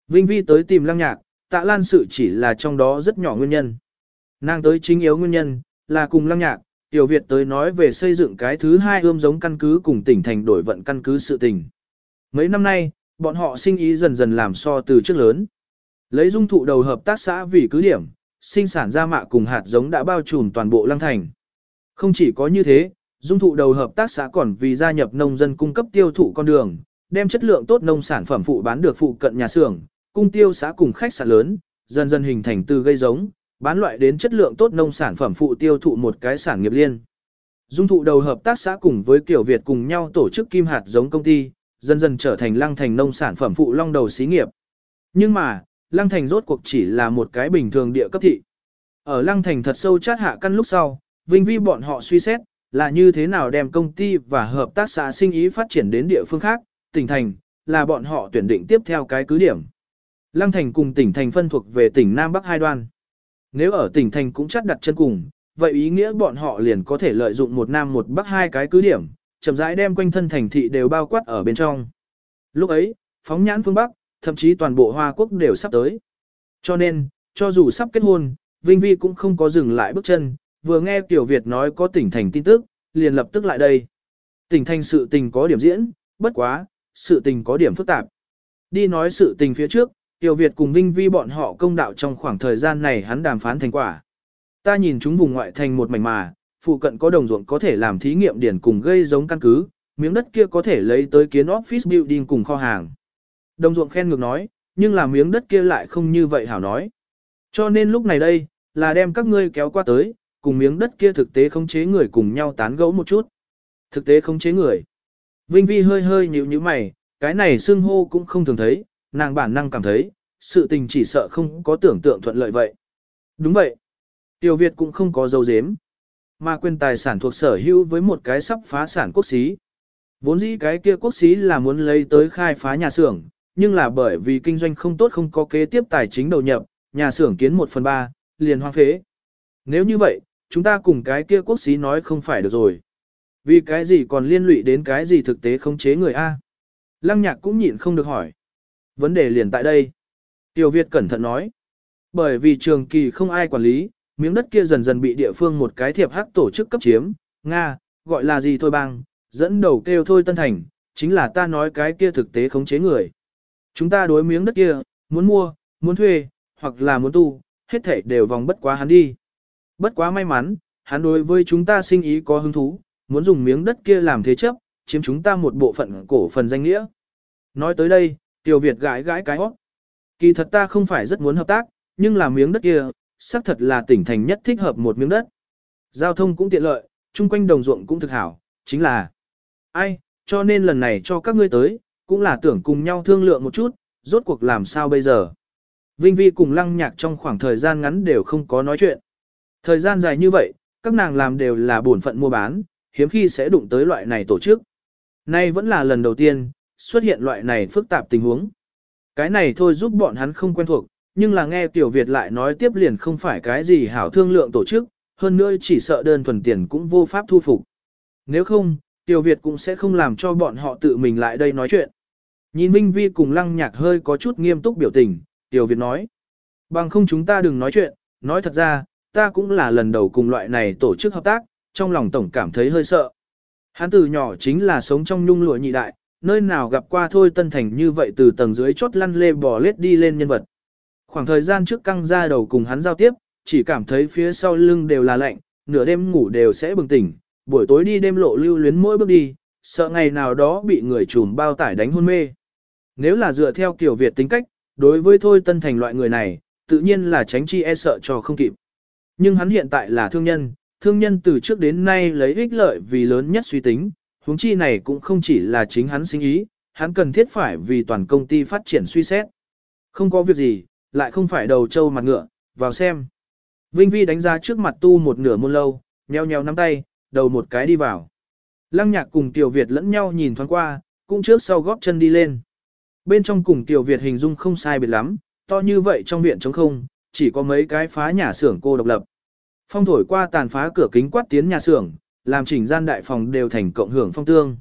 Vinh Vi tới tìm lăng nhạc, tạ lan sự chỉ là trong đó rất nhỏ nguyên nhân. Nàng tới chính yếu nguyên nhân, là cùng lăng nhạc, Tiểu Việt tới nói về xây dựng cái thứ hai ươm giống căn cứ cùng tỉnh thành đổi vận căn cứ sự tình. Mấy năm nay, bọn họ sinh ý dần dần làm so từ trước lớn. Lấy dung thụ đầu hợp tác xã vì cứ điểm, sinh sản ra mạ cùng hạt giống đã bao trùm toàn bộ lăng thành. Không chỉ có như thế, dung thụ đầu hợp tác xã còn vì gia nhập nông dân cung cấp tiêu thụ con đường, đem chất lượng tốt nông sản phẩm phụ bán được phụ cận nhà xưởng, cung tiêu xã cùng khách sạn lớn, dần dần hình thành từ gây giống, bán loại đến chất lượng tốt nông sản phẩm phụ tiêu thụ một cái sản nghiệp liên. Dung thụ đầu hợp tác xã cùng với Kiểu Việt cùng nhau tổ chức kim hạt giống công ty, dần dần trở thành lăng thành nông sản phẩm phụ long đầu xí nghiệp. Nhưng mà, lăng thành rốt cuộc chỉ là một cái bình thường địa cấp thị. Ở lăng thành thật sâu chát hạ căn lúc sau, vinh vi bọn họ suy xét, là như thế nào đem công ty và hợp tác xã sinh ý phát triển đến địa phương khác, tỉnh thành, là bọn họ tuyển định tiếp theo cái cứ điểm. Lăng thành cùng tỉnh thành phân thuộc về tỉnh Nam Bắc hai đoan. Nếu ở tỉnh thành cũng chắc đặt chân cùng, vậy ý nghĩa bọn họ liền có thể lợi dụng một Nam một Bắc hai cái cứ điểm, chậm rãi đem quanh thân thành thị đều bao quát ở bên trong. Lúc ấy, phóng nhãn phương Bắc, thậm chí toàn bộ Hoa Quốc đều sắp tới. Cho nên, cho dù sắp kết hôn, Vinh Vi cũng không có dừng lại bước chân, vừa nghe Tiểu Việt nói có tỉnh thành tin tức, liền lập tức lại đây. Tỉnh thành sự tình có điểm diễn, bất quá, sự tình có điểm phức tạp. Đi nói sự tình phía trước, Tiểu Việt cùng Vinh Vi bọn họ công đạo trong khoảng thời gian này hắn đàm phán thành quả. Ta nhìn chúng vùng ngoại thành một mảnh mà, phụ cận có đồng ruộng có thể làm thí nghiệm điển cùng gây giống căn cứ, miếng đất kia có thể lấy tới kiến office building cùng kho hàng. Đồng ruộng khen ngược nói, nhưng là miếng đất kia lại không như vậy hảo nói. Cho nên lúc này đây, là đem các ngươi kéo qua tới, cùng miếng đất kia thực tế khống chế người cùng nhau tán gẫu một chút. Thực tế khống chế người. Vinh Vi hơi hơi nhíu nhíu mày, cái này xưng hô cũng không thường thấy, nàng bản năng cảm thấy, sự tình chỉ sợ không có tưởng tượng thuận lợi vậy. Đúng vậy. Tiểu Việt cũng không có dấu dếm. Mà quyền tài sản thuộc sở hữu với một cái sắp phá sản quốc xí. Vốn dĩ cái kia quốc xí là muốn lấy tới khai phá nhà xưởng, nhưng là bởi vì kinh doanh không tốt không có kế tiếp tài chính đầu nhập, nhà xưởng kiến 1 phần 3, liền hoang phế. Nếu như vậy, chúng ta cùng cái kia quốc xí nói không phải được rồi. Vì cái gì còn liên lụy đến cái gì thực tế không chế người A. Lăng nhạc cũng nhịn không được hỏi. Vấn đề liền tại đây. Tiểu Việt cẩn thận nói. Bởi vì trường kỳ không ai quản lý, miếng đất kia dần dần bị địa phương một cái thiệp hắc tổ chức cấp chiếm, Nga, gọi là gì thôi bang, dẫn đầu kêu thôi Tân Thành, chính là ta nói cái kia thực tế khống chế người. Chúng ta đối miếng đất kia, muốn mua, muốn thuê, hoặc là muốn tu, hết thảy đều vòng bất quá hắn đi. Bất quá may mắn, hắn đối với chúng ta sinh ý có hứng thú, muốn dùng miếng đất kia làm thế chấp, chiếm chúng ta một bộ phận cổ phần danh nghĩa. Nói tới đây, Tiểu Việt gãi gãi cái hót. Kỳ thật ta không phải rất muốn hợp tác, nhưng là miếng đất kia, xác thật là tỉnh thành nhất thích hợp một miếng đất. Giao thông cũng tiện lợi, chung quanh đồng ruộng cũng thực hảo, chính là ai, cho nên lần này cho các ngươi tới, cũng là tưởng cùng nhau thương lượng một chút, rốt cuộc làm sao bây giờ. Vinh Vi cùng lăng nhạc trong khoảng thời gian ngắn đều không có nói chuyện. Thời gian dài như vậy, các nàng làm đều là bổn phận mua bán, hiếm khi sẽ đụng tới loại này tổ chức. Nay vẫn là lần đầu tiên, xuất hiện loại này phức tạp tình huống. Cái này thôi giúp bọn hắn không quen thuộc, nhưng là nghe Tiểu Việt lại nói tiếp liền không phải cái gì hảo thương lượng tổ chức, hơn nữa chỉ sợ đơn thuần tiền cũng vô pháp thu phục. Nếu không, Tiểu Việt cũng sẽ không làm cho bọn họ tự mình lại đây nói chuyện. Nhìn Minh Vi cùng Lăng Nhạc hơi có chút nghiêm túc biểu tình, Tiểu Việt nói. Bằng không chúng ta đừng nói chuyện, nói thật ra, ta cũng là lần đầu cùng loại này tổ chức hợp tác, trong lòng tổng cảm thấy hơi sợ. Hắn từ nhỏ chính là sống trong nhung lụa nhị đại, nơi nào gặp qua thôi tân thành như vậy từ tầng dưới chốt lăn lê bò lết đi lên nhân vật. Khoảng thời gian trước căng ra đầu cùng hắn giao tiếp, chỉ cảm thấy phía sau lưng đều là lạnh, nửa đêm ngủ đều sẽ bừng tỉnh, buổi tối đi đêm lộ lưu luyến mỗi bước đi, sợ ngày nào đó bị người trùm bao tải đánh hôn mê. Nếu là dựa theo kiểu Việt tính cách, đối với thôi tân thành loại người này, tự nhiên là tránh chi e sợ cho không kịp. Nhưng hắn hiện tại là thương nhân, thương nhân từ trước đến nay lấy ích lợi vì lớn nhất suy tính, huống chi này cũng không chỉ là chính hắn sinh ý, hắn cần thiết phải vì toàn công ty phát triển suy xét. Không có việc gì, lại không phải đầu trâu mặt ngựa, vào xem. Vinh Vi đánh ra trước mặt tu một nửa môn lâu, nheo nheo nắm tay, đầu một cái đi vào. Lăng nhạc cùng Tiểu Việt lẫn nhau nhìn thoáng qua, cũng trước sau góp chân đi lên. Bên trong cùng Tiểu Việt hình dung không sai biệt lắm, to như vậy trong viện trống không, chỉ có mấy cái phá nhà xưởng cô độc lập. Phong thổi qua tàn phá cửa kính quát tiến nhà xưởng, làm chỉnh gian đại phòng đều thành cộng hưởng phong tương.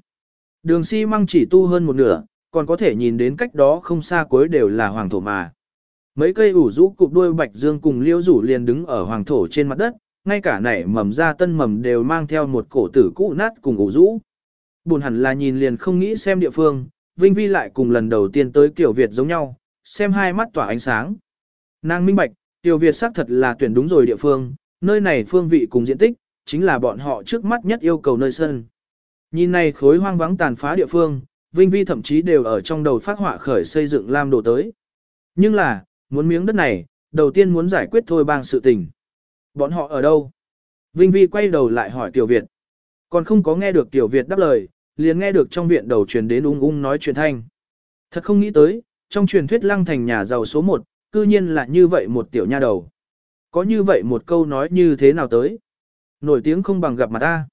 Đường xi măng chỉ tu hơn một nửa, còn có thể nhìn đến cách đó không xa cuối đều là hoàng thổ mà. Mấy cây ủ rũ cụp đuôi bạch dương cùng liêu rủ liền đứng ở hoàng thổ trên mặt đất, ngay cả nảy mầm ra tân mầm đều mang theo một cổ tử cũ nát cùng ủ rũ. Buồn hẳn là nhìn liền không nghĩ xem địa phương, Vinh Vi lại cùng lần đầu tiên tới kiểu Việt giống nhau, xem hai mắt tỏa ánh sáng. Nàng minh bạch, Tiểu Việt xác thật là tuyển đúng rồi địa phương, nơi này phương vị cùng diện tích, chính là bọn họ trước mắt nhất yêu cầu nơi sân. Nhìn này khối hoang vắng tàn phá địa phương, Vinh Vi thậm chí đều ở trong đầu phát họa khởi xây dựng lam đồ tới. Nhưng là, muốn miếng đất này, đầu tiên muốn giải quyết thôi bang sự tình. Bọn họ ở đâu? Vinh Vi quay đầu lại hỏi Tiểu Việt. Còn không có nghe được Tiểu Việt đáp lời, liền nghe được trong viện đầu truyền đến ung ung nói chuyện thanh. Thật không nghĩ tới, trong truyền thuyết lăng thành nhà giàu số 1, cư nhiên là như vậy một tiểu nha đầu. Có như vậy một câu nói như thế nào tới? Nổi tiếng không bằng gặp mặt ta.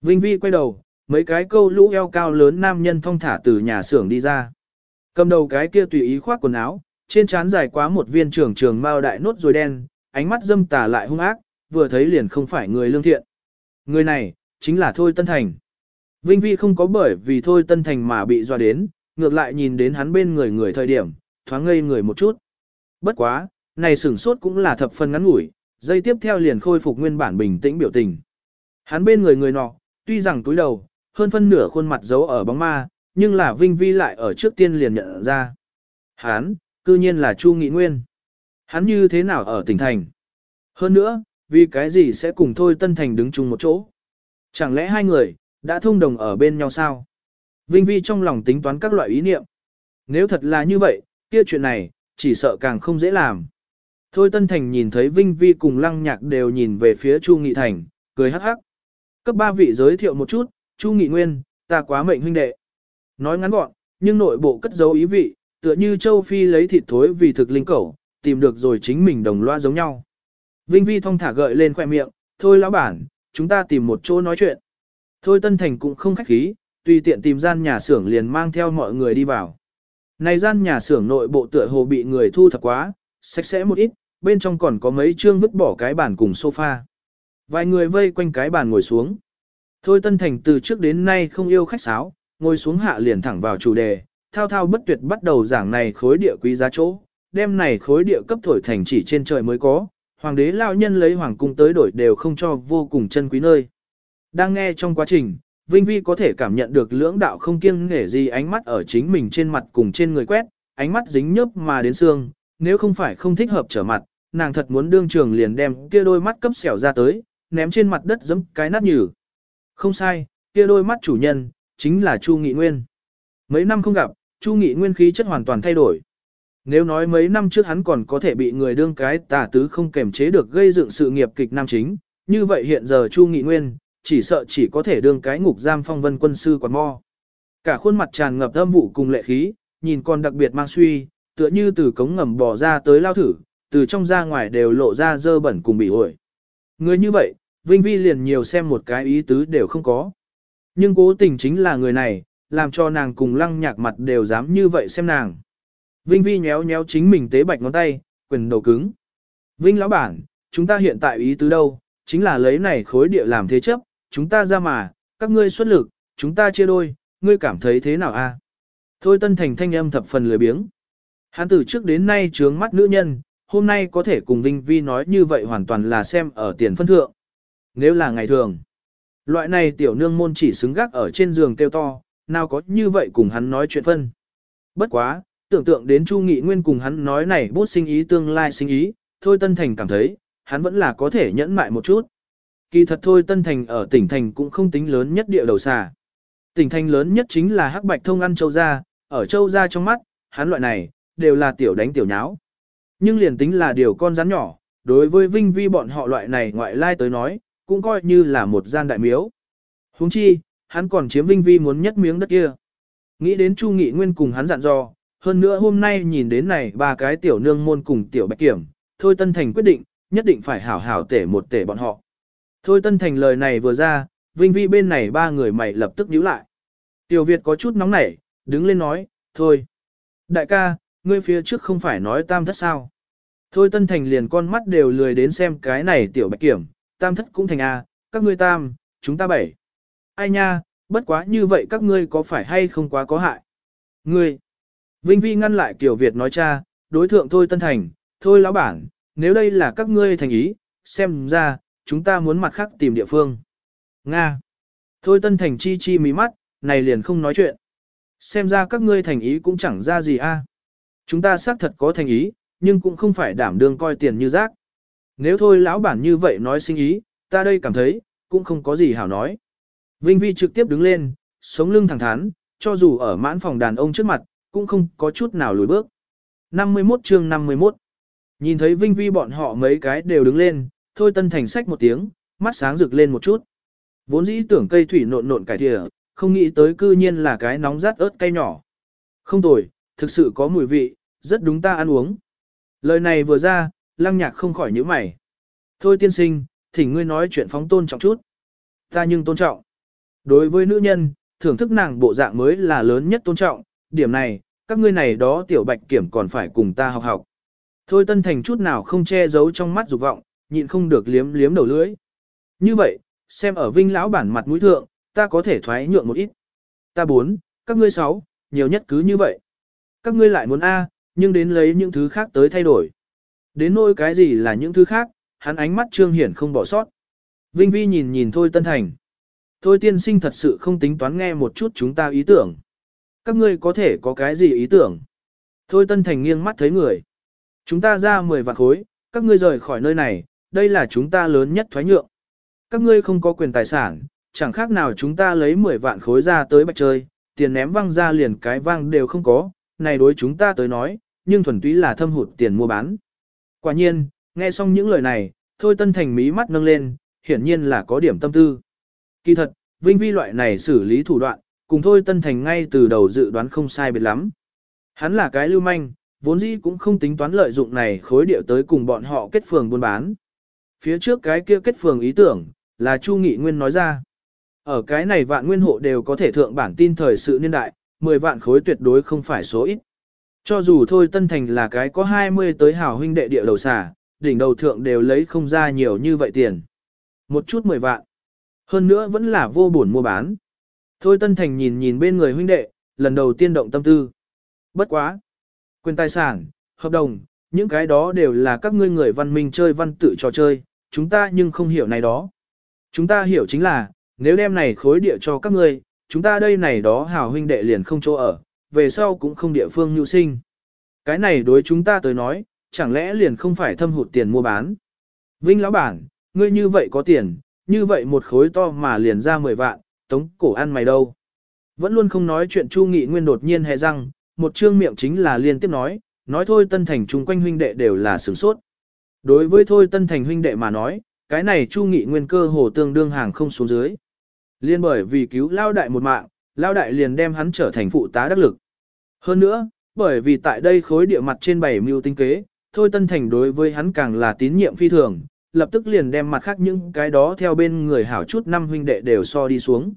Vinh Vi quay đầu, mấy cái câu lũ eo cao lớn nam nhân thong thả từ nhà xưởng đi ra. Cầm đầu cái kia tùy ý khoác quần áo, trên trán dài quá một viên trưởng trường mao đại nốt rồi đen, ánh mắt dâm tà lại hung ác, vừa thấy liền không phải người lương thiện. Người này, chính là Thôi Tân Thành. Vinh Vi không có bởi vì Thôi Tân Thành mà bị dọa đến, ngược lại nhìn đến hắn bên người người thời điểm, thoáng ngây người một chút. Bất quá, này sửng sốt cũng là thập phần ngắn ngủi, dây tiếp theo liền khôi phục nguyên bản bình tĩnh biểu tình. Hắn bên người người nọ, tuy rằng túi đầu, hơn phân nửa khuôn mặt giấu ở bóng ma, nhưng là Vinh Vi lại ở trước tiên liền nhận ra. Hắn, cư nhiên là Chu Nghị Nguyên. Hắn như thế nào ở tỉnh thành? Hơn nữa, vì cái gì sẽ cùng Thôi Tân Thành đứng chung một chỗ? Chẳng lẽ hai người, đã thông đồng ở bên nhau sao? Vinh Vi trong lòng tính toán các loại ý niệm. Nếu thật là như vậy, kia chuyện này, chỉ sợ càng không dễ làm. Thôi Tân Thành nhìn thấy Vinh Vi cùng Lăng Nhạc đều nhìn về phía Chu Nghị Thành, cười hắc hắc. Cấp ba vị giới thiệu một chút, Chu Nghị Nguyên, ta quá mệnh huynh đệ. Nói ngắn gọn, nhưng nội bộ cất dấu ý vị, tựa như Châu Phi lấy thịt thối vì thực linh cẩu, tìm được rồi chính mình đồng loa giống nhau. Vinh Vi thong thả gợi lên khoe miệng, thôi lão bản, chúng ta tìm một chỗ nói chuyện. Thôi Tân Thành cũng không khách khí, tùy tiện tìm gian nhà xưởng liền mang theo mọi người đi vào. Này gian nhà xưởng nội bộ tựa hồ bị người thu thập quá, sạch sẽ một ít, bên trong còn có mấy chương vứt bỏ cái bàn cùng sofa. Vài người vây quanh cái bàn ngồi xuống. Thôi Tân Thành từ trước đến nay không yêu khách sáo, ngồi xuống hạ liền thẳng vào chủ đề, thao thao bất tuyệt bắt đầu giảng này khối địa quý giá chỗ, đem này khối địa cấp thổi thành chỉ trên trời mới có, hoàng đế lao nhân lấy hoàng cung tới đổi đều không cho vô cùng chân quý nơi. Đang nghe trong quá trình, Vinh Vi có thể cảm nhận được lưỡng đạo không kiêng nể gì ánh mắt ở chính mình trên mặt cùng trên người quét, ánh mắt dính nhớp mà đến xương, nếu không phải không thích hợp trở mặt, nàng thật muốn đương trường liền đem kia đôi mắt cấp xẻo ra tới, ném trên mặt đất giẫm cái nát nhừ. Không sai, kia đôi mắt chủ nhân, chính là Chu Nghị Nguyên. Mấy năm không gặp, Chu Nghị Nguyên khí chất hoàn toàn thay đổi. Nếu nói mấy năm trước hắn còn có thể bị người đương cái tà tứ không kềm chế được gây dựng sự nghiệp kịch nam chính, như vậy hiện giờ Chu Nghị Nguyên, chỉ sợ chỉ có thể đương cái ngục giam phong vân quân sư quạt mo. Cả khuôn mặt tràn ngập âm vụ cùng lệ khí, nhìn còn đặc biệt mang suy, tựa như từ cống ngầm bò ra tới lao thử, từ trong ra ngoài đều lộ ra dơ bẩn cùng bị ổi. Người như vậy, Vinh Vi liền nhiều xem một cái ý tứ đều không có. Nhưng cố tình chính là người này, làm cho nàng cùng lăng nhạc mặt đều dám như vậy xem nàng. Vinh Vi nhéo nhéo chính mình tế bạch ngón tay, quyền đầu cứng. Vinh lão bản, chúng ta hiện tại ý tứ đâu, chính là lấy này khối địa làm thế chấp, chúng ta ra mà, các ngươi xuất lực, chúng ta chia đôi, ngươi cảm thấy thế nào a? Thôi Tân Thành thanh âm thập phần lười biếng. Hắn từ trước đến nay trướng mắt nữ nhân, hôm nay có thể cùng Vinh Vi nói như vậy hoàn toàn là xem ở tiền phân thượng. Nếu là ngày thường, loại này tiểu nương môn chỉ xứng gác ở trên giường kêu to, nào có như vậy cùng hắn nói chuyện phân. Bất quá, tưởng tượng đến Chu Nghị Nguyên cùng hắn nói này bút sinh ý tương lai sinh ý, thôi Tân Thành cảm thấy, hắn vẫn là có thể nhẫn mại một chút. Kỳ thật thôi Tân Thành ở tỉnh thành cũng không tính lớn nhất địa đầu xà. Tỉnh thành lớn nhất chính là Hắc Bạch Thông ăn châu gia, ở châu gia trong mắt, hắn loại này, đều là tiểu đánh tiểu nháo. Nhưng liền tính là điều con rắn nhỏ, đối với Vinh Vi bọn họ loại này ngoại lai tới nói, cũng coi như là một gian đại miếu. huống chi, hắn còn chiếm Vinh Vi muốn nhất miếng đất kia. Nghĩ đến Chu Nghị Nguyên cùng hắn dặn dò, hơn nữa hôm nay nhìn đến này ba cái tiểu nương môn cùng tiểu bạch kiểm, thôi Tân Thành quyết định, nhất định phải hảo hảo tể một tể bọn họ. Thôi Tân Thành lời này vừa ra, Vinh Vi bên này ba người mày lập tức nhíu lại. Tiểu Việt có chút nóng nảy, đứng lên nói, thôi. Đại ca, ngươi phía trước không phải nói tam thất sao. Thôi Tân Thành liền con mắt đều lười đến xem cái này tiểu bạch kiểm, tam thất cũng thành A, các ngươi tam, chúng ta bảy. Ai nha, bất quá như vậy các ngươi có phải hay không quá có hại. Ngươi, Vinh Vi ngăn lại Kiều Việt nói cha, đối thượng Thôi Tân Thành, thôi lão bản, nếu đây là các ngươi thành ý, xem ra, chúng ta muốn mặt khác tìm địa phương. Nga. Thôi Tân Thành chi chi mí mắt, này liền không nói chuyện. Xem ra các ngươi thành ý cũng chẳng ra gì a. À. Chúng ta xác thật có thành ý, nhưng cũng không phải đảm đương coi tiền như rác. Nếu thôi lão bản như vậy nói sinh ý, ta đây cảm thấy, cũng không có gì hảo nói. Vinh Vi trực tiếp đứng lên, sống lưng thẳng thắn, cho dù ở mãn phòng đàn ông trước mặt, cũng không có chút nào lùi bước. 51 chương 51 Nhìn thấy Vinh Vi bọn họ mấy cái đều đứng lên, thôi tân thành sách một tiếng, mắt sáng rực lên một chút. Vốn dĩ tưởng cây thủy nộn nộn cải thịa, không nghĩ tới cư nhiên là cái nóng rát ớt cay nhỏ. Không tồi, thực sự có mùi vị, rất đúng ta ăn uống. Lời này vừa ra, lăng nhạc không khỏi nhíu mày. Thôi tiên sinh, thỉnh ngươi nói chuyện phóng tôn trọng chút. Ta nhưng tôn trọng. Đối với nữ nhân, thưởng thức nàng bộ dạng mới là lớn nhất tôn trọng, điểm này, các ngươi này đó tiểu bạch kiểm còn phải cùng ta học học. Thôi tân thành chút nào không che giấu trong mắt dục vọng, nhịn không được liếm liếm đầu lưỡi. Như vậy, xem ở vinh lão bản mặt mũi thượng, ta có thể thoái nhượng một ít. Ta bốn, các ngươi sáu, nhiều nhất cứ như vậy. Các ngươi lại muốn A, nhưng đến lấy những thứ khác tới thay đổi. Đến nỗi cái gì là những thứ khác, hắn ánh mắt trương hiển không bỏ sót. Vinh Vi nhìn nhìn Thôi Tân Thành. Thôi tiên sinh thật sự không tính toán nghe một chút chúng ta ý tưởng. Các ngươi có thể có cái gì ý tưởng? Thôi Tân Thành nghiêng mắt thấy người. Chúng ta ra 10 vạn khối, các ngươi rời khỏi nơi này, đây là chúng ta lớn nhất thoái nhượng. Các ngươi không có quyền tài sản, chẳng khác nào chúng ta lấy 10 vạn khối ra tới bạch chơi, tiền ném văng ra liền cái vang đều không có, này đối chúng ta tới nói, nhưng thuần túy là thâm hụt tiền mua bán. Quả nhiên, nghe xong những lời này, Thôi Tân Thành mí mắt nâng lên, hiển nhiên là có điểm tâm tư. Kỳ thật, Vinh Vi loại này xử lý thủ đoạn, cùng Thôi Tân Thành ngay từ đầu dự đoán không sai biệt lắm. Hắn là cái lưu manh, vốn dĩ cũng không tính toán lợi dụng này khối điệu tới cùng bọn họ kết phường buôn bán. Phía trước cái kia kết phường ý tưởng, là Chu Nghị Nguyên nói ra. Ở cái này vạn nguyên hộ đều có thể thượng bản tin thời sự niên đại, 10 vạn khối tuyệt đối không phải số ít. Cho dù thôi Tân Thành là cái có 20 tới hảo huynh đệ địa đầu xà, đỉnh đầu thượng đều lấy không ra nhiều như vậy tiền. Một chút 10 vạn. Hơn nữa vẫn là vô bổn mua bán. Thôi Tân Thành nhìn nhìn bên người huynh đệ, lần đầu tiên động tâm tư. Bất quá. Quyền tài sản, hợp đồng, những cái đó đều là các ngươi người văn minh chơi văn tự trò chơi, chúng ta nhưng không hiểu này đó. Chúng ta hiểu chính là, nếu đem này khối địa cho các ngươi, chúng ta đây này đó hảo huynh đệ liền không chỗ ở, về sau cũng không địa phương nhu sinh. Cái này đối chúng ta tới nói, chẳng lẽ liền không phải thâm hụt tiền mua bán. Vinh lão bản, ngươi như vậy có tiền, như vậy một khối to mà liền ra 10 vạn, tống cổ ăn mày đâu. Vẫn luôn không nói chuyện Chu Nghị Nguyên đột nhiên hề răng, một trương miệng chính là liên tiếp nói, nói thôi Tân Thành chung quanh huynh đệ đều là sửng sốt. Đối với thôi Tân Thành huynh đệ mà nói, cái này Chu Nghị Nguyên cơ hồ tương đương hàng không xuống dưới. Liên bởi vì cứu lao đại một mạng, lao đại liền đem hắn trở thành phụ tá đắc lực. Hơn nữa, bởi vì tại đây khối địa mặt trên bảy mưu tinh kế, thôi Tân Thành đối với hắn càng là tín nhiệm phi thường, lập tức liền đem mặt khác những cái đó theo bên người hảo chút năm huynh đệ đều so đi xuống.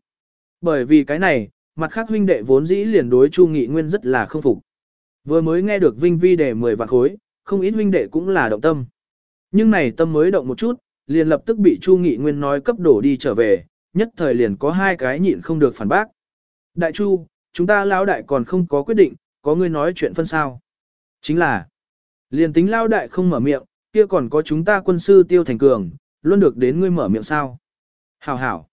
Bởi vì cái này, mặt khác huynh đệ vốn dĩ liền đối Chu Nghị Nguyên rất là không phục. Vừa mới nghe được Vinh Vi để 10 vạn khối, không ít huynh đệ cũng là động tâm. Nhưng này tâm mới động một chút, liền lập tức bị Chu Nghị Nguyên nói cấp đổ đi trở về, nhất thời liền có hai cái nhịn không được phản bác. Đại Chu, chúng ta lão đại còn không có quyết định, có người nói chuyện phân sao. Chính là, liền tính lão đại không mở miệng, kia còn có chúng ta quân sư tiêu thành cường, luôn được đến ngươi mở miệng sao. Hảo hảo.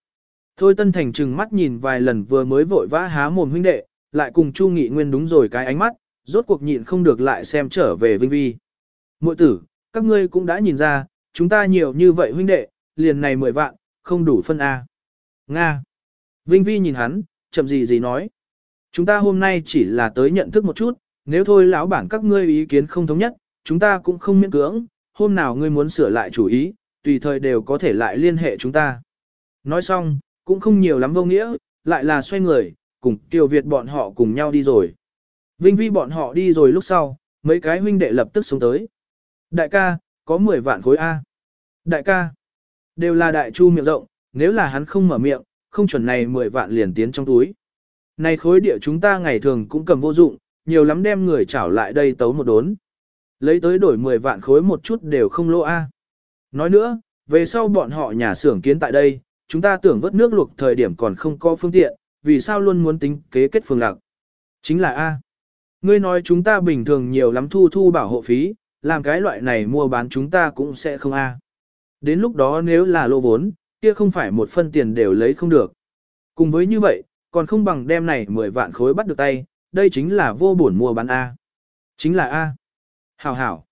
Thôi Tân Thành trừng mắt nhìn vài lần vừa mới vội vã há mồm huynh đệ, lại cùng Chu Nghị Nguyên đúng rồi cái ánh mắt, rốt cuộc nhịn không được lại xem trở về Vinh Vi. Muội tử, các ngươi cũng đã nhìn ra, chúng ta nhiều như vậy huynh đệ, liền này mười vạn, không đủ phân A. Nga. Vinh Vi nhìn hắn, chậm gì gì nói. Chúng ta hôm nay chỉ là tới nhận thức một chút, nếu thôi lão bản các ngươi ý kiến không thống nhất, chúng ta cũng không miễn cưỡng, hôm nào ngươi muốn sửa lại chủ ý, tùy thời đều có thể lại liên hệ chúng ta. Nói xong, cũng không nhiều lắm vô nghĩa, lại là xoay người, cùng Kiều Việt bọn họ cùng nhau đi rồi. Vinh Vi bọn họ đi rồi lúc sau, mấy cái huynh đệ lập tức xuống tới. Đại ca, có 10 vạn khối A. Đại ca, đều là đại chu miệng rộng, nếu là hắn không mở miệng, không chuẩn này 10 vạn liền tiến trong túi. Này khối địa chúng ta ngày thường cũng cầm vô dụng, nhiều lắm đem người trảo lại đây tấu một đốn. Lấy tới đổi 10 vạn khối một chút đều không lỗ A. Nói nữa, về sau bọn họ nhà xưởng kiến tại đây, chúng ta tưởng vớt nước luộc thời điểm còn không có phương tiện, vì sao luôn muốn tính kế kết phương lạc. Chính là A. Ngươi nói chúng ta bình thường nhiều lắm thu thu bảo hộ phí, làm cái loại này mua bán chúng ta cũng sẽ không A. Đến lúc đó nếu là lô vốn, kia không phải một phân tiền đều lấy không được. Cùng với như vậy, còn không bằng đem này 10 vạn khối bắt được tay, đây chính là vô bổn mua bán A. Chính là A. Hảo hảo.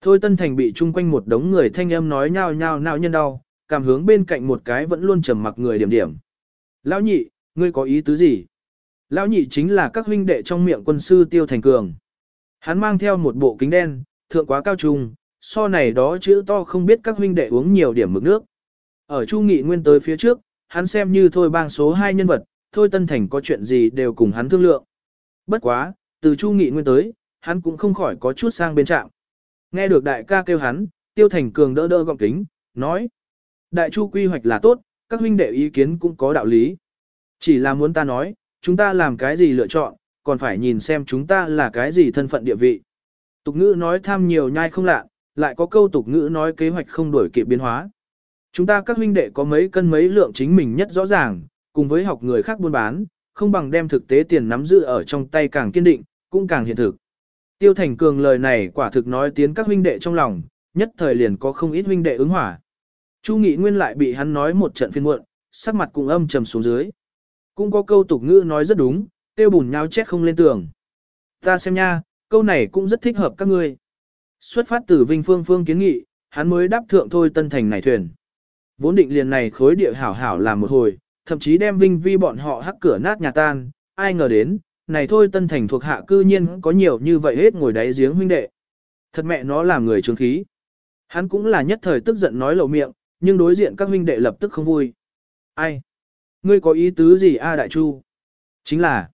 Thôi Tân Thành bị chung quanh một đống người thanh âm nói nhao nhao nào nhân đau, cảm hướng bên cạnh một cái vẫn luôn trầm mặc người điểm điểm. Lão nhị, ngươi có ý tứ gì? Lão nhị chính là các huynh đệ trong miệng quân sư Tiêu Thành Cường. Hắn mang theo một bộ kính đen, thượng quá cao trung, so này đó chữ to không biết các huynh đệ uống nhiều điểm mực nước. Ở Chu Nghị Nguyên tới phía trước, hắn xem như thôi bang số 2 nhân vật, thôi Tân Thành có chuyện gì đều cùng hắn thương lượng. Bất quá, từ Chu Nghị Nguyên tới, hắn cũng không khỏi có chút sang bên trạm. Nghe được đại ca kêu hắn, Tiêu Thành Cường đỡ đỡ gọng kính, nói. Đại Chu quy hoạch là tốt, các huynh đệ ý kiến cũng có đạo lý. Chỉ là muốn ta nói, chúng ta làm cái gì lựa chọn, còn phải nhìn xem chúng ta là cái gì thân phận địa vị. Tục ngữ nói tham nhiều nhai không lạ, lại có câu tục ngữ nói kế hoạch không đổi kịp biến hóa. Chúng ta các huynh đệ có mấy cân mấy lượng chính mình nhất rõ ràng, cùng với học người khác buôn bán, không bằng đem thực tế tiền nắm giữ ở trong tay càng kiên định, cũng càng hiện thực. Tiêu Thành Cường lời này quả thực nói tiến các huynh đệ trong lòng, nhất thời liền có không ít huynh đệ ứng hỏa. Chu Nghị Nguyên lại bị hắn nói một trận phiên muộn, sắc mặt cũng âm trầm xuống dưới. Cũng có câu tục ngữ nói rất đúng, tiêu bùn nhau chết không lên tường. Ta xem nha, câu này cũng rất thích hợp các ngươi. Xuất phát từ Vinh Phương Phương kiến nghị, hắn mới đáp thượng thôi tân thành này thuyền. Vốn định liền này khối địa hảo hảo làm một hồi, thậm chí đem Vinh Vi bọn họ hắc cửa nát nhà tan, ai ngờ đến, này thôi tân thành thuộc hạ cư nhiên có nhiều như vậy hết ngồi đáy giếng huynh đệ. Thật mẹ nó làm người trướng khí. Hắn cũng là nhất thời tức giận nói lộ miệng, nhưng đối diện các huynh đệ lập tức không vui. Ai? Ngươi có ý tứ gì a đại chu? Chính là,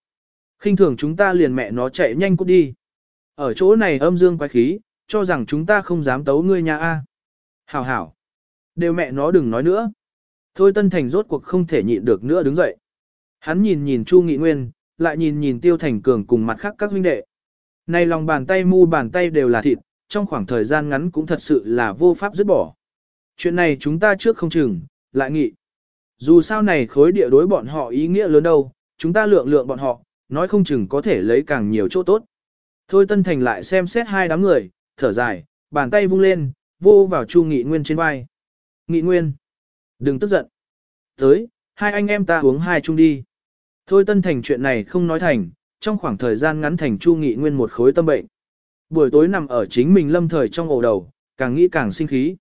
khinh thường chúng ta liền mẹ nó chạy nhanh cút đi. Ở chỗ này âm dương quái khí, cho rằng chúng ta không dám tấu ngươi nhà a. Hảo hảo. Đều mẹ nó đừng nói nữa. Thôi Tân Thành rốt cuộc không thể nhịn được nữa đứng dậy. Hắn nhìn nhìn Chu Nghị Nguyên, lại nhìn nhìn Tiêu Thành Cường cùng mặt khác các huynh đệ. Này lòng bàn tay mu bàn tay đều là thịt, trong khoảng thời gian ngắn cũng thật sự là vô pháp dứt bỏ. Chuyện này chúng ta trước không chừng, lại nghị. Dù sao này khối địa đối bọn họ ý nghĩa lớn đâu, chúng ta lượng lượng bọn họ, nói không chừng có thể lấy càng nhiều chỗ tốt. Thôi Tân Thành lại xem xét hai đám người, thở dài, bàn tay vung lên, vô vào Chu Nghị Nguyên trên vai. Nghị Nguyên, đừng tức giận. Tới, hai anh em ta uống hai chung đi. Thôi Tân Thành chuyện này không nói thành, trong khoảng thời gian ngắn thành Chu Nghị Nguyên một khối tâm bệnh. Buổi tối nằm ở chính mình lâm thời trong ổ đầu, càng nghĩ càng sinh khí.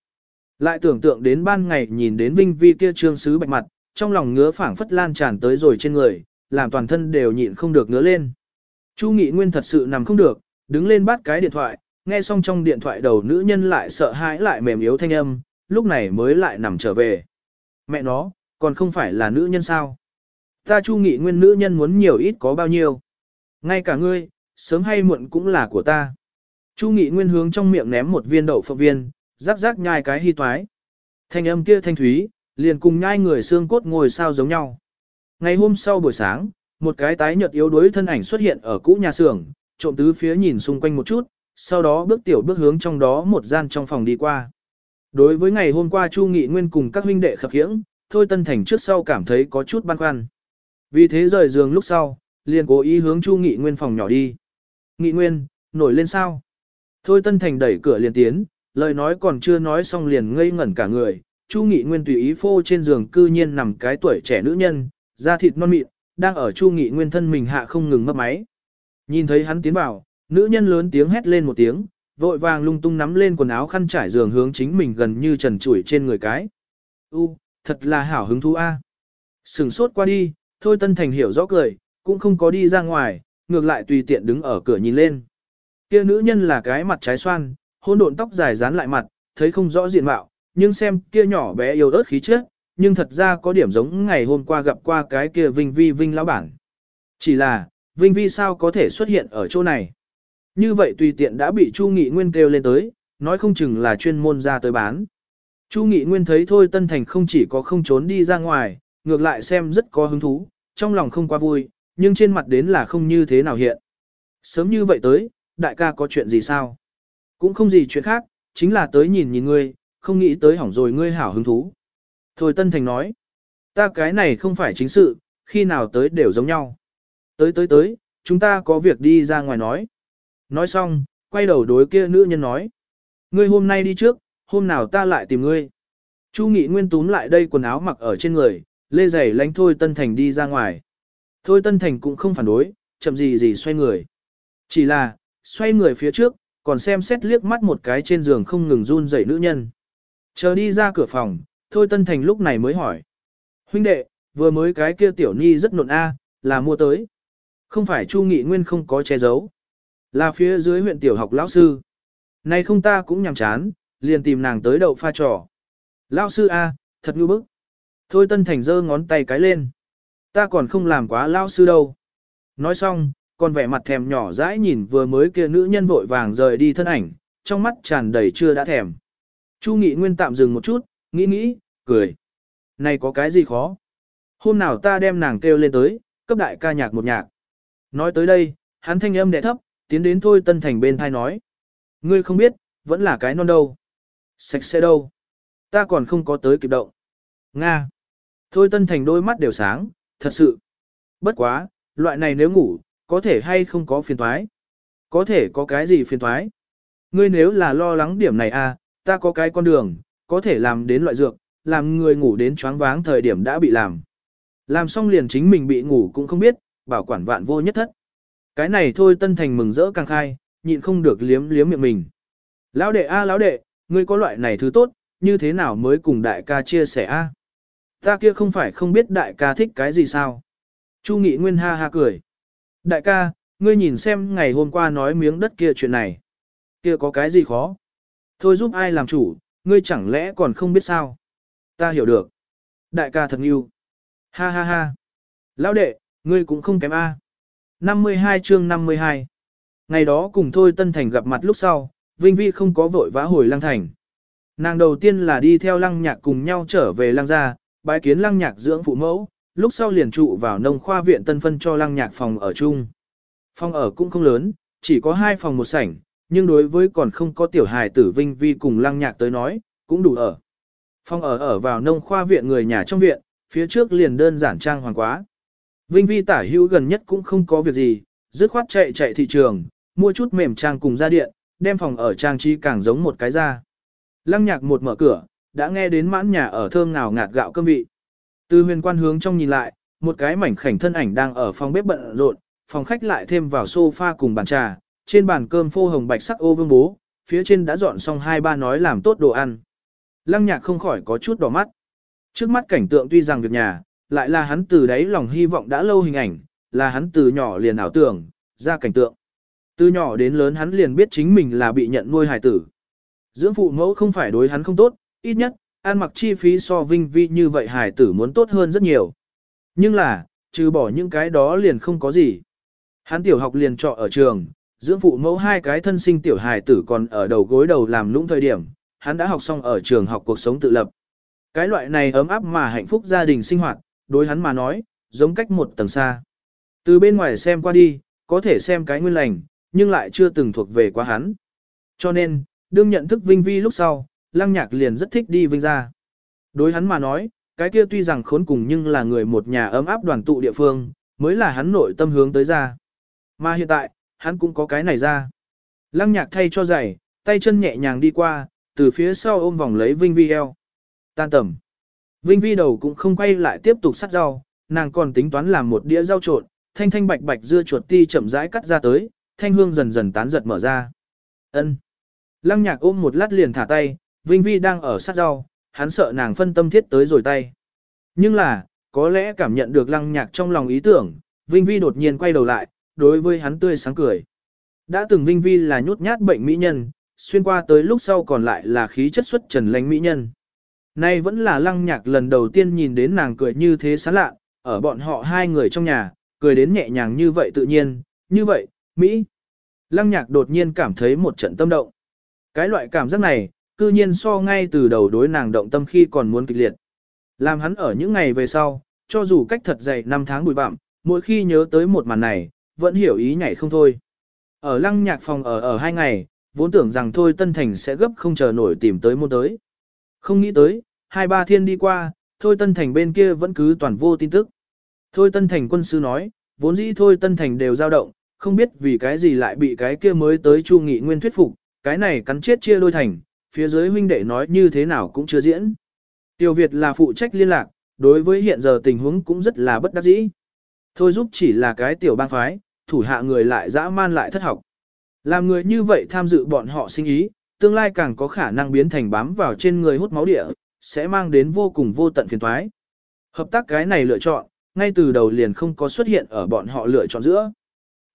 Lại tưởng tượng đến ban ngày nhìn đến Vinh Vi kia trương sứ bạch mặt, trong lòng ngứa phảng phất lan tràn tới rồi trên người, làm toàn thân đều nhịn không được ngứa lên. Chu Nghị Nguyên thật sự nằm không được, đứng lên bắt cái điện thoại, nghe xong trong điện thoại đầu nữ nhân lại sợ hãi lại mềm yếu thanh âm, lúc này mới lại nằm trở về. Mẹ nó, còn không phải là nữ nhân sao? Ta Chu Nghị Nguyên nữ nhân muốn nhiều ít có bao nhiêu? Ngay cả ngươi, sớm hay muộn cũng là của ta. Chu Nghị Nguyên hướng trong miệng ném một viên đậu phộng viên, rắc rắc nhai cái hy toái. Thanh âm kia thanh thúy, liền cùng nhai người xương cốt ngồi sao giống nhau. Ngày hôm sau buổi sáng, một cái tái nhợt yếu đuối thân ảnh xuất hiện ở cũ nhà xưởng, trộm tứ phía nhìn xung quanh một chút, sau đó bước tiểu bước hướng trong đó một gian trong phòng đi qua. Đối với ngày hôm qua Chu Nghị Nguyên cùng các huynh đệ khập khiễng, Thôi Tân Thành trước sau cảm thấy có chút băn khoăn. Vì thế rời giường lúc sau, liền cố ý hướng Chu Nghị Nguyên phòng nhỏ đi. Nghị Nguyên, nổi lên sao? Thôi Tân Thành đẩy cửa liền tiến, lời nói còn chưa nói xong liền ngây ngẩn cả người. Chu Nghị Nguyên tùy ý phô trên giường cư nhiên nằm cái tuổi trẻ nữ nhân, da thịt non mịn, đang ở Chu Nghị Nguyên thân mình hạ không ngừng mấp máy. Nhìn thấy hắn tiến vào, nữ nhân lớn tiếng hét lên một tiếng, vội vàng lung tung nắm lên quần áo khăn trải giường hướng chính mình gần như trần trụi trên người cái. U, thật là hảo hứng thú a. Sừng sốt qua đi, thôi Tân Thành hiểu rõ cười, cũng không có đi ra ngoài, ngược lại tùy tiện đứng ở cửa nhìn lên. Kia nữ nhân là cái mặt trái xoan, hôn độn tóc dài dán lại mặt, thấy không rõ diện mạo, nhưng xem kia nhỏ bé yêu ớt khí chất, nhưng thật ra có điểm giống ngày hôm qua gặp qua cái kia Vinh Vi Vinh lão bản. Chỉ là, Vinh Vi sao có thể xuất hiện ở chỗ này? Như vậy tùy tiện đã bị Chu Nghị Nguyên kêu lên tới, nói không chừng là chuyên môn ra tới bán. Chu Nghị Nguyên thấy thôi Tân Thành không chỉ có không trốn đi ra ngoài, ngược lại xem rất có hứng thú, trong lòng không quá vui, nhưng trên mặt đến là không như thế nào hiện. Sớm như vậy tới, đại ca có chuyện gì sao? Cũng không gì chuyện khác, chính là tới nhìn nhìn ngươi, không nghĩ tới hỏng rồi ngươi hảo hứng thú. Thôi Tân Thành nói, ta cái này không phải chính sự, khi nào tới đều giống nhau. Tới tới tới, chúng ta có việc đi ra ngoài nói. Nói xong, quay đầu đối kia nữ nhân nói. Ngươi hôm nay đi trước, hôm nào ta lại tìm ngươi. Chu Nghị Nguyên túm lại đây quần áo mặc ở trên người, lê giày lánh Thôi Tân Thành đi ra ngoài. Thôi Tân Thành cũng không phản đối, chậm gì gì xoay người. Chỉ là, xoay người phía trước, còn xem xét liếc mắt một cái trên giường không ngừng run dậy nữ nhân. Chờ đi ra cửa phòng, Thôi Tân Thành lúc này mới hỏi. Huynh đệ, vừa mới cái kia tiểu nhi rất nộn a, là mua tới. Không phải Chu Nghị Nguyên không có che giấu. Là phía dưới huyện tiểu học lão sư. Nay không ta cũng nhàm chán, liền tìm nàng tới đậu pha trò. Lão sư A, thật ngu bức. Thôi Tân Thành giơ ngón tay cái lên. Ta còn không làm quá lão sư đâu. Nói xong, còn vẻ mặt thèm nhỏ dãi nhìn vừa mới kia nữ nhân vội vàng rời đi thân ảnh, trong mắt tràn đầy chưa đã thèm. Chu Nghị Nguyên tạm dừng một chút, nghĩ nghĩ, cười. Này có cái gì khó? Hôm nào ta đem nàng kêu lên tới, cấp đại ca nhạc một nhạc. Nói tới đây, hắn thanh âm đẻ thấp, tiến đến thôi Tân Thành bên thai nói. Ngươi không biết, vẫn là cái non đâu. Sạch sẽ đâu. Ta còn không có tới kịp động. Nga. Thôi Tân Thành đôi mắt đều sáng, thật sự. Bất quá, loại này nếu ngủ, có thể hay không có phiền thoái. Có thể có cái gì phiền thoái? Ngươi nếu là lo lắng điểm này à, ta có cái con đường, có thể làm đến loại dược, làm người ngủ đến choáng váng thời điểm đã bị làm. Làm xong liền chính mình bị ngủ cũng không biết, bảo quản vạn vô nhất thất. Cái này thôi Tân Thành mừng rỡ càng khai, nhịn không được liếm liếm miệng mình. Lão đệ a lão đệ, ngươi có loại này thứ tốt, như thế nào mới cùng đại ca chia sẻ a? Ta kia không phải không biết đại ca thích cái gì sao? Chu Nghị Nguyên ha ha cười. Đại ca, ngươi nhìn xem ngày hôm qua nói miếng đất kia chuyện này. Kia có cái gì khó? Thôi giúp ai làm chủ, ngươi chẳng lẽ còn không biết sao? Ta hiểu được. Đại ca thật yêu. Ha ha ha. Lão đệ, ngươi cũng không kém A. 52 chương 52 Ngày đó cùng Thôi Tân Thành gặp mặt lúc sau, Vinh Vi không có vội vã hồi Lăng Thành. Nàng đầu tiên là đi theo Lăng Nhạc cùng nhau trở về Lăng Gia, bái kiến Lăng Nhạc dưỡng phụ mẫu, lúc sau liền trụ vào nông khoa viện tân phân cho Lăng Nhạc phòng ở chung. Phòng ở cũng không lớn, chỉ có hai phòng một sảnh, nhưng đối với còn không có tiểu hài tử Vinh Vi cùng Lăng Nhạc tới nói, cũng đủ ở. Phòng ở ở vào nông khoa viện người nhà trong viện, phía trước liền đơn giản trang hoàng quá. Vinh Vi tả hữu gần nhất cũng không có việc gì, dứt khoát chạy chạy thị trường, mua chút mềm trang cùng ra điện, đem phòng ở trang trí càng giống một cái ra. Lăng nhạc một mở cửa, đã nghe đến mãn nhà ở thơm ngào ngạt gạo cơm vị. Từ huyền quan hướng trong nhìn lại, một cái mảnh khảnh thân ảnh đang ở phòng bếp bận rộn, phòng khách lại thêm vào sofa cùng bàn trà, trên bàn cơm phô hồng bạch sắc ô vương bố, phía trên đã dọn xong hai ba nói làm tốt đồ ăn. Lăng nhạc không khỏi có chút đỏ mắt. Trước mắt cảnh tượng tuy rằng việc nhà, lại là hắn từ đấy lòng hy vọng đã lâu hình ảnh, là hắn từ nhỏ liền ảo tưởng, ra cảnh tượng. Từ nhỏ đến lớn hắn liền biết chính mình là bị nhận nuôi hài tử. Dưỡng phụ mẫu không phải đối hắn không tốt, ít nhất, ăn mặc chi phí so vinh vi như vậy hài tử muốn tốt hơn rất nhiều. Nhưng là, trừ bỏ những cái đó liền không có gì. Hắn tiểu học liền trọ ở trường, dưỡng phụ mẫu hai cái thân sinh tiểu hài tử còn ở đầu gối đầu làm lũng thời điểm, hắn đã học xong ở trường học cuộc sống tự lập. Cái loại này ấm áp mà hạnh phúc gia đình sinh hoạt, đối hắn mà nói, giống cách một tầng xa. Từ bên ngoài xem qua đi, có thể xem cái nguyên lành, nhưng lại chưa từng thuộc về quá hắn. Cho nên, đương nhận thức Vinh Vi lúc sau, Lăng Nhạc liền rất thích đi Vinh ra. Đối hắn mà nói, cái kia tuy rằng khốn cùng nhưng là người một nhà ấm áp đoàn tụ địa phương, mới là hắn nội tâm hướng tới ra. Mà hiện tại, hắn cũng có cái này ra. Lăng Nhạc thay cho giày, tay chân nhẹ nhàng đi qua, từ phía sau ôm vòng lấy Vinh Vi eo. Tan tầm. Vinh Vi đầu cũng không quay lại tiếp tục sắt rau, nàng còn tính toán làm một đĩa rau trộn, thanh thanh bạch bạch dưa chuột ti chậm rãi cắt ra tới, thanh hương dần dần tán giật mở ra. Ân. Lăng nhạc ôm một lát liền thả tay, Vinh Vi đang ở sát rau, hắn sợ nàng phân tâm thiết tới rồi tay. Nhưng là, có lẽ cảm nhận được lăng nhạc trong lòng ý tưởng, Vinh Vi đột nhiên quay đầu lại, đối với hắn tươi sáng cười. Đã từng Vinh Vi là nhút nhát bệnh mỹ nhân, xuyên qua tới lúc sau còn lại là khí chất xuất trần lánh mỹ nhân. Nay vẫn là lăng nhạc lần đầu tiên nhìn đến nàng cười như thế sán lạ, ở bọn họ hai người trong nhà, cười đến nhẹ nhàng như vậy tự nhiên, như vậy, Mỹ. Lăng nhạc đột nhiên cảm thấy một trận tâm động. Cái loại cảm giác này, cư nhiên so ngay từ đầu đối nàng động tâm khi còn muốn kịch liệt. Làm hắn ở những ngày về sau, cho dù cách thật dày năm tháng bụi bặm, mỗi khi nhớ tới một màn này, vẫn hiểu ý nhảy không thôi. Ở lăng nhạc phòng ở ở hai ngày, vốn tưởng rằng thôi Tân Thành sẽ gấp không chờ nổi tìm tới môn tới. Không nghĩ tới, hai ba thiên đi qua, thôi Tân Thành bên kia vẫn cứ toàn vô tin tức. Thôi Tân Thành quân sư nói, vốn dĩ thôi Tân Thành đều dao động, không biết vì cái gì lại bị cái kia mới tới Chu Nghị Nguyên thuyết phục, cái này cắn chết chia đôi thành, phía dưới huynh đệ nói như thế nào cũng chưa diễn. Tiêu Việt là phụ trách liên lạc, đối với hiện giờ tình huống cũng rất là bất đắc dĩ. Thôi giúp chỉ là cái tiểu bang phái, thủ hạ người lại dã man lại thất học. Làm người như vậy tham dự bọn họ sinh ý, tương lai càng có khả năng biến thành bám vào trên người hút máu địa, sẽ mang đến vô cùng vô tận phiền toái. Hợp tác cái này lựa chọn, ngay từ đầu liền không có xuất hiện ở bọn họ lựa chọn giữa.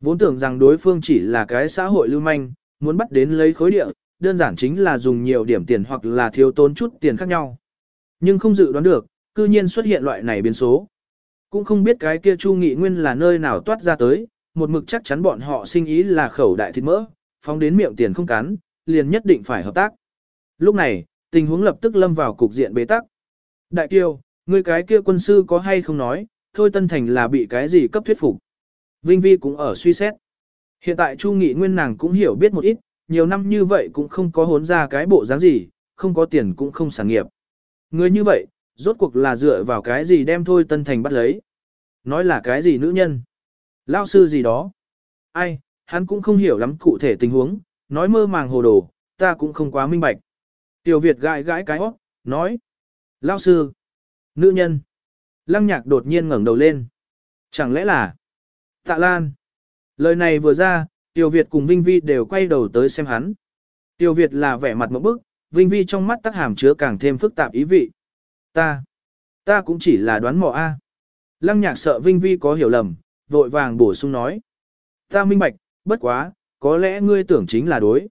Vốn tưởng rằng đối phương chỉ là cái xã hội lưu manh, muốn bắt đến lấy khối địa, đơn giản chính là dùng nhiều điểm tiền hoặc là thiếu tốn chút tiền khác nhau. Nhưng không dự đoán được, cư nhiên xuất hiện loại này biến số. Cũng không biết cái kia Chu Nghị Nguyên là nơi nào toát ra tới, một mực chắc chắn bọn họ sinh ý là khẩu đại thịt mỡ, phóng đến miệng tiền không cắn, liền nhất định phải hợp tác. Lúc này, tình huống lập tức lâm vào cục diện bế tắc. Đại kiêu, người cái kia quân sư có hay không nói, thôi Tân Thành là bị cái gì cấp thuyết phục. Vinh Vi cũng ở suy xét. Hiện tại Chu Nghị Nguyên nàng cũng hiểu biết một ít, nhiều năm như vậy cũng không có hốn ra cái bộ dáng gì, không có tiền cũng không sản nghiệp. Người như vậy, rốt cuộc là dựa vào cái gì đem thôi Tân Thành bắt lấy. Nói là cái gì nữ nhân. Lao sư gì đó. Ai, hắn cũng không hiểu lắm cụ thể tình huống, nói mơ màng hồ đồ, ta cũng không quá minh bạch. Tiểu Việt gãi gãi cái hót, nói. Lao sư. Nữ nhân. Lăng nhạc đột nhiên ngẩng đầu lên. Chẳng lẽ là. Tạ Lan. Lời này vừa ra, Tiểu Việt cùng Vinh Vi đều quay đầu tới xem hắn. Tiểu Việt là vẻ mặt một bức, Vinh Vi trong mắt tắc hàm chứa càng thêm phức tạp ý vị. Ta. Ta cũng chỉ là đoán mò A. Lăng nhạc sợ Vinh Vi có hiểu lầm, vội vàng bổ sung nói. Ta minh bạch, bất quá, có lẽ ngươi tưởng chính là đối.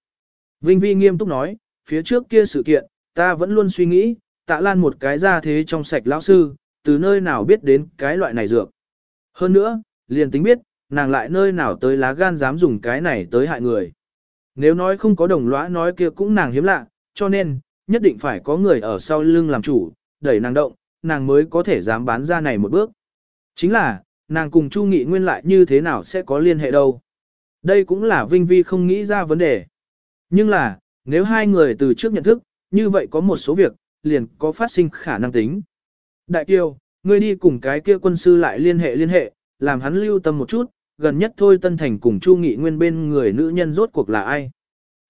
Vinh Vi nghiêm túc nói, phía trước kia sự kiện, ta vẫn luôn suy nghĩ, tạ lan một cái ra thế trong sạch lão sư, từ nơi nào biết đến cái loại này dược. Hơn nữa, liền tính biết, nàng lại nơi nào tới lá gan dám dùng cái này tới hại người. Nếu nói không có đồng lõa nói kia cũng nàng hiếm lạ, cho nên, nhất định phải có người ở sau lưng làm chủ, đẩy nàng động, nàng mới có thể dám bán ra này một bước. Chính là, nàng cùng Chu Nghị Nguyên lại như thế nào sẽ có liên hệ đâu. Đây cũng là Vinh Vi không nghĩ ra vấn đề. Nhưng là, nếu hai người từ trước nhận thức, như vậy có một số việc, liền có phát sinh khả năng tính. Đại Kiều, ngươi đi cùng cái kia quân sư lại liên hệ liên hệ, làm hắn lưu tâm một chút, gần nhất thôi Tân Thành cùng Chu Nghị Nguyên bên người nữ nhân rốt cuộc là ai.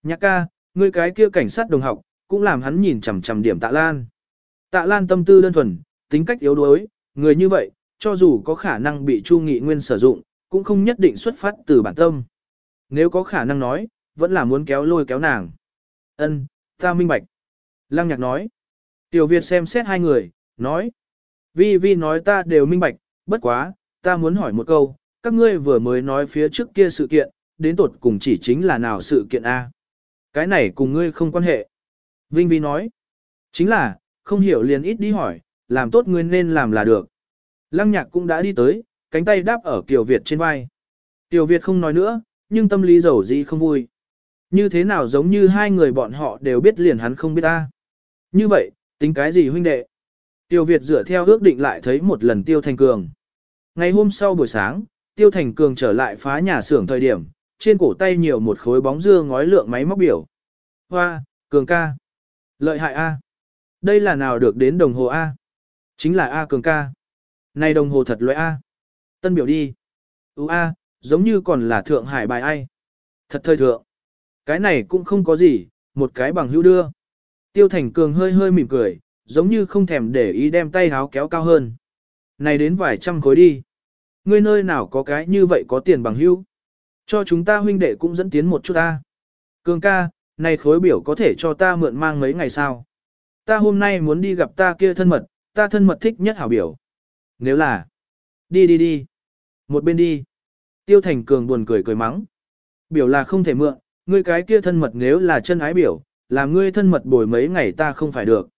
Nhạc ca, người cái kia cảnh sát đồng học, cũng làm hắn nhìn chằm chằm điểm tạ lan. Tạ lan tâm tư đơn thuần, tính cách yếu đuối, người như vậy, cho dù có khả năng bị Chu Nghị Nguyên sử dụng, cũng không nhất định xuất phát từ bản tâm. Nếu có khả năng nói, vẫn là muốn kéo lôi kéo nàng. Ân, ta minh bạch. Lăng nhạc nói. Tiểu Việt xem xét hai người, nói. Vi Vi nói ta đều minh bạch, bất quá, ta muốn hỏi một câu, các ngươi vừa mới nói phía trước kia sự kiện, đến tột cùng chỉ chính là nào sự kiện A. Cái này cùng ngươi không quan hệ. Vinh Vi nói. Chính là, không hiểu liền ít đi hỏi, làm tốt ngươi nên làm là được. Lăng nhạc cũng đã đi tới, cánh tay đáp ở Kiều Việt trên vai. Kiều Việt không nói nữa, nhưng tâm lý giàu gì không vui. Như thế nào giống như hai người bọn họ đều biết liền hắn không biết ta. Như vậy, tính cái gì huynh đệ? Tiêu Việt dựa theo ước định lại thấy một lần Tiêu Thành Cường. Ngày hôm sau buổi sáng, Tiêu Thành Cường trở lại phá nhà xưởng thời điểm, trên cổ tay nhiều một khối bóng dưa ngói lượng máy móc biểu. Hoa, Cường ca. Lợi hại A. Đây là nào được đến đồng hồ A? Chính là A Cường ca. Này đồng hồ thật loại A. Tân biểu đi. Ú A, giống như còn là Thượng Hải bài ai. Thật thời thượng. Cái này cũng không có gì, một cái bằng hữu đưa. Tiêu Thành Cường hơi hơi mỉm cười, giống như không thèm để ý đem tay háo kéo cao hơn. Này đến vài trăm khối đi. Ngươi nơi nào có cái như vậy có tiền bằng hữu. Cho chúng ta huynh đệ cũng dẫn tiến một chút ta. Cường ca, này khối biểu có thể cho ta mượn mang mấy ngày sao. Ta hôm nay muốn đi gặp ta kia thân mật, ta thân mật thích nhất hảo biểu. Nếu là, đi đi đi, một bên đi. Tiêu Thành Cường buồn cười cười mắng. Biểu là không thể mượn, ngươi cái kia thân mật nếu là chân ái biểu, làm ngươi thân mật bồi mấy ngày ta không phải được.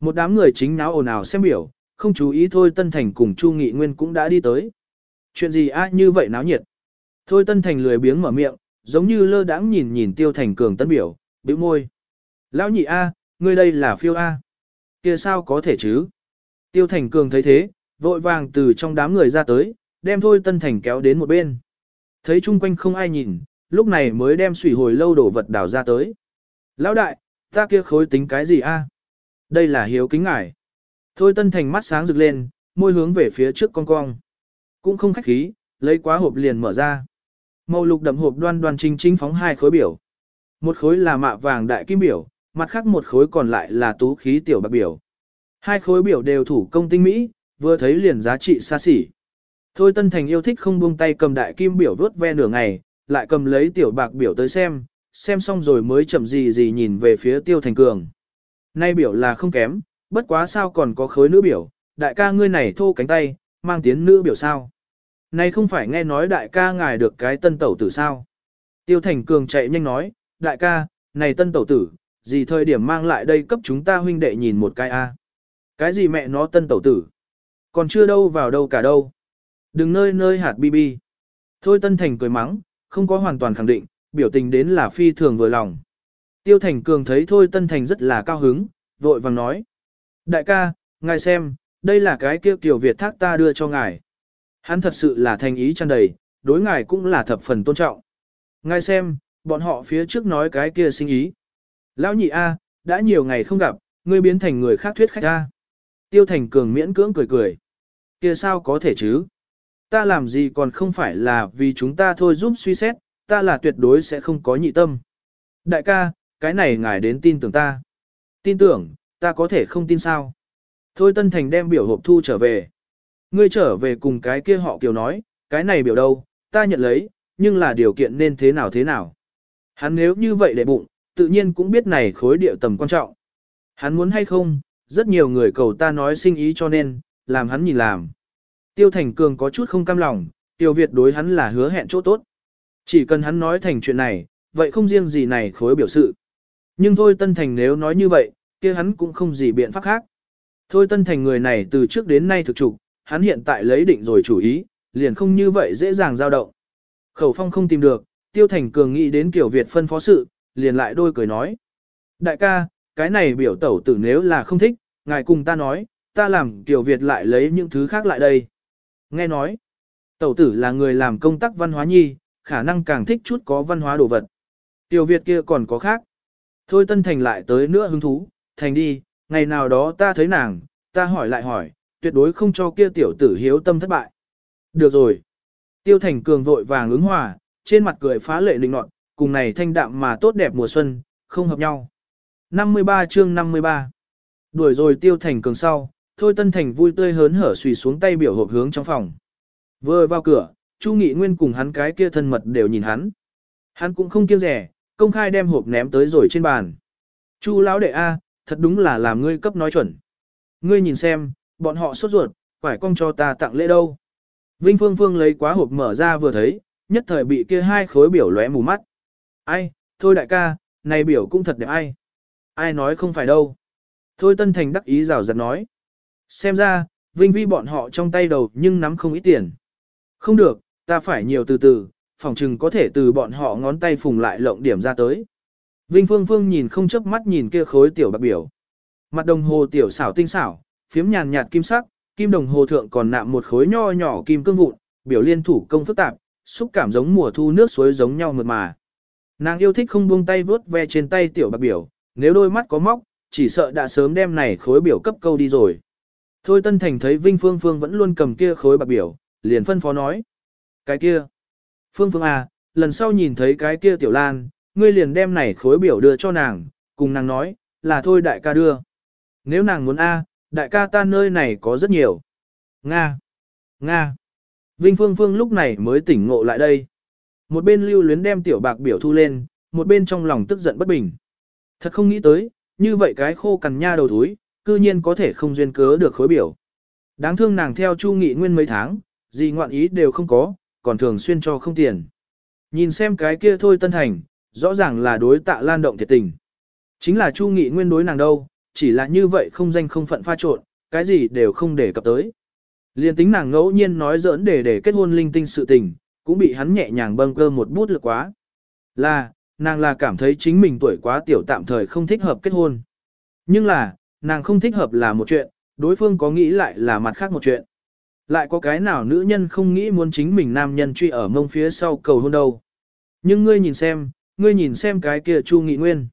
Một đám người chính náo ồn ào xem biểu, không chú ý thôi Tân Thành cùng Chu Nghị Nguyên cũng đã đi tới. Chuyện gì á như vậy náo nhiệt. Thôi Tân Thành lười biếng mở miệng, giống như lơ đãng nhìn nhìn Tiêu Thành Cường tân biểu, bĩu môi. Lão nhị A, ngươi đây là phiêu A. kia sao có thể chứ? Tiêu Thành Cường thấy thế, vội vàng từ trong đám người ra tới, đem Thôi Tân Thành kéo đến một bên. Thấy chung quanh không ai nhìn, lúc này mới đem sủy hồi lâu đổ vật đào ra tới. Lão đại, ta kia khối tính cái gì a? Đây là hiếu kính ngải. Thôi tân thành mắt sáng rực lên, môi hướng về phía trước con cong. Cũng không khách khí, lấy quá hộp liền mở ra. Màu lục đậm hộp đoan đoan chính chính phóng hai khối biểu. Một khối là mạ vàng đại kim biểu, mặt khác một khối còn lại là tú khí tiểu bạc biểu. Hai khối biểu đều thủ công tinh mỹ, vừa thấy liền giá trị xa xỉ. Thôi Tân Thành yêu thích không buông tay cầm đại kim biểu vớt ve nửa ngày, lại cầm lấy tiểu bạc biểu tới xem, xem xong rồi mới chậm gì gì nhìn về phía Tiêu Thành Cường. Nay biểu là không kém, bất quá sao còn có khối nữ biểu, đại ca ngươi này thô cánh tay, mang tiến nữ biểu sao. Này không phải nghe nói đại ca ngài được cái tân tẩu tử sao. Tiêu Thành Cường chạy nhanh nói, đại ca, này tân tẩu tử, gì thời điểm mang lại đây cấp chúng ta huynh đệ nhìn một cái a Cái gì mẹ nó tân tẩu tử? Còn chưa đâu vào đâu cả đâu. Đừng nơi nơi hạt bi bi. Thôi Tân Thành cười mắng, không có hoàn toàn khẳng định, biểu tình đến là phi thường vừa lòng. Tiêu Thành Cường thấy Thôi Tân Thành rất là cao hứng, vội vàng nói. Đại ca, ngài xem, đây là cái kia kiểu Việt thác ta đưa cho ngài. Hắn thật sự là thành ý tràn đầy, đối ngài cũng là thập phần tôn trọng. Ngài xem, bọn họ phía trước nói cái kia sinh ý. Lão nhị A, đã nhiều ngày không gặp, ngươi biến thành người khác thuyết khách A. Tiêu Thành Cường miễn cưỡng cười cười. Kia sao có thể chứ? Ta làm gì còn không phải là vì chúng ta thôi giúp suy xét, ta là tuyệt đối sẽ không có nhị tâm. Đại ca, cái này ngài đến tin tưởng ta. Tin tưởng, ta có thể không tin sao. Thôi Tân Thành đem biểu hộp thu trở về. Ngươi trở về cùng cái kia họ kiều nói, cái này biểu đâu, ta nhận lấy, nhưng là điều kiện nên thế nào thế nào. Hắn nếu như vậy để bụng, tự nhiên cũng biết này khối địa tầm quan trọng. Hắn muốn hay không, rất nhiều người cầu ta nói sinh ý cho nên, làm hắn nhìn làm. Tiêu Thành Cường có chút không cam lòng, Tiêu Việt đối hắn là hứa hẹn chỗ tốt. Chỉ cần hắn nói thành chuyện này, vậy không riêng gì này khối biểu sự. Nhưng thôi Tân Thành nếu nói như vậy, kia hắn cũng không gì biện pháp khác. Thôi Tân Thành người này từ trước đến nay thực trục, hắn hiện tại lấy định rồi chủ ý, liền không như vậy dễ dàng dao động. Khẩu phong không tìm được, Tiêu Thành Cường nghĩ đến kiểu Việt phân phó sự, liền lại đôi cười nói. Đại ca, cái này biểu tẩu tử nếu là không thích, ngài cùng ta nói, ta làm kiểu Việt lại lấy những thứ khác lại đây. Nghe nói, tẩu tử là người làm công tác văn hóa nhi, khả năng càng thích chút có văn hóa đồ vật. Tiểu Việt kia còn có khác. Thôi Tân Thành lại tới nữa hứng thú, Thành đi, ngày nào đó ta thấy nàng, ta hỏi lại hỏi, tuyệt đối không cho kia tiểu tử hiếu tâm thất bại. Được rồi. Tiêu Thành Cường vội vàng ứng hòa, trên mặt cười phá lệ linh nọt, cùng này thanh đạm mà tốt đẹp mùa xuân, không hợp nhau. 53 chương 53 Đuổi rồi Tiêu Thành Cường sau, Thôi Tân Thành vui tươi hớn hở xùy xuống tay biểu hộp hướng trong phòng. Vừa vào cửa, Chu Nghị Nguyên cùng hắn cái kia thân mật đều nhìn hắn. Hắn cũng không kiêng rẻ, công khai đem hộp ném tới rồi trên bàn. Chu lão đệ A, thật đúng là làm ngươi cấp nói chuẩn. Ngươi nhìn xem, bọn họ sốt ruột, phải cong cho ta tặng lễ đâu. Vinh Phương Phương lấy quá hộp mở ra vừa thấy, nhất thời bị kia hai khối biểu lóe mù mắt. Ai, thôi đại ca, này biểu cũng thật đẹp ai. Ai nói không phải đâu. Thôi Tân Thành đắc ý rào rạt nói. Xem ra, Vinh Vi bọn họ trong tay đầu nhưng nắm không ít tiền. Không được, ta phải nhiều từ từ, phòng chừng có thể từ bọn họ ngón tay phùng lại lộng điểm ra tới. Vinh Phương Phương nhìn không chớp mắt nhìn kia khối tiểu bạc biểu. Mặt đồng hồ tiểu xảo tinh xảo, phiếm nhàn nhạt kim sắc, kim đồng hồ thượng còn nạm một khối nho nhỏ kim cương vụn, biểu liên thủ công phức tạp, xúc cảm giống mùa thu nước suối giống nhau mượt mà. Nàng yêu thích không buông tay vớt ve trên tay tiểu bạc biểu, nếu đôi mắt có móc, chỉ sợ đã sớm đem này khối biểu cấp câu đi rồi. Thôi Tân Thành thấy Vinh Phương Phương vẫn luôn cầm kia khối bạc biểu, liền phân phó nói. Cái kia. Phương Phương à, lần sau nhìn thấy cái kia tiểu lan, ngươi liền đem này khối biểu đưa cho nàng, cùng nàng nói, là thôi đại ca đưa. Nếu nàng muốn A, đại ca ta nơi này có rất nhiều. Nga. Nga. Vinh Phương Phương lúc này mới tỉnh ngộ lại đây. Một bên lưu luyến đem tiểu bạc biểu thu lên, một bên trong lòng tức giận bất bình. Thật không nghĩ tới, như vậy cái khô cằn nha đầu thúi, cư nhiên có thể không duyên cớ được khối biểu. Đáng thương nàng theo Chu Nghị Nguyên mấy tháng, gì ngoạn ý đều không có, còn thường xuyên cho không tiền. Nhìn xem cái kia thôi Tân Thành, rõ ràng là đối tạ lan động thiệt tình. Chính là Chu Nghị Nguyên đối nàng đâu, chỉ là như vậy không danh không phận pha trộn, cái gì đều không để cập tới. Liên tính nàng ngẫu nhiên nói giỡn để để kết hôn linh tinh sự tình, cũng bị hắn nhẹ nhàng bâng cơ một bút lực quá. Là, nàng là cảm thấy chính mình tuổi quá tiểu tạm thời không thích hợp kết hôn. Nhưng là, nàng không thích hợp là một chuyện, đối phương có nghĩ lại là mặt khác một chuyện. Lại có cái nào nữ nhân không nghĩ muốn chính mình nam nhân truy ở mông phía sau cầu hôn đâu. Nhưng ngươi nhìn xem, ngươi nhìn xem cái kia Chu Nghị Nguyên.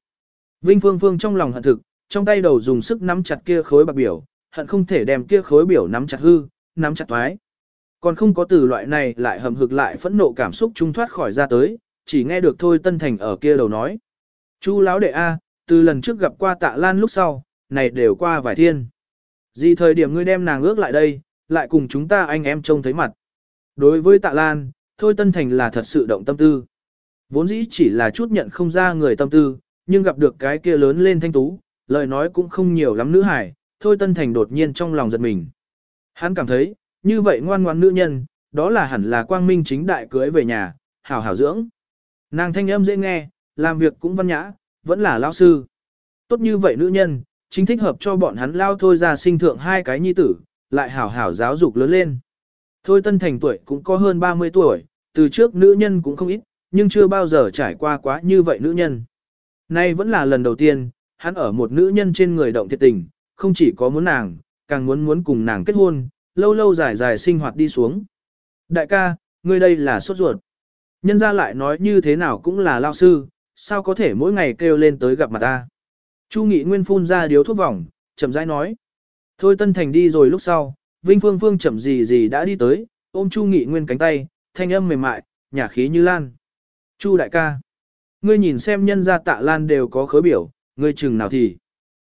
Vinh Phương Phương trong lòng hận thực, trong tay đầu dùng sức nắm chặt kia khối bạc biểu, hận không thể đem kia khối biểu nắm chặt hư, nắm chặt thoái. Còn không có từ loại này lại hầm hực lại phẫn nộ cảm xúc trung thoát khỏi ra tới, chỉ nghe được thôi Tân Thành ở kia đầu nói. Chu lão đệ A, từ lần trước gặp qua tạ lan lúc sau, này đều qua vài thiên. Gì thời điểm ngươi đem nàng ước lại đây, lại cùng chúng ta anh em trông thấy mặt. Đối với tạ lan, thôi Tân Thành là thật sự động tâm tư. Vốn dĩ chỉ là chút nhận không ra người tâm tư, nhưng gặp được cái kia lớn lên thanh tú, lời nói cũng không nhiều lắm nữ hải, thôi Tân Thành đột nhiên trong lòng giật mình. Hắn cảm thấy, như vậy ngoan ngoan nữ nhân, đó là hẳn là quang minh chính đại cưới về nhà, hảo hảo dưỡng. Nàng thanh âm dễ nghe, làm việc cũng văn nhã, vẫn là lao sư. Tốt như vậy nữ nhân, chính thích hợp cho bọn hắn lao thôi ra sinh thượng hai cái nhi tử, lại hảo hảo giáo dục lớn lên. Thôi Tân Thành tuổi cũng có hơn 30 tuổi, từ trước nữ nhân cũng không ít, nhưng chưa bao giờ trải qua quá như vậy nữ nhân. Nay vẫn là lần đầu tiên, hắn ở một nữ nhân trên người động thiệt tình, không chỉ có muốn nàng, càng muốn muốn cùng nàng kết hôn, lâu lâu dài dài sinh hoạt đi xuống. Đại ca, ngươi đây là sốt ruột. Nhân ra lại nói như thế nào cũng là lao sư, sao có thể mỗi ngày kêu lên tới gặp mặt ta. Chu Nghị Nguyên phun ra điếu thuốc vòng, chậm rãi nói. Thôi Tân Thành đi rồi lúc sau, Vinh Phương Phương chậm gì gì đã đi tới, ôm Chu Nghị Nguyên cánh tay, thanh âm mềm mại, nhả khí như lan. Chu đại ca. Ngươi nhìn xem nhân gia tạ lan đều có khớ biểu, ngươi chừng nào thì.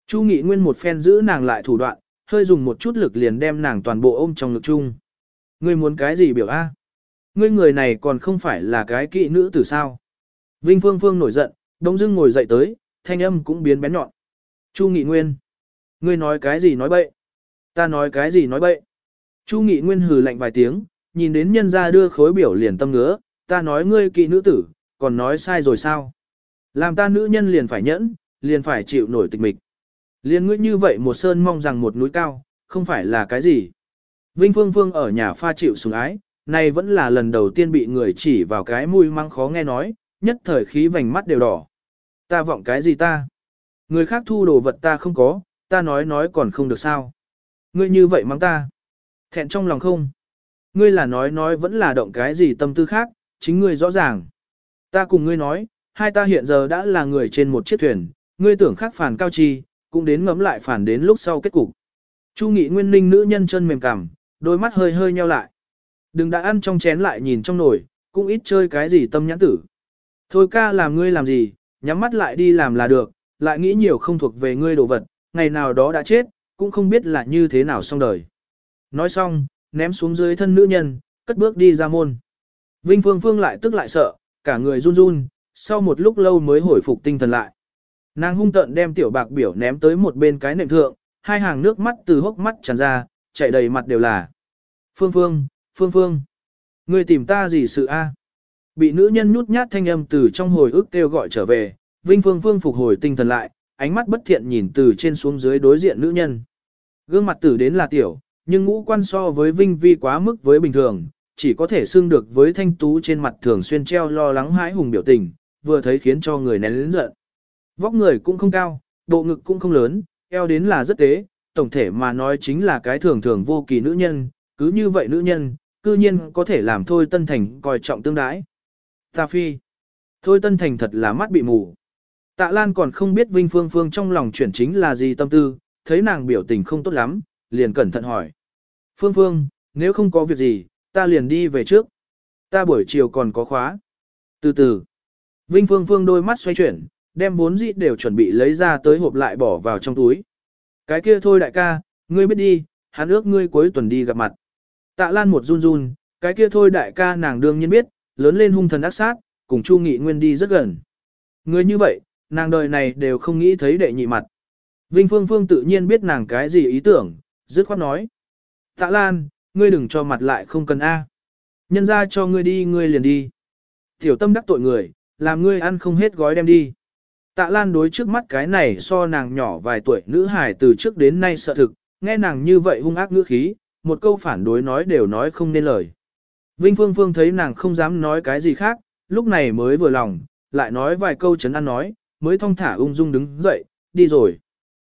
Chu nghị nguyên một phen giữ nàng lại thủ đoạn, hơi dùng một chút lực liền đem nàng toàn bộ ôm trong ngực chung. Ngươi muốn cái gì biểu a? Ngươi người này còn không phải là cái kỵ nữ tử sao? Vinh Phương Phương nổi giận, đống dưng ngồi dậy tới, thanh âm cũng biến bén nhọn. Chu Nghị Nguyên. Ngươi nói cái gì nói bậy? Ta nói cái gì nói bậy? Chu Nghị Nguyên hừ lạnh vài tiếng, nhìn đến nhân gia đưa khối biểu liền tâm ngứa, ta nói ngươi kỵ nữ tử, còn nói sai rồi sao? Làm ta nữ nhân liền phải nhẫn, liền phải chịu nổi tịch mịch. liên ngươi như vậy một sơn mong rằng một núi cao, không phải là cái gì. Vinh Phương Phương ở nhà pha chịu sủng ái, này vẫn là lần đầu tiên bị người chỉ vào cái mũi mang khó nghe nói, nhất thời khí vành mắt đều đỏ. Ta vọng cái gì ta? Người khác thu đồ vật ta không có, ta nói nói còn không được sao. Ngươi như vậy mắng ta. Thẹn trong lòng không? Ngươi là nói nói vẫn là động cái gì tâm tư khác, chính ngươi rõ ràng. Ta cùng ngươi nói, hai ta hiện giờ đã là người trên một chiếc thuyền, ngươi tưởng khác phản cao chi, cũng đến ngấm lại phản đến lúc sau kết cục. Chu Nghị Nguyên Ninh nữ nhân chân mềm cằm, đôi mắt hơi hơi nheo lại. Đừng đã ăn trong chén lại nhìn trong nồi, cũng ít chơi cái gì tâm nhãn tử. Thôi ca làm ngươi làm gì, nhắm mắt lại đi làm là được, lại nghĩ nhiều không thuộc về ngươi đồ vật, ngày nào đó đã chết, cũng không biết là như thế nào xong đời. Nói xong, ném xuống dưới thân nữ nhân, cất bước đi ra môn. Vinh Phương Phương lại tức lại sợ, cả người run run, sau một lúc lâu mới hồi phục tinh thần lại. Nàng hung tận đem tiểu bạc biểu ném tới một bên cái nệm thượng, hai hàng nước mắt từ hốc mắt tràn ra, chảy đầy mặt đều là. Phương Phương, Phương Phương, ngươi tìm ta gì sự a? Bị nữ nhân nhút nhát thanh âm từ trong hồi ức kêu gọi trở về, Vinh Phương Phương phục hồi tinh thần lại, ánh mắt bất thiện nhìn từ trên xuống dưới đối diện nữ nhân. Gương mặt tử đến là tiểu, nhưng ngũ quan so với Vinh Vi quá mức với bình thường, chỉ có thể xưng được với thanh tú trên mặt thường xuyên treo lo lắng hãi hùng biểu tình, vừa thấy khiến cho người nén lớn giận. Vóc người cũng không cao, bộ ngực cũng không lớn, eo đến là rất tế, tổng thể mà nói chính là cái thường thường vô kỳ nữ nhân, cứ như vậy nữ nhân, cư nhiên có thể làm Thôi Tân Thành coi trọng tương đái. Ta phi. Thôi Tân Thành thật là mắt bị mù. Tạ Lan còn không biết Vinh Phương Phương trong lòng chuyển chính là gì tâm tư, thấy nàng biểu tình không tốt lắm, liền cẩn thận hỏi. Phương Phương, nếu không có việc gì, ta liền đi về trước. Ta buổi chiều còn có khóa. Từ từ. Vinh Phương Phương đôi mắt xoay chuyển, đem vốn dĩ đều chuẩn bị lấy ra tới hộp lại bỏ vào trong túi. Cái kia thôi đại ca, ngươi biết đi, hắn ước ngươi cuối tuần đi gặp mặt. Tạ Lan một run run, cái kia thôi đại ca nàng đương nhiên biết, lớn lên hung thần ác sát, cùng Chu Nghị Nguyên đi rất gần. Người như vậy, nàng đời này đều không nghĩ thấy đệ nhị mặt. Vinh Phương Phương tự nhiên biết nàng cái gì ý tưởng, dứt khoát nói. Tạ Lan, ngươi đừng cho mặt lại không cần A. Nhân ra cho ngươi đi ngươi liền đi. Tiểu tâm đắc tội người, làm ngươi ăn không hết gói đem đi. Tạ Lan đối trước mắt cái này so nàng nhỏ vài tuổi nữ hài từ trước đến nay sợ thực, nghe nàng như vậy hung ác ngữ khí, một câu phản đối nói đều nói không nên lời. Vinh Phương Phương thấy nàng không dám nói cái gì khác, lúc này mới vừa lòng, lại nói vài câu chấn an nói, mới thong thả ung dung đứng dậy, đi rồi.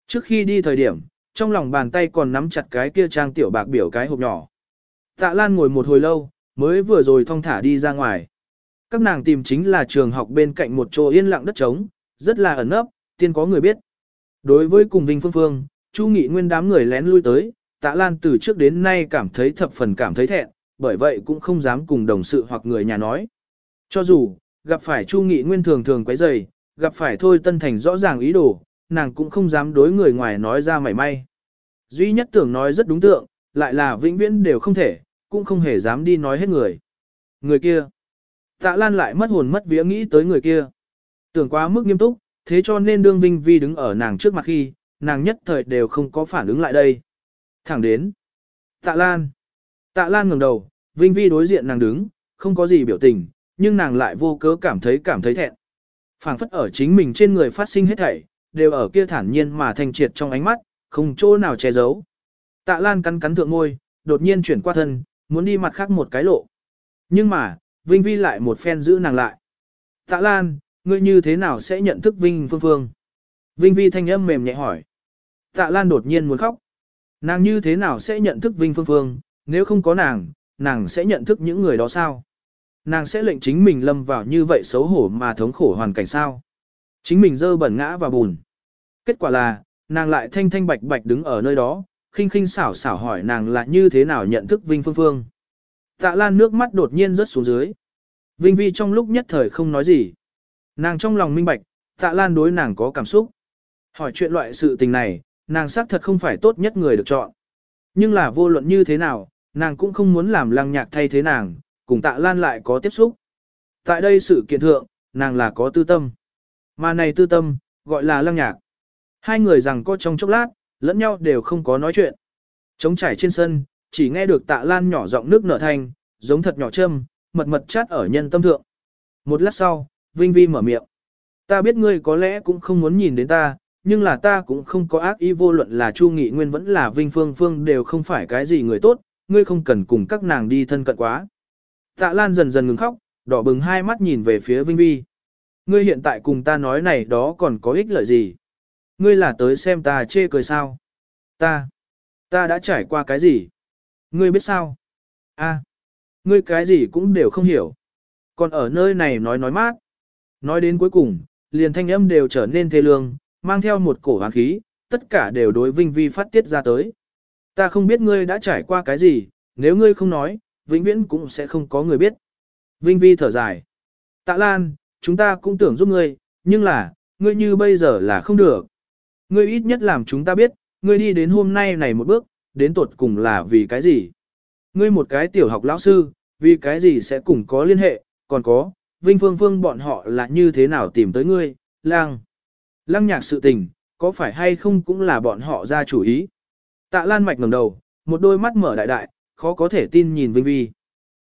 Trước khi đi thời điểm, trong lòng bàn tay còn nắm chặt cái kia trang tiểu bạc biểu cái hộp nhỏ. Tạ Lan ngồi một hồi lâu, mới vừa rồi thong thả đi ra ngoài. Các nàng tìm chính là trường học bên cạnh một chỗ yên lặng đất trống, rất là ẩn nấp, tiên có người biết. Đối với cùng Vinh Phương Phương, Chu Nghị Nguyên đám người lén lui tới, Tạ Lan từ trước đến nay cảm thấy thập phần cảm thấy thẹn, bởi vậy cũng không dám cùng đồng sự hoặc người nhà nói. Cho dù, gặp phải Chu Nghị Nguyên thường thường quấy rầy, gặp phải Thôi Tân Thành rõ ràng ý đồ, nàng cũng không dám đối người ngoài nói ra mảy may. Duy nhất tưởng nói rất đúng tượng, lại là vĩnh viễn đều không thể, cũng không hề dám đi nói hết người. Người kia. Tạ Lan lại mất hồn mất vía nghĩ tới người kia. Tưởng quá mức nghiêm túc, thế cho nên đương Vinh Vi đứng ở nàng trước mặt khi, nàng nhất thời đều không có phản ứng lại đây. Thẳng đến. Tạ Lan. Tạ Lan ngẩng đầu, Vinh Vi đối diện nàng đứng, không có gì biểu tình, nhưng nàng lại vô cớ cảm thấy cảm thấy thẹn. phảng phất ở chính mình trên người phát sinh hết thảy, đều ở kia thản nhiên mà thanh triệt trong ánh mắt, không chỗ nào che giấu. Tạ Lan cắn cắn thượng ngôi, đột nhiên chuyển qua thân, muốn đi mặt khác một cái lộ. Nhưng mà, Vinh Vi lại một phen giữ nàng lại. Tạ Lan, ngươi như thế nào sẽ nhận thức Vinh Phương Phương? Vinh Vi thanh âm mềm nhẹ hỏi. Tạ Lan đột nhiên muốn khóc. Nàng như thế nào sẽ nhận thức Vinh Phương Phương, nếu không có nàng, nàng sẽ nhận thức những người đó sao? Nàng sẽ lệnh chính mình lâm vào như vậy xấu hổ mà thống khổ hoàn cảnh sao? Chính mình dơ bẩn ngã và bùn. Kết quả là, nàng lại thanh thanh bạch bạch đứng ở nơi đó, khinh khinh xảo xảo hỏi nàng là như thế nào nhận thức Vinh Phương Phương. Tạ Lan nước mắt đột nhiên rớt xuống dưới. Vinh Vi trong lúc nhất thời không nói gì. Nàng trong lòng minh bạch, tạ lan đối nàng có cảm xúc. Hỏi chuyện loại sự tình này, nàng xác thật không phải tốt nhất người được chọn. Nhưng là vô luận như thế nào, nàng cũng không muốn làm lăng nhạc thay thế nàng, cùng tạ lan lại có tiếp xúc. Tại đây sự kiện thượng, nàng là có tư tâm. Mà này tư tâm, gọi là lăng nhạc. Hai người rằng có trong chốc lát, lẫn nhau đều không có nói chuyện. Trống trải trên sân, chỉ nghe được tạ lan nhỏ giọng nước nở thanh, giống thật nhỏ châm, mật mật chát ở nhân tâm thượng. Một lát sau, Vinh Vi mở miệng. Ta biết ngươi có lẽ cũng không muốn nhìn đến ta, nhưng là ta cũng không có ác ý vô luận là Chu Nghị Nguyên vẫn là Vinh Phương Phương đều không phải cái gì người tốt, ngươi không cần cùng các nàng đi thân cận quá. Tạ Lan dần dần ngừng khóc, đỏ bừng hai mắt nhìn về phía Vinh Vi. Ngươi hiện tại cùng ta nói này đó còn có ích lợi gì? Ngươi là tới xem ta chê cười sao? Ta, ta đã trải qua cái gì? Ngươi biết sao? A, ngươi cái gì cũng đều không hiểu. Còn ở nơi này nói nói mát. Nói đến cuối cùng, liền thanh âm đều trở nên thê lương, mang theo một cổ hoàng khí, tất cả đều đối Vinh Vi phát tiết ra tới. Ta không biết ngươi đã trải qua cái gì, nếu ngươi không nói, vĩnh viễn cũng sẽ không có người biết. Vinh Vi thở dài. Tạ Lan, chúng ta cũng tưởng giúp ngươi, nhưng là, ngươi như bây giờ là không được. Ngươi ít nhất làm chúng ta biết, ngươi đi đến hôm nay này một bước, đến tột cùng là vì cái gì. Ngươi một cái tiểu học lão sư, vì cái gì sẽ cùng có liên hệ, còn có, Vinh Phương Phương bọn họ là như thế nào tìm tới ngươi, lang. Lăng nhạc sự tình, có phải hay không cũng là bọn họ ra chủ ý. Tạ Lan Mạch ngẩng đầu, một đôi mắt mở đại đại, khó có thể tin nhìn Vinh Vi.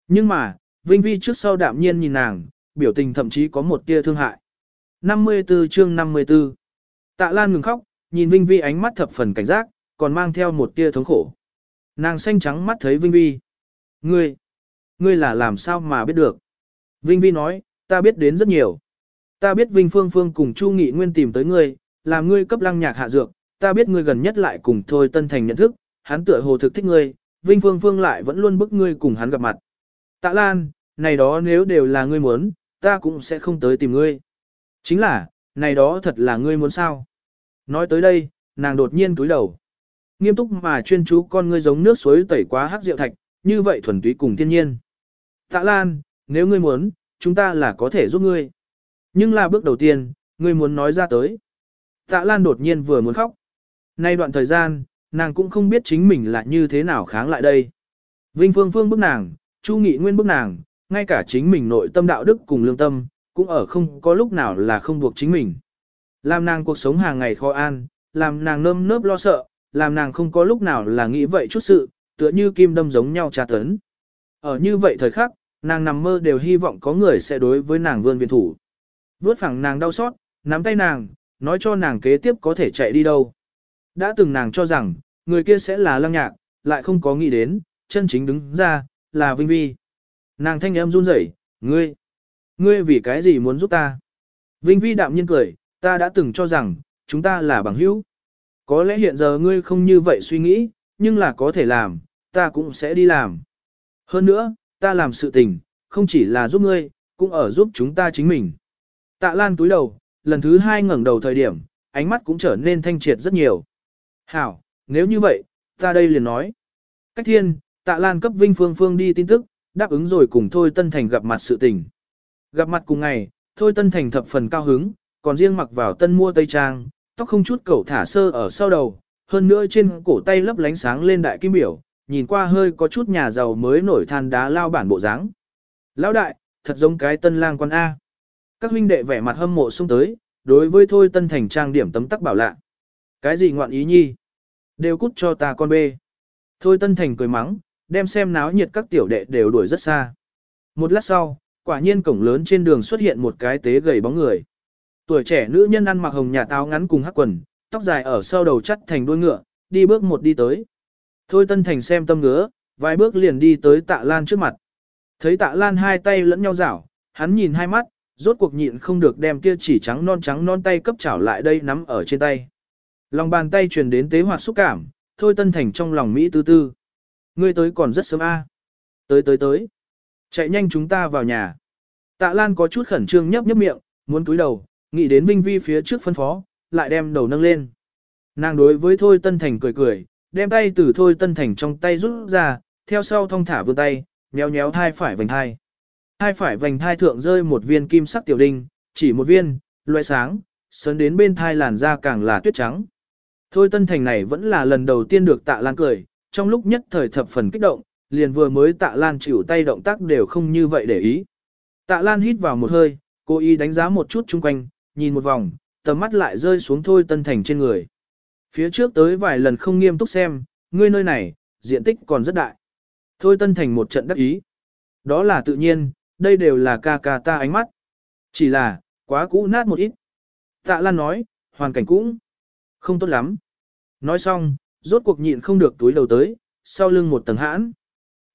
Nhưng mà, Vinh Vi trước sau đạm nhiên nhìn nàng, biểu tình thậm chí có một tia thương hại. 54 chương 54 Tạ Lan ngừng khóc, nhìn Vinh Vi ánh mắt thập phần cảnh giác, còn mang theo một tia thống khổ. Nàng xanh trắng mắt thấy Vinh Vi. Ngươi, ngươi là làm sao mà biết được? Vinh Vi nói, ta biết đến rất nhiều. Ta biết Vinh Phương Phương cùng Chu Nghị Nguyên tìm tới ngươi, làm ngươi cấp lăng nhạc hạ dược, ta biết ngươi gần nhất lại cùng Thôi Tân Thành nhận thức, hắn tựa hồ thực thích ngươi, Vinh Phương Phương lại vẫn luôn bức ngươi cùng hắn gặp mặt. Tạ Lan, này đó nếu đều là ngươi muốn, ta cũng sẽ không tới tìm ngươi. Chính là, này đó thật là ngươi muốn sao? Nói tới đây, nàng đột nhiên cúi đầu. Nghiêm túc mà chuyên chú con ngươi giống nước suối tẩy quá hắc rượu thạch, như vậy thuần túy cùng thiên nhiên. Tạ Lan, nếu ngươi muốn, chúng ta là có thể giúp ngươi. Nhưng là bước đầu tiên, ngươi muốn nói ra tới. Tạ Lan đột nhiên vừa muốn khóc. Nay đoạn thời gian, nàng cũng không biết chính mình là như thế nào kháng lại đây. Vinh Phương Phương bức nàng, Chu Nghị Nguyên bức nàng, ngay cả chính mình nội tâm đạo đức cùng lương tâm, cũng ở không có lúc nào là không buộc chính mình. Làm nàng cuộc sống hàng ngày khó an, làm nàng nơm nớp lo sợ, làm nàng không có lúc nào là nghĩ vậy chút sự, tựa như kim đâm giống nhau tra tấn. Ở như vậy thời khắc, nàng nằm mơ đều hy vọng có người sẽ đối với nàng vươn viện thủ. Vốt phẳng nàng đau xót, nắm tay nàng, nói cho nàng kế tiếp có thể chạy đi đâu. Đã từng nàng cho rằng, người kia sẽ là lăng nhạc, lại không có nghĩ đến, chân chính đứng ra, là Vinh Vi. Nàng thanh em run rẩy, ngươi, ngươi vì cái gì muốn giúp ta? Vinh Vi đạm nhiên cười, ta đã từng cho rằng, chúng ta là bằng hữu. Có lẽ hiện giờ ngươi không như vậy suy nghĩ, nhưng là có thể làm, ta cũng sẽ đi làm. Hơn nữa, ta làm sự tình, không chỉ là giúp ngươi, cũng ở giúp chúng ta chính mình. Tạ Lan túi đầu, lần thứ hai ngẩng đầu thời điểm, ánh mắt cũng trở nên thanh triệt rất nhiều. Hảo, nếu như vậy, ta đây liền nói. Cách thiên, Tạ Lan cấp Vinh Phương Phương đi tin tức, đáp ứng rồi cùng Thôi Tân Thành gặp mặt sự tình. Gặp mặt cùng ngày, Thôi Tân Thành thập phần cao hứng, còn riêng mặc vào tân mua tây trang, tóc không chút cẩu thả sơ ở sau đầu, hơn nữa trên cổ tay lấp lánh sáng lên đại kim biểu, nhìn qua hơi có chút nhà giàu mới nổi than đá lao bản bộ dáng. Lão đại, thật giống cái tân lang quan A. Các huynh đệ vẻ mặt hâm mộ xung tới, đối với Thôi Tân Thành trang điểm tấm tắc bảo lạ. Cái gì ngoạn ý nhi? Đều cút cho ta con bê. Thôi Tân Thành cười mắng, đem xem náo nhiệt các tiểu đệ đều đuổi rất xa. Một lát sau, quả nhiên cổng lớn trên đường xuất hiện một cái tế gầy bóng người. Tuổi trẻ nữ nhân ăn mặc hồng nhà táo ngắn cùng hắc quần, tóc dài ở sau đầu chắt thành đuôi ngựa, đi bước một đi tới. Thôi Tân Thành xem tâm ngứa, vài bước liền đi tới tạ lan trước mặt. Thấy tạ lan hai tay lẫn nhau rảo, hắn nhìn hai mắt, rốt cuộc nhịn không được đem kia chỉ trắng non trắng non tay cấp chảo lại đây nắm ở trên tay. Lòng bàn tay truyền đến tế hoạt xúc cảm, thôi tân thành trong lòng Mỹ tư tư. Ngươi tới còn rất sớm a. Tới tới tới. Chạy nhanh chúng ta vào nhà. Tạ Lan có chút khẩn trương nhấp nhấp miệng, muốn cúi đầu, nghĩ đến Vinh Vi phía trước phân phó, lại đem đầu nâng lên. Nàng đối với Thôi Tân Thành cười cười, đem tay từ Thôi Tân Thành trong tay rút ra, theo sau thong thả vươn tay, nhéo nhéo thai phải vành thai. Hai phải vành thai thượng rơi một viên kim sắc tiểu đinh, chỉ một viên, loại sáng, sớn đến bên thai làn da càng là tuyết trắng. Thôi Tân Thành này vẫn là lần đầu tiên được tạ lan cười, trong lúc nhất thời thập phần kích động, liền vừa mới tạ lan chịu tay động tác đều không như vậy để ý. Tạ lan hít vào một hơi, cố ý đánh giá một chút chung quanh, nhìn một vòng, tầm mắt lại rơi xuống Thôi Tân Thành trên người. Phía trước tới vài lần không nghiêm túc xem, ngươi nơi này, diện tích còn rất đại. Thôi Tân Thành một trận đắc ý. Đó là tự nhiên, đây đều là ca ca ta ánh mắt. Chỉ là, quá cũ nát một ít. Tạ Lan nói, hoàn cảnh cũng không tốt lắm. Nói xong, rốt cuộc nhịn không được túi đầu tới, sau lưng một tầng hãn.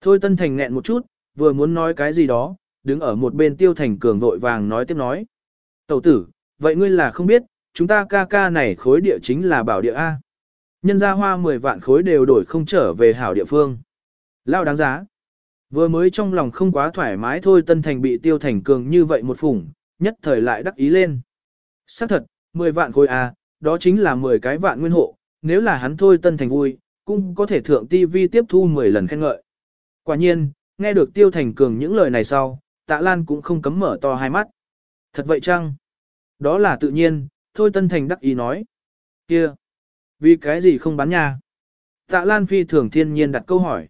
Thôi Tân Thành nghẹn một chút, vừa muốn nói cái gì đó, đứng ở một bên Tiêu Thành Cường vội vàng nói tiếp nói. Tẩu tử, vậy ngươi là không biết, chúng ta ca ca này khối địa chính là bảo địa A. Nhân ra hoa 10 vạn khối đều đổi không trở về hảo địa phương. Lao đáng giá. Vừa mới trong lòng không quá thoải mái thôi Tân Thành bị Tiêu Thành Cường như vậy một phủng, nhất thời lại đắc ý lên. xác thật, 10 vạn khối A, đó chính là 10 cái vạn nguyên hộ, nếu là hắn thôi Tân Thành vui, cũng có thể thượng TV tiếp thu 10 lần khen ngợi. Quả nhiên, nghe được Tiêu Thành Cường những lời này sau, Tạ Lan cũng không cấm mở to hai mắt. Thật vậy chăng? Đó là tự nhiên, thôi Tân Thành đắc ý nói. kia vì cái gì không bán nhà? Tạ Lan phi thường thiên nhiên đặt câu hỏi.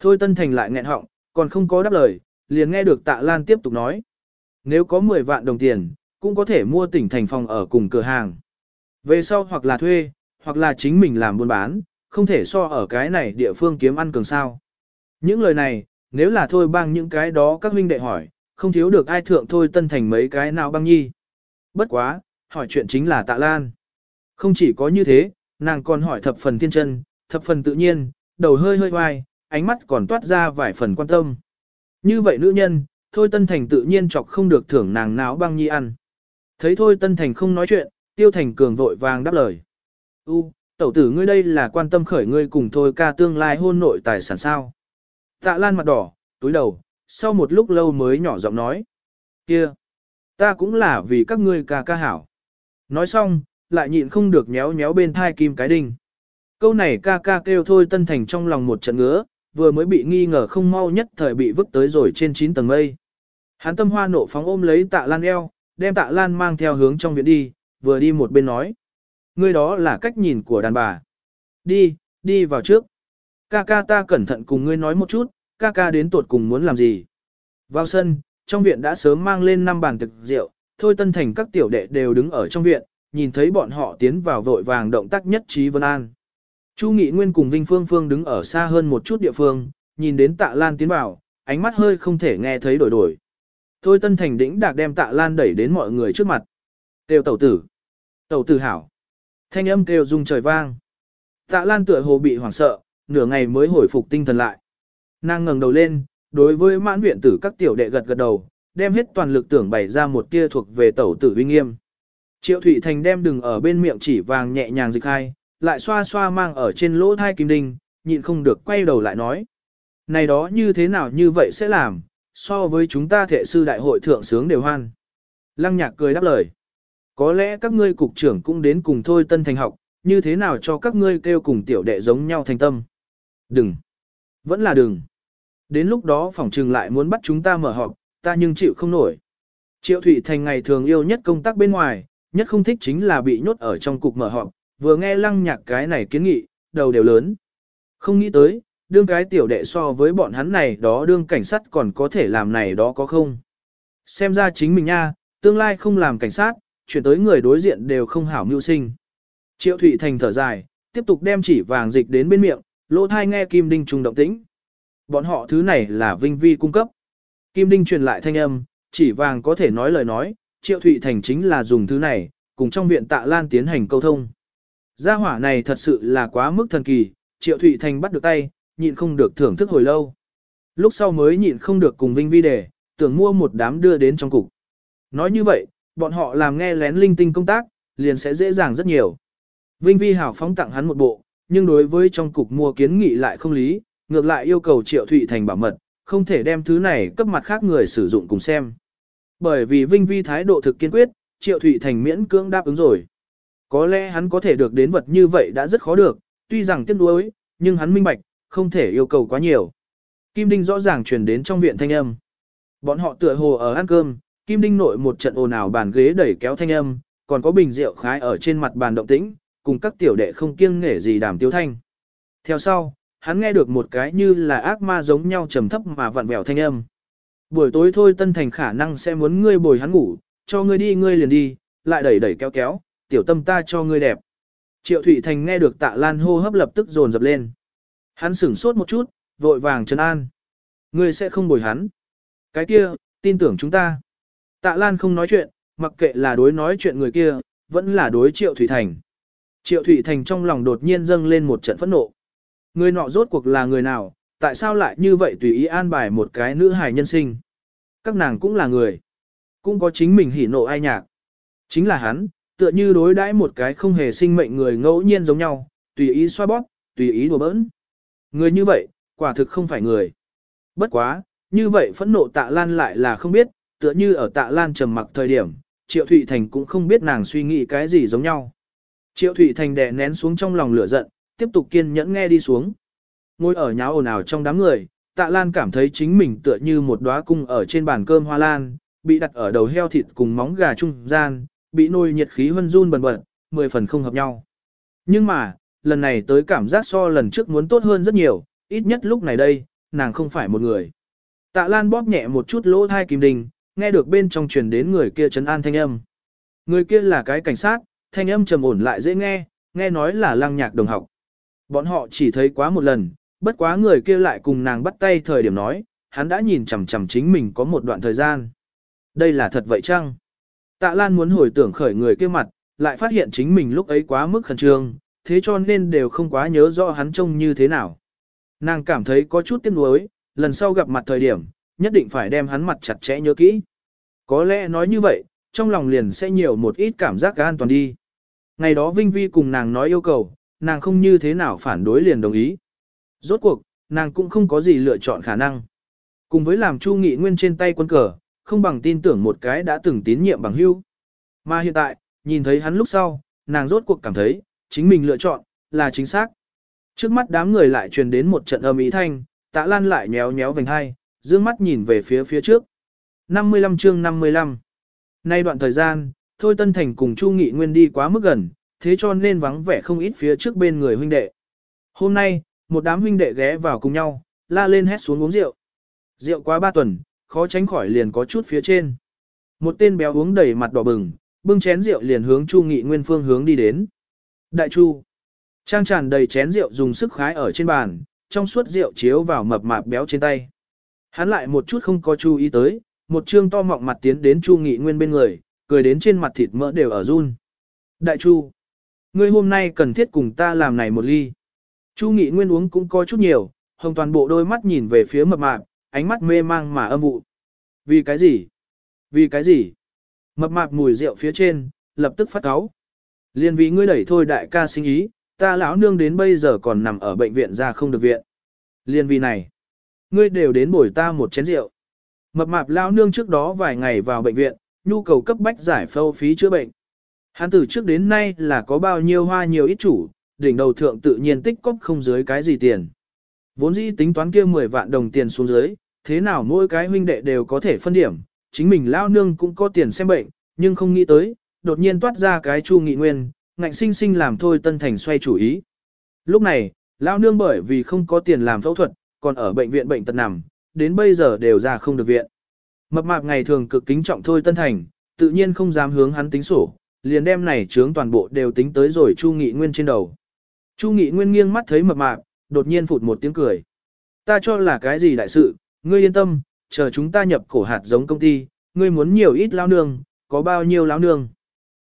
Thôi Tân Thành lại nghẹn họng, còn không có đáp lời, liền nghe được Tạ Lan tiếp tục nói. Nếu có 10 vạn đồng tiền, cũng có thể mua tỉnh thành phòng ở cùng cửa hàng. Về sau hoặc là thuê, hoặc là chính mình làm buôn bán, không thể so ở cái này địa phương kiếm ăn cường sao. Những lời này, nếu là thôi bằng những cái đó các huynh đệ hỏi, không thiếu được ai thượng thôi tân thành mấy cái nào băng nhi. Bất quá, hỏi chuyện chính là tạ lan. Không chỉ có như thế, nàng còn hỏi thập phần thiên chân, thập phần tự nhiên, đầu hơi hơi hoài, ánh mắt còn toát ra vài phần quan tâm. Như vậy nữ nhân, thôi tân thành tự nhiên chọc không được thưởng nàng náo băng nhi ăn. Thấy thôi tân thành không nói chuyện, tiêu thành cường vội vàng đáp lời. U, tẩu tử ngươi đây là quan tâm khởi ngươi cùng thôi ca tương lai hôn nội tài sản sao. Tạ lan mặt đỏ, túi đầu, sau một lúc lâu mới nhỏ giọng nói. kia, ta cũng là vì các ngươi ca ca hảo. Nói xong, lại nhịn không được nhéo nhéo bên thai kim cái đinh. Câu này ca ca kêu thôi tân thành trong lòng một trận ngứa, vừa mới bị nghi ngờ không mau nhất thời bị vứt tới rồi trên 9 tầng mây. Hắn tâm hoa nộ phóng ôm lấy tạ lan eo, đem tạ lan mang theo hướng trong viện đi, vừa đi một bên nói. Ngươi đó là cách nhìn của đàn bà. Đi, đi vào trước. Ca ca ta cẩn thận cùng ngươi nói một chút, ca ca đến tuột cùng muốn làm gì. Vào sân, trong viện đã sớm mang lên năm bàn thực rượu, thôi tân thành các tiểu đệ đều đứng ở trong viện, nhìn thấy bọn họ tiến vào vội vàng động tác nhất trí vân an. Chu Nghị Nguyên cùng Vinh Phương Phương đứng ở xa hơn một chút địa phương, nhìn đến tạ lan tiến vào, ánh mắt hơi không thể nghe thấy đổi đổi. Thôi tân thành đĩnh đạc đem tạ lan đẩy đến mọi người trước mặt. Kêu tẩu tử. Tẩu tử hảo. Thanh âm kêu rung trời vang. Tạ lan tựa hồ bị hoảng sợ, nửa ngày mới hồi phục tinh thần lại. Nàng ngẩng đầu lên, đối với mãn viện tử các tiểu đệ gật gật đầu, đem hết toàn lực tưởng bày ra một tia thuộc về tẩu tử uy nghiêm. Triệu Thụy Thành đem đừng ở bên miệng chỉ vàng nhẹ nhàng dịch hai, lại xoa xoa mang ở trên lỗ thai kim đinh, nhịn không được quay đầu lại nói. Này đó như thế nào như vậy sẽ làm, so với chúng ta thệ sư đại hội thượng sướng đều hoan. Lăng nhạc cười đáp lời. Có lẽ các ngươi cục trưởng cũng đến cùng thôi tân thành học, như thế nào cho các ngươi kêu cùng tiểu đệ giống nhau thành tâm. Đừng. Vẫn là đừng. Đến lúc đó phỏng trừng lại muốn bắt chúng ta mở họp, ta nhưng chịu không nổi. Triệu Thụy Thành ngày thường yêu nhất công tác bên ngoài, nhất không thích chính là bị nhốt ở trong cục mở họp, vừa nghe lăng nhạc cái này kiến nghị, đầu đều lớn. Không nghĩ tới, đương cái tiểu đệ so với bọn hắn này đó đương cảnh sát còn có thể làm này đó có không. Xem ra chính mình nha, tương lai không làm cảnh sát, chuyển tới người đối diện đều không hảo mưu sinh. Triệu Thụy Thành thở dài, tiếp tục đem chỉ vàng dịch đến bên miệng, lỗ thai nghe Kim Đinh trùng động tĩnh. Bọn họ thứ này là vinh vi cung cấp. Kim Đinh truyền lại thanh âm, chỉ vàng có thể nói lời nói, Triệu Thụy Thành chính là dùng thứ này, cùng trong viện tạ lan tiến hành câu thông. Gia hỏa này thật sự là quá mức thần kỳ, Triệu Thụy Thành bắt được tay, nhịn không được thưởng thức hồi lâu. Lúc sau mới nhịn không được cùng Vinh Vi để, tưởng mua một đám đưa đến trong cục. Nói như vậy, bọn họ làm nghe lén linh tinh công tác, liền sẽ dễ dàng rất nhiều. Vinh Vi hảo phóng tặng hắn một bộ, nhưng đối với trong cục mua kiến nghị lại không lý, ngược lại yêu cầu Triệu Thụy Thành bảo mật, không thể đem thứ này cấp mặt khác người sử dụng cùng xem. Bởi vì Vinh Vi thái độ thực kiên quyết, Triệu Thụy Thành miễn cưỡng đáp ứng rồi. Có lẽ hắn có thể được đến vật như vậy đã rất khó được, tuy rằng tiếc nuối, nhưng hắn minh bạch, không thể yêu cầu quá nhiều. Kim Đinh rõ ràng truyền đến trong viện thanh âm. Bọn họ tựa hồ ở ăn cơm, Kim Đinh nội một trận ồn ào bàn ghế đẩy kéo thanh âm, còn có bình rượu khái ở trên mặt bàn động tĩnh, cùng các tiểu đệ không kiêng nể gì đàm tiêu thanh. Theo sau, hắn nghe được một cái như là ác ma giống nhau trầm thấp mà vặn vẹo thanh âm. Buổi tối thôi Tân Thành khả năng sẽ muốn ngươi bồi hắn ngủ, cho ngươi đi ngươi liền đi, lại đẩy đẩy kéo kéo, tiểu tâm ta cho ngươi đẹp. Triệu Thụy Thành nghe được tạ lan hô hấp lập tức dồn dập lên. Hắn sửng sốt một chút, vội vàng trấn an. Ngươi sẽ không bồi hắn. Cái kia, tin tưởng chúng ta. Tạ Lan không nói chuyện, mặc kệ là đối nói chuyện người kia, vẫn là đối Triệu Thủy Thành. Triệu Thủy Thành trong lòng đột nhiên dâng lên một trận phẫn nộ. Người nọ rốt cuộc là người nào, tại sao lại như vậy tùy ý an bài một cái nữ hài nhân sinh. Các nàng cũng là người. Cũng có chính mình hỉ nộ ai nhạc. Chính là hắn, tựa như đối đãi một cái không hề sinh mệnh người ngẫu nhiên giống nhau, tùy ý xoa bóp, tùy ý đùa bỡn. Người như vậy, quả thực không phải người. Bất quá, như vậy phẫn nộ tạ lan lại là không biết, tựa như ở tạ lan trầm mặc thời điểm, Triệu Thụy Thành cũng không biết nàng suy nghĩ cái gì giống nhau. Triệu Thụy Thành đè nén xuống trong lòng lửa giận, tiếp tục kiên nhẫn nghe đi xuống. Ngồi ở nháo ồn ào trong đám người, tạ lan cảm thấy chính mình tựa như một đóa cung ở trên bàn cơm hoa lan, bị đặt ở đầu heo thịt cùng móng gà trung gian, bị nôi nhiệt khí hân run bần bật, mười phần không hợp nhau. Nhưng mà, lần này tới cảm giác so lần trước muốn tốt hơn rất nhiều, ít nhất lúc này đây, nàng không phải một người. Tạ Lan bóp nhẹ một chút lỗ thai kim đình, nghe được bên trong truyền đến người kia trấn an thanh âm. Người kia là cái cảnh sát, thanh âm trầm ổn lại dễ nghe, nghe nói là lăng nhạc đồng học. Bọn họ chỉ thấy quá một lần, bất quá người kia lại cùng nàng bắt tay thời điểm nói, hắn đã nhìn chằm chằm chính mình có một đoạn thời gian. Đây là thật vậy chăng? Tạ Lan muốn hồi tưởng khởi người kia mặt, lại phát hiện chính mình lúc ấy quá mức khẩn trương, thế cho nên đều không quá nhớ rõ hắn trông như thế nào. Nàng cảm thấy có chút tiếc nuối, lần sau gặp mặt thời điểm, nhất định phải đem hắn mặt chặt chẽ nhớ kỹ. Có lẽ nói như vậy, trong lòng liền sẽ nhiều một ít cảm giác an toàn đi. Ngày đó Vinh Vi cùng nàng nói yêu cầu, nàng không như thế nào phản đối liền đồng ý. Rốt cuộc, nàng cũng không có gì lựa chọn khả năng. Cùng với làm Chu Nghị Nguyên trên tay quân cờ, không bằng tin tưởng một cái đã từng tín nhiệm bằng hưu. Mà hiện tại, nhìn thấy hắn lúc sau, nàng rốt cuộc cảm thấy, chính mình lựa chọn, là chính xác. Trước mắt đám người lại truyền đến một trận âm ý thanh, tạ lan lại nhéo nhéo vành hai, dương mắt nhìn về phía phía trước. 55 chương 55 Nay đoạn thời gian, Thôi Tân Thành cùng Chu Nghị Nguyên đi quá mức gần, thế cho nên vắng vẻ không ít phía trước bên người huynh đệ. Hôm nay, một đám huynh đệ ghé vào cùng nhau, la lên hét xuống uống rượu. Rượu quá ba tuần, khó tránh khỏi liền có chút phía trên. Một tên béo uống đầy mặt đỏ bừng, bưng chén rượu liền hướng Chu Nghị Nguyên phương hướng đi đến. Đại Chu. Trang tràn đầy chén rượu dùng sức khái ở trên bàn, trong suốt rượu chiếu vào mập mạp béo trên tay. Hắn lại một chút không có chú ý tới, một trương to mọng mặt tiến đến Chu Nghị Nguyên bên người, cười đến trên mặt thịt mỡ đều ở run. Đại Chu, ngươi hôm nay cần thiết cùng ta làm này một ly. Chu Nghị Nguyên uống cũng có chút nhiều, hồng toàn bộ đôi mắt nhìn về phía mập mạp, ánh mắt mê mang mà âm vụ. Vì cái gì? Vì cái gì? Mập mạp mùi rượu phía trên, lập tức phát cáu. Liên vì ngươi đẩy thôi đại ca sinh ý, ta lão nương đến bây giờ còn nằm ở bệnh viện ra không được viện. Liên vì này, ngươi đều đến bồi ta một chén rượu. Mập mạp lão nương trước đó vài ngày vào bệnh viện, nhu cầu cấp bách giải phâu phí chữa bệnh. Hắn từ trước đến nay là có bao nhiêu hoa nhiều ít chủ, đỉnh đầu thượng tự nhiên tích cóp không dưới cái gì tiền. Vốn dĩ tính toán kia 10 vạn đồng tiền xuống dưới, thế nào mỗi cái huynh đệ đều có thể phân điểm, chính mình lao nương cũng có tiền xem bệnh, nhưng không nghĩ tới, đột nhiên toát ra cái chu nghị nguyên, ngạnh sinh sinh làm thôi tân thành xoay chủ ý. Lúc này, lao nương bởi vì không có tiền làm phẫu thuật, còn ở bệnh viện bệnh tật nằm, đến bây giờ đều ra không được viện. Mập mạp ngày thường cực kính trọng thôi tân thành, tự nhiên không dám hướng hắn tính sổ, liền đem này chướng toàn bộ đều tính tới rồi Chu Nghị Nguyên trên đầu. Chu Nghị Nguyên nghiêng mắt thấy mập mạp, đột nhiên phụt một tiếng cười. Ta cho là cái gì đại sự, ngươi yên tâm, chờ chúng ta nhập cổ hạt giống công ty, ngươi muốn nhiều ít lao nương, có bao nhiêu lao nương.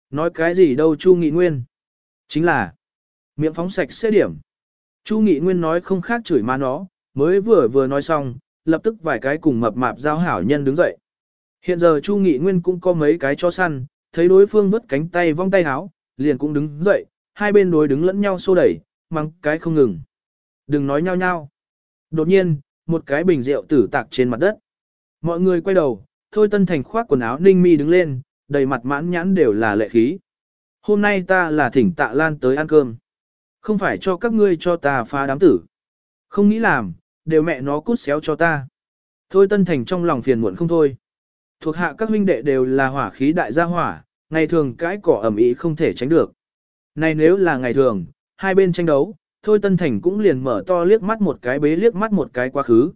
Nói cái gì đâu Chu Nghị Nguyên. Chính là, miệng phóng sạch sẽ điểm. Chu Nghị Nguyên nói không khác chửi má nó, mới vừa vừa nói xong, lập tức vài cái cùng mập mạp giao hảo nhân đứng dậy. Hiện giờ Chu Nghị Nguyên cũng có mấy cái cho săn, thấy đối phương vứt cánh tay vong tay háo, liền cũng đứng dậy, hai bên đối đứng lẫn nhau xô đẩy, mắng cái không ngừng. Đừng nói nhau nhau. Đột nhiên, một cái bình rượu tử tạc trên mặt đất. Mọi người quay đầu, thôi tân thành khoác quần áo ninh mi đứng lên, đầy mặt mãn nhãn đều là lệ khí. Hôm nay ta là thỉnh tạ lan tới ăn cơm. Không phải cho các ngươi cho ta phá đám tử. Không nghĩ làm, đều mẹ nó cút xéo cho ta. Thôi Tân Thành trong lòng phiền muộn không thôi. Thuộc hạ các huynh đệ đều là hỏa khí đại gia hỏa, ngày thường cãi cỏ ẩm ý không thể tránh được. Này nếu là ngày thường, hai bên tranh đấu, Thôi Tân Thành cũng liền mở to liếc mắt một cái bế liếc mắt một cái quá khứ.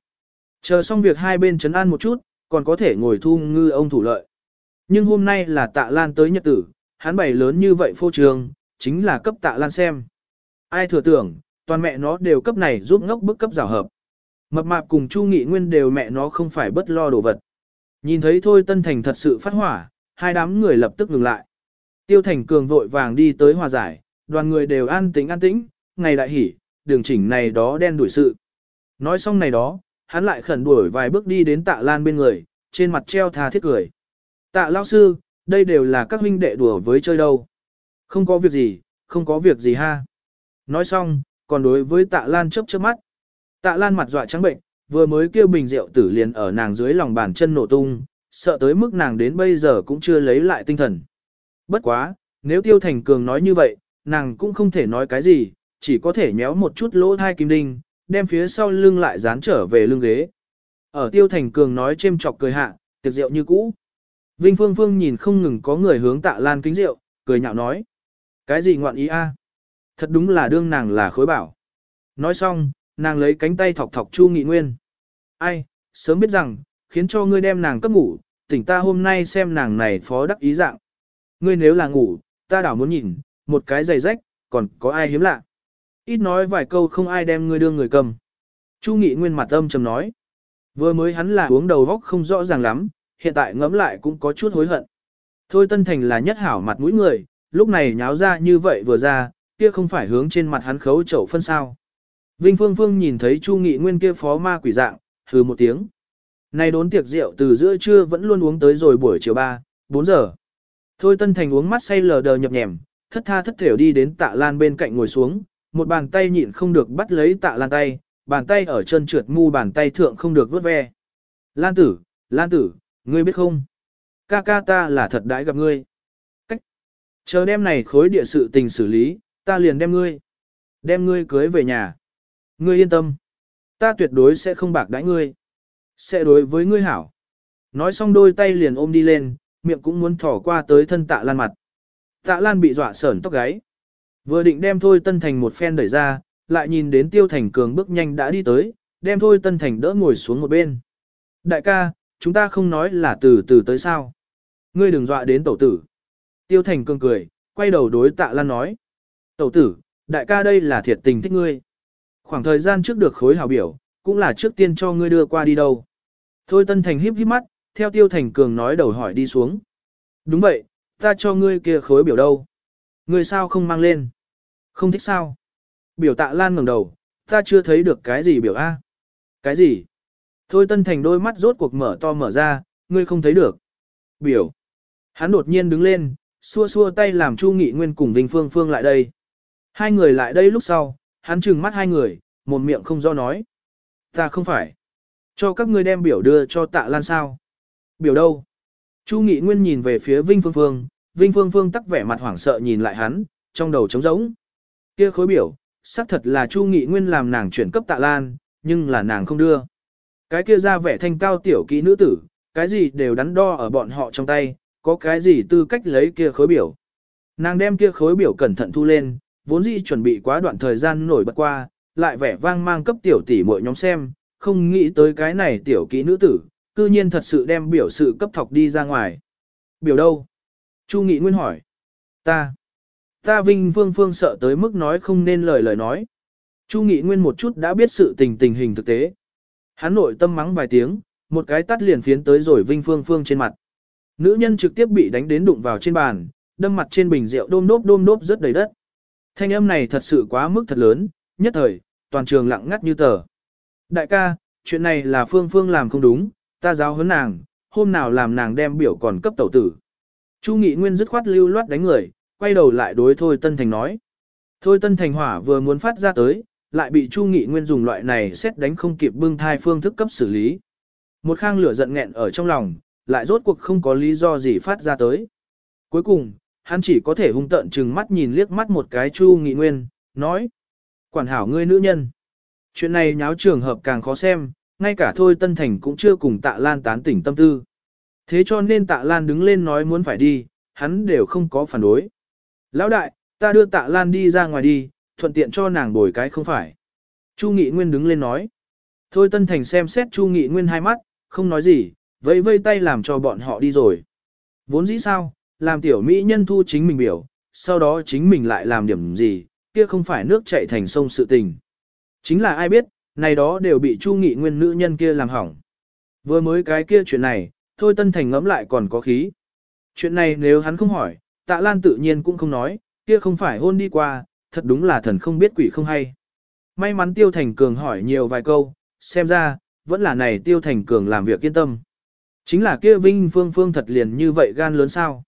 Chờ xong việc hai bên chấn an một chút, còn có thể ngồi thu ngư ông thủ lợi. Nhưng hôm nay là tạ lan tới nhật tử, hắn bày lớn như vậy phô trường, chính là cấp tạ lan xem. Ai thừa tưởng, toàn mẹ nó đều cấp này giúp ngốc bức cấp rào hợp. Mập mạp cùng Chu Nghị Nguyên đều mẹ nó không phải bất lo đồ vật. Nhìn thấy thôi Tân Thành thật sự phát hỏa, hai đám người lập tức ngừng lại. Tiêu Thành Cường vội vàng đi tới hòa giải, đoàn người đều an tĩnh an tĩnh, ngày đại hỉ, đường chỉnh này đó đen đuổi sự. Nói xong này đó, hắn lại khẩn đuổi vài bước đi đến tạ lan bên người, trên mặt treo tha thiết cười. Tạ lao sư, đây đều là các huynh đệ đùa với chơi đâu. Không có việc gì, không có việc gì ha. Nói xong, còn đối với tạ lan chớp chớp mắt. Tạ lan mặt dọa trắng bệnh, vừa mới kêu bình rượu tử liền ở nàng dưới lòng bàn chân nổ tung, sợ tới mức nàng đến bây giờ cũng chưa lấy lại tinh thần. Bất quá, nếu tiêu thành cường nói như vậy, nàng cũng không thể nói cái gì, chỉ có thể nhéo một chút lỗ thai kim đinh, đem phía sau lưng lại dán trở về lưng ghế. Ở tiêu thành cường nói chêm chọc cười hạ, tiệc rượu như cũ. Vinh Phương Phương nhìn không ngừng có người hướng tạ lan kính rượu, cười nhạo nói. Cái gì ngoạn ý a? Thật đúng là đương nàng là khối bảo. Nói xong, nàng lấy cánh tay thọc thọc Chu Nghị Nguyên. Ai, sớm biết rằng, khiến cho ngươi đem nàng cấp ngủ, tỉnh ta hôm nay xem nàng này phó đắc ý dạng. Ngươi nếu là ngủ, ta đảo muốn nhìn, một cái giày rách, còn có ai hiếm lạ. Ít nói vài câu không ai đem ngươi đưa người cầm. Chu Nghị Nguyên mặt âm trầm nói. Vừa mới hắn là uống đầu góc không rõ ràng lắm, hiện tại ngẫm lại cũng có chút hối hận. Thôi Tân Thành là nhất hảo mặt mũi người, lúc này nháo ra như vậy vừa ra, kia không phải hướng trên mặt hắn khấu chậu phân sao. Vinh Phương Phương nhìn thấy Chu Nghị Nguyên kia phó ma quỷ dạng, hừ một tiếng. Này đốn tiệc rượu từ giữa trưa vẫn luôn uống tới rồi buổi chiều 3, 4 giờ. Thôi Tân Thành uống mắt say lờ đờ nhập nhèm, thất tha thất thểu đi đến tạ lan bên cạnh ngồi xuống, một bàn tay nhịn không được bắt lấy tạ lan tay, bàn tay ở chân trượt mu bàn tay thượng không được vớt ve. Lan tử, Lan tử, ngươi biết không? Ca ca ta là thật đãi gặp ngươi. Cách. Chờ đêm này khối địa sự tình xử lý, ta liền đem ngươi. Đem ngươi cưới về nhà. Ngươi yên tâm. Ta tuyệt đối sẽ không bạc đãi ngươi. Sẽ đối với ngươi hảo. Nói xong đôi tay liền ôm đi lên, miệng cũng muốn thỏ qua tới thân tạ lan mặt. Tạ lan bị dọa sởn tóc gáy. Vừa định đem thôi tân thành một phen đẩy ra, lại nhìn đến tiêu thành cường bước nhanh đã đi tới, đem thôi tân thành đỡ ngồi xuống một bên. Đại ca, chúng ta không nói là từ từ tới sao. Ngươi đừng dọa đến tẩu tử. Tiêu thành cường cười, quay đầu đối tạ lan nói. Tẩu tử, đại ca đây là thiệt tình thích ngươi. Khoảng thời gian trước được khối hào biểu, cũng là trước tiên cho ngươi đưa qua đi đâu. Thôi tân thành híp híp mắt, theo tiêu thành cường nói đầu hỏi đi xuống. Đúng vậy, ta cho ngươi kia khối biểu đâu. Ngươi sao không mang lên? Không thích sao? Biểu tạ lan ngẩng đầu, ta chưa thấy được cái gì biểu A. Cái gì? Thôi tân thành đôi mắt rốt cuộc mở to mở ra, ngươi không thấy được. Biểu. Hắn đột nhiên đứng lên, xua xua tay làm Chu Nghị Nguyên cùng Vinh Phương Phương lại đây. Hai người lại đây lúc sau, hắn trừng mắt hai người, một miệng không do nói. Ta không phải. Cho các ngươi đem biểu đưa cho tạ lan sao. Biểu đâu? Chu Nghị Nguyên nhìn về phía Vinh Phương Phương, Vinh Phương Phương tắc vẻ mặt hoảng sợ nhìn lại hắn, trong đầu trống rỗng. Kia khối biểu, xác thật là Chu Nghị Nguyên làm nàng chuyển cấp tạ lan, nhưng là nàng không đưa. Cái kia ra vẻ thanh cao tiểu kỹ nữ tử, cái gì đều đắn đo ở bọn họ trong tay, có cái gì tư cách lấy kia khối biểu. Nàng đem kia khối biểu cẩn thận thu lên, vốn dĩ chuẩn bị quá đoạn thời gian nổi bật qua, lại vẻ vang mang cấp tiểu tỷ muội nhóm xem, không nghĩ tới cái này tiểu kỹ nữ tử, cư nhiên thật sự đem biểu sự cấp thọc đi ra ngoài. Biểu đâu? Chu Nghị Nguyên hỏi. Ta. Ta Vinh Phương Phương sợ tới mức nói không nên lời lời nói. Chu Nghị Nguyên một chút đã biết sự tình tình hình thực tế. Hắn nội tâm mắng vài tiếng, một cái tắt liền phiến tới rồi Vinh Phương Phương trên mặt. Nữ nhân trực tiếp bị đánh đến đụng vào trên bàn, đâm mặt trên bình rượu đôm đốp đôm đốp rất đầy đất. Thanh âm này thật sự quá mức thật lớn, nhất thời, toàn trường lặng ngắt như tờ. Đại ca, chuyện này là Phương Phương làm không đúng, ta giáo huấn nàng, hôm nào làm nàng đem biểu còn cấp tẩu tử. Chu Nghị Nguyên dứt khoát lưu loát đánh người, quay đầu lại đối Thôi Tân Thành nói. Thôi Tân Thành hỏa vừa muốn phát ra tới, lại bị Chu Nghị Nguyên dùng loại này xét đánh không kịp bưng thai phương thức cấp xử lý. Một khang lửa giận nghẹn ở trong lòng, lại rốt cuộc không có lý do gì phát ra tới. Cuối cùng, hắn chỉ có thể hung tận chừng mắt nhìn liếc mắt một cái Chu Nghị Nguyên, nói. Quản hảo ngươi nữ nhân. Chuyện này nháo trường hợp càng khó xem, ngay cả Thôi Tân Thành cũng chưa cùng Tạ Lan tán tỉnh tâm tư. Thế cho nên Tạ Lan đứng lên nói muốn phải đi, hắn đều không có phản đối. Lão đại, ta đưa Tạ Lan đi ra ngoài đi, thuận tiện cho nàng bồi cái không phải. Chu Nghị Nguyên đứng lên nói. Thôi Tân Thành xem xét Chu Nghị Nguyên hai mắt, không nói gì, vẫy vây tay làm cho bọn họ đi rồi. Vốn dĩ sao, làm tiểu mỹ nhân thu chính mình biểu, sau đó chính mình lại làm điểm gì, kia không phải nước chảy thành sông sự tình. Chính là ai biết, này đó đều bị Chu Nghị Nguyên nữ nhân kia làm hỏng. Vừa mới cái kia chuyện này, thôi Tân Thành ngẫm lại còn có khí. Chuyện này nếu hắn không hỏi, tạ lan tự nhiên cũng không nói, kia không phải hôn đi qua, thật đúng là thần không biết quỷ không hay. May mắn Tiêu Thành Cường hỏi nhiều vài câu, xem ra, vẫn là này Tiêu Thành Cường làm việc yên tâm. Chính là kia Vinh Phương Phương thật liền như vậy gan lớn sao.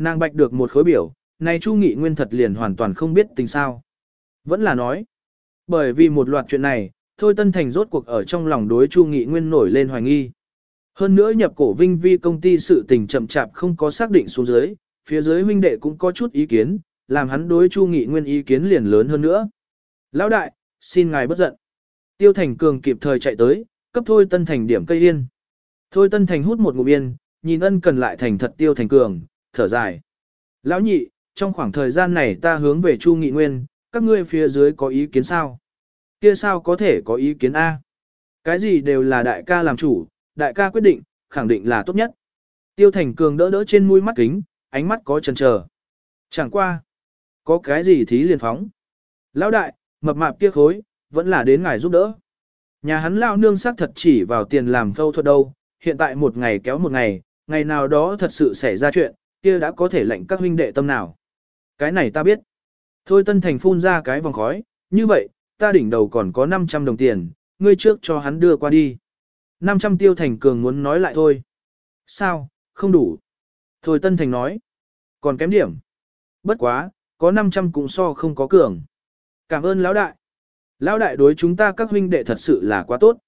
Nàng bạch được một khối biểu, này Chu Nghị Nguyên thật liền hoàn toàn không biết tình sao. Vẫn là nói, bởi vì một loạt chuyện này, Thôi Tân Thành rốt cuộc ở trong lòng đối Chu Nghị Nguyên nổi lên hoài nghi. Hơn nữa nhập cổ Vinh Vi công ty sự tình chậm chạp không có xác định xuống dưới, phía dưới huynh đệ cũng có chút ý kiến, làm hắn đối Chu Nghị Nguyên ý kiến liền lớn hơn nữa. Lão đại, xin ngài bất giận. Tiêu Thành Cường kịp thời chạy tới, cấp Thôi Tân Thành điểm cây yên. Thôi Tân Thành hút một ngụm yên, nhìn ân cần lại thành thật Tiêu Thành Cường, thở dài. Lão nhị, trong khoảng thời gian này ta hướng về Chu Nghị Nguyên, các ngươi phía dưới có ý kiến sao? Kia sao có thể có ý kiến A? Cái gì đều là đại ca làm chủ, đại ca quyết định, khẳng định là tốt nhất. Tiêu Thành Cường đỡ đỡ trên mũi mắt kính, ánh mắt có chần chờ. Chẳng qua. Có cái gì thí liền phóng. Lão đại, mập mạp kia khối, vẫn là đến ngài giúp đỡ. Nhà hắn lao nương sắc thật chỉ vào tiền làm phâu thuật đâu, hiện tại một ngày kéo một ngày, ngày nào đó thật sự xảy ra chuyện, kia đã có thể lệnh các huynh đệ tâm nào. Cái này ta biết. Thôi Tân Thành phun ra cái vòng khói, như vậy, ta đỉnh đầu còn có 500 đồng tiền, ngươi trước cho hắn đưa qua đi. 500 tiêu thành cường muốn nói lại thôi. Sao, không đủ. Thôi Tân Thành nói. Còn kém điểm. Bất quá, có 500 cũng so không có cường. Cảm ơn lão đại. Lão đại đối chúng ta các huynh đệ thật sự là quá tốt.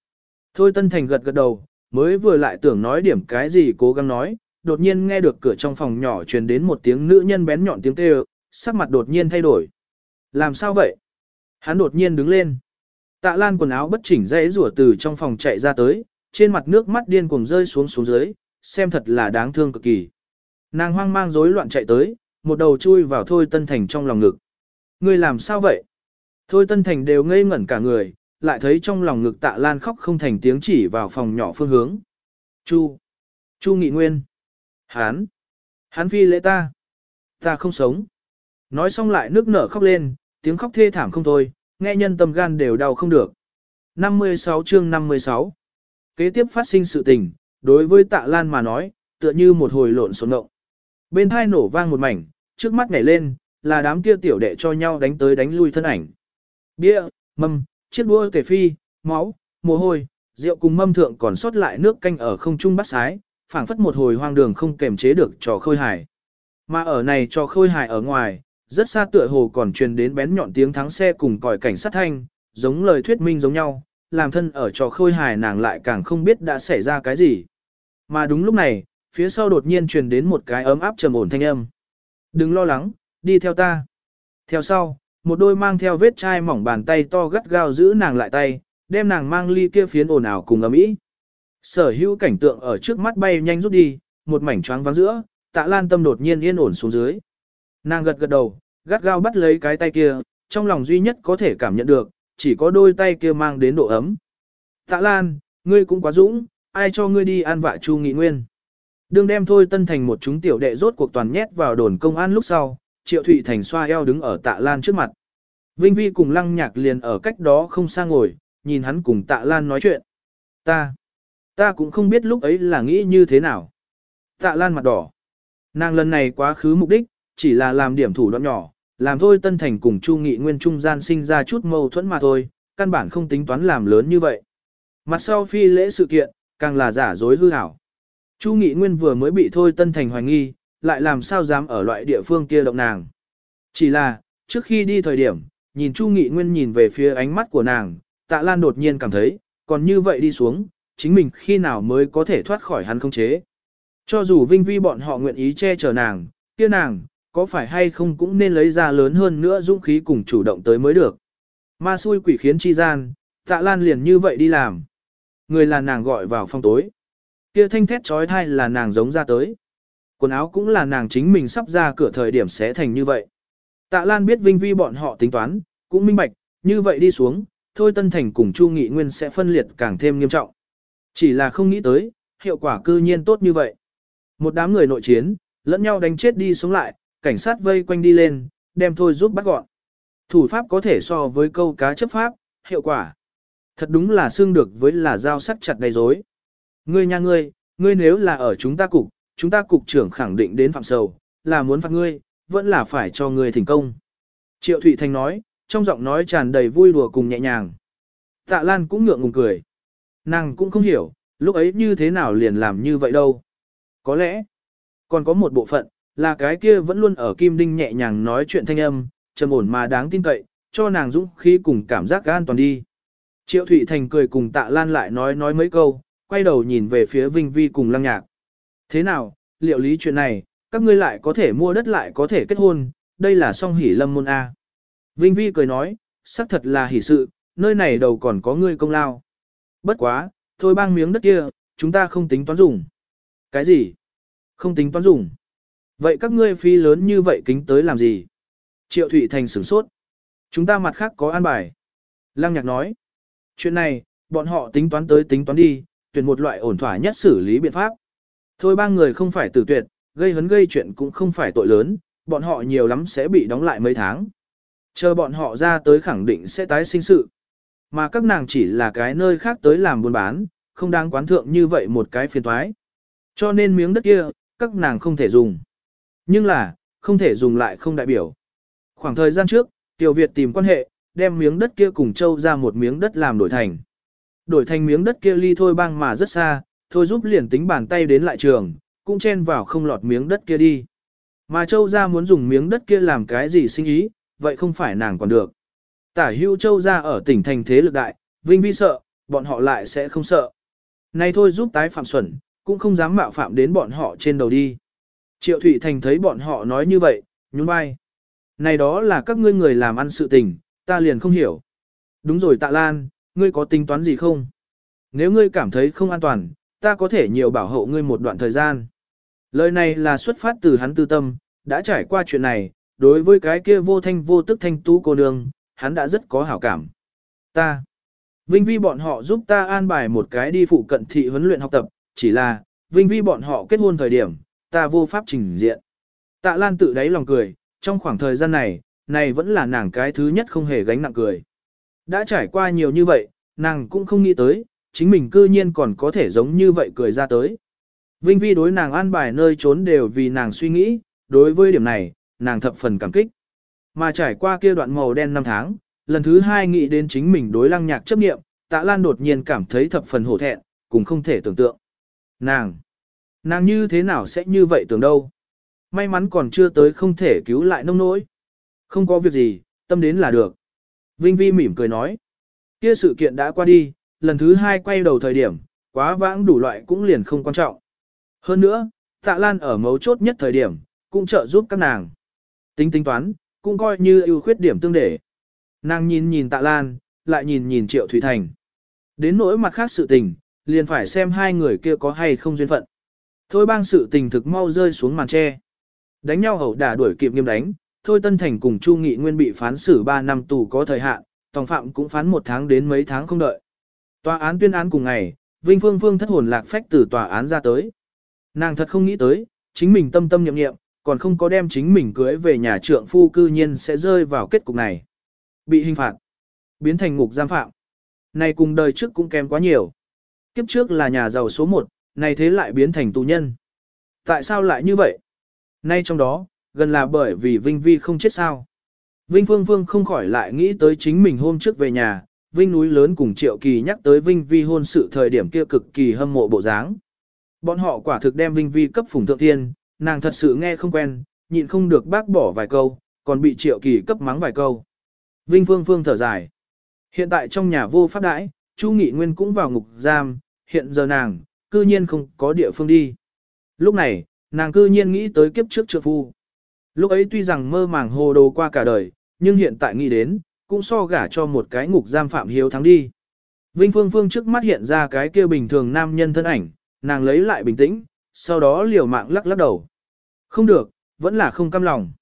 Thôi Tân Thành gật gật đầu, mới vừa lại tưởng nói điểm cái gì cố gắng nói, đột nhiên nghe được cửa trong phòng nhỏ truyền đến một tiếng nữ nhân bén nhọn tiếng kêu, sắc mặt đột nhiên thay đổi. Làm sao vậy? Hắn đột nhiên đứng lên. Tạ Lan quần áo bất chỉnh dãy rủa từ trong phòng chạy ra tới, trên mặt nước mắt điên cuồng rơi xuống xuống dưới, xem thật là đáng thương cực kỳ. Nàng hoang mang rối loạn chạy tới, một đầu chui vào Thôi Tân Thành trong lòng ngực. Ngươi làm sao vậy? Thôi Tân Thành đều ngây ngẩn cả người, lại thấy trong lòng ngực tạ lan khóc không thành tiếng chỉ vào phòng nhỏ phương hướng. Chu! Chu Nghị Nguyên! Hán! Hán phi lễ ta! Ta không sống! Nói xong lại nước nở khóc lên, tiếng khóc thê thảm không thôi, nghe nhân tâm gan đều đau không được. 56 chương 56 Kế tiếp phát sinh sự tình, đối với tạ lan mà nói, tựa như một hồi lộn xộn động. Bên hai nổ vang một mảnh, trước mắt nhảy lên, là đám kia tiểu đệ cho nhau đánh tới đánh lui thân ảnh. Bia, mâm, chiếc đũa tể phi, máu, mồ hôi, rượu cùng mâm thượng còn sót lại nước canh ở không trung bắt sái, phảng phất một hồi hoang đường không kềm chế được trò khôi hài. Mà ở này trò khôi hài ở ngoài, rất xa tựa hồ còn truyền đến bén nhọn tiếng thắng xe cùng còi cảnh sát thanh, giống lời thuyết minh giống nhau, làm thân ở trò khôi hài nàng lại càng không biết đã xảy ra cái gì. Mà đúng lúc này, phía sau đột nhiên truyền đến một cái ấm áp trầm ổn thanh âm. Đừng lo lắng, đi theo ta. Theo sau, một đôi mang theo vết chai mỏng bàn tay to gắt gao giữ nàng lại tay, đem nàng mang ly kia phiến ồn ào cùng ấm ý. Sở hữu cảnh tượng ở trước mắt bay nhanh rút đi, một mảnh choáng vắng giữa, tạ lan tâm đột nhiên yên ổn xuống dưới. Nàng gật gật đầu, gắt gao bắt lấy cái tay kia, trong lòng duy nhất có thể cảm nhận được, chỉ có đôi tay kia mang đến độ ấm. Tạ Lan, ngươi cũng quá dũng, ai cho ngươi đi an vạ Chu Nghị Nguyên. Đương đem thôi tân thành một chúng tiểu đệ rốt cuộc toàn nhét vào đồn công an lúc sau, Triệu Thụy Thành xoa eo đứng ở Tạ Lan trước mặt. Vinh Vi cùng Lăng Nhạc liền ở cách đó không xa ngồi, nhìn hắn cùng Tạ Lan nói chuyện. Ta, ta cũng không biết lúc ấy là nghĩ như thế nào. Tạ Lan mặt đỏ. Nàng lần này quá khứ mục đích, chỉ là làm điểm thủ đoạn nhỏ, làm thôi Tân Thành cùng Chu Nghị Nguyên trung gian sinh ra chút mâu thuẫn mà thôi, căn bản không tính toán làm lớn như vậy. Mặt sau phi lễ sự kiện, càng là giả dối hư ảo. Chu Nghị Nguyên vừa mới bị thôi Tân Thành hoài nghi, lại làm sao dám ở loại địa phương kia động nàng. Chỉ là, trước khi đi thời điểm, nhìn Chu Nghị Nguyên nhìn về phía ánh mắt của nàng, tạ Lan đột nhiên cảm thấy, còn như vậy đi xuống, chính mình khi nào mới có thể thoát khỏi hắn không chế. Cho dù Vinh Vi bọn họ nguyện ý che chở nàng, kia nàng, có phải hay không cũng nên lấy ra lớn hơn nữa dũng khí cùng chủ động tới mới được. Ma xui quỷ khiến chi gian, tạ lan liền như vậy đi làm. người là nàng gọi vào phòng tối. Kia thanh thét trói thai là nàng giống ra tới. Quần áo cũng là nàng chính mình sắp ra cửa thời điểm sẽ thành như vậy. Tạ Lan biết Vinh Vi bọn họ tính toán, cũng minh bạch, như vậy đi xuống, thôi Tân Thành cùng Chu Nghị Nguyên sẽ phân liệt càng thêm nghiêm trọng. Chỉ là không nghĩ tới, hiệu quả cư nhiên tốt như vậy. Một đám người nội chiến, lẫn nhau đánh chết đi sống lại, cảnh sát vây quanh đi lên, đem thôi giúp bắt gọn. Thủ pháp có thể so với câu cá chấp pháp, hiệu quả. Thật đúng là xương được với là dao sắc chặt đầy rối. Ngươi nha ngươi, ngươi nếu là ở chúng ta cục, chúng ta cục trưởng khẳng định đến phạm sầu, là muốn phạt ngươi, vẫn là phải cho ngươi thành công. Triệu Thụy Thành nói, trong giọng nói tràn đầy vui đùa cùng nhẹ nhàng. Tạ Lan cũng ngượng ngùng cười. Nàng cũng không hiểu, lúc ấy như thế nào liền làm như vậy đâu. Có lẽ, còn có một bộ phận, là cái kia vẫn luôn ở Kim Đinh nhẹ nhàng nói chuyện thanh âm, trầm ổn mà đáng tin cậy, cho nàng dũng khí cùng cảm giác an toàn đi. Triệu Thụy Thành cười cùng Tạ Lan lại nói nói mấy câu, quay đầu nhìn về phía Vinh Vi cùng Lăng Nhạc. Thế nào, liệu lý chuyện này, các ngươi lại có thể mua đất lại có thể kết hôn, đây là song hỷ lâm môn A. Vinh Vi cười nói, xác thật là hỷ sự, nơi này đầu còn có ngươi công lao. Bất quá, thôi bang miếng đất kia, chúng ta không tính toán dùng. Cái gì? Không tính toán dùng. Vậy các ngươi phi lớn như vậy kính tới làm gì? Triệu Thụy Thành sửng sốt. Chúng ta mặt khác có an bài. Lăng nhạc nói. Chuyện này, bọn họ tính toán tới tính toán đi, tuyển một loại ổn thỏa nhất xử lý biện pháp. Thôi ba người không phải tử tuyệt, gây hấn gây chuyện cũng không phải tội lớn, bọn họ nhiều lắm sẽ bị đóng lại mấy tháng. Chờ bọn họ ra tới khẳng định sẽ tái sinh sự. Mà các nàng chỉ là cái nơi khác tới làm buôn bán, không đáng quán thượng như vậy một cái phiền thoái. Cho nên miếng đất kia, các nàng không thể dùng. Nhưng là, không thể dùng lại không đại biểu. Khoảng thời gian trước, Tiểu Việt tìm quan hệ, đem miếng đất kia cùng Châu ra một miếng đất làm đổi thành. Đổi thành miếng đất kia ly thôi băng mà rất xa, thôi giúp liền tính bàn tay đến lại trường, cũng chen vào không lọt miếng đất kia đi. Mà Châu ra muốn dùng miếng đất kia làm cái gì sinh ý, vậy không phải nàng còn được. Tả hưu Châu ra ở tỉnh thành thế lực đại, Vinh Vi sợ, bọn họ lại sẽ không sợ. Nay thôi giúp tái phạm xuẩn, cũng không dám mạo phạm đến bọn họ trên đầu đi. Triệu Thụy Thành thấy bọn họ nói như vậy, nhún vai. Này đó là các ngươi người làm ăn sự tình, ta liền không hiểu. Đúng rồi Tạ Lan, ngươi có tính toán gì không? Nếu ngươi cảm thấy không an toàn, ta có thể nhiều bảo hộ ngươi một đoạn thời gian. Lời này là xuất phát từ hắn tư tâm, đã trải qua chuyện này, đối với cái kia vô thanh vô tức thanh tú cô nương, hắn đã rất có hảo cảm. Ta, Vinh Vi bọn họ giúp ta an bài một cái đi phụ cận thị huấn luyện học tập, chỉ là, Vinh Vi bọn họ kết hôn thời điểm, ta vô pháp trình diện. Tạ Lan tự đáy lòng cười, trong khoảng thời gian này, này vẫn là nàng cái thứ nhất không hề gánh nặng cười. Đã trải qua nhiều như vậy, nàng cũng không nghĩ tới, chính mình cư nhiên còn có thể giống như vậy cười ra tới. Vinh Vi đối nàng an bài nơi trốn đều vì nàng suy nghĩ, đối với điểm này, nàng thập phần cảm kích. Mà trải qua kia đoạn màu đen năm tháng, lần thứ hai nghĩ đến chính mình đối lăng nhạc chấp nghiệm, tạ lan đột nhiên cảm thấy thập phần hổ thẹn, cũng không thể tưởng tượng. Nàng, nàng như thế nào sẽ như vậy tưởng đâu? May mắn còn chưa tới không thể cứu lại nông nỗi. Không có việc gì, tâm đến là được. Vinh Vi mỉm cười nói. Kia sự kiện đã qua đi, lần thứ hai quay đầu thời điểm, quá vãng đủ loại cũng liền không quan trọng. Hơn nữa, tạ lan ở mấu chốt nhất thời điểm, cũng trợ giúp các nàng. Tính tính toán, cũng coi như ưu khuyết điểm tương để. Nàng nhìn nhìn tạ lan, lại nhìn nhìn triệu thủy thành. Đến nỗi mặt khác sự tình, liền phải xem hai người kia có hay không duyên phận. Thôi bang sự tình thực mau rơi xuống màn tre. Đánh nhau hậu đả đuổi kịp nghiêm đánh, thôi Tân Thành cùng Chu Nghị Nguyên bị phán xử 3 năm tù có thời hạn, tòng phạm cũng phán một tháng đến mấy tháng không đợi. Tòa án tuyên án cùng ngày, Vinh Phương Phương thất hồn lạc phách từ tòa án ra tới. Nàng thật không nghĩ tới, chính mình tâm tâm nhậm nghiệm, còn không có đem chính mình cưới về nhà trượng phu cư nhiên sẽ rơi vào kết cục này. Bị hình phạt, biến thành ngục giam phạm. Này cùng đời trước cũng kém quá nhiều. Kiếp trước là nhà giàu số 1, này thế lại biến thành tù nhân. Tại sao lại như vậy? Nay trong đó, gần là bởi vì Vinh Vi không chết sao. Vinh Phương Phương không khỏi lại nghĩ tới chính mình hôm trước về nhà, Vinh núi lớn cùng Triệu Kỳ nhắc tới Vinh Vi hôn sự thời điểm kia cực kỳ hâm mộ bộ dáng. Bọn họ quả thực đem Vinh Vi cấp phủng thượng thiên, nàng thật sự nghe không quen, nhịn không được bác bỏ vài câu, còn bị Triệu Kỳ cấp mắng vài câu. Vinh Phương Phương thở dài. Hiện tại trong nhà vô pháp đãi, Chu Nghị Nguyên cũng vào ngục giam, hiện giờ nàng, cư nhiên không có địa phương đi. Lúc này, nàng cư nhiên nghĩ tới kiếp trước trượng phu. Lúc ấy tuy rằng mơ màng hồ đồ qua cả đời, nhưng hiện tại nghĩ đến, cũng so gả cho một cái ngục giam phạm hiếu thắng đi. Vinh Phương Phương trước mắt hiện ra cái kia bình thường nam nhân thân ảnh, nàng lấy lại bình tĩnh, sau đó liều mạng lắc lắc đầu. Không được, vẫn là không cam lòng.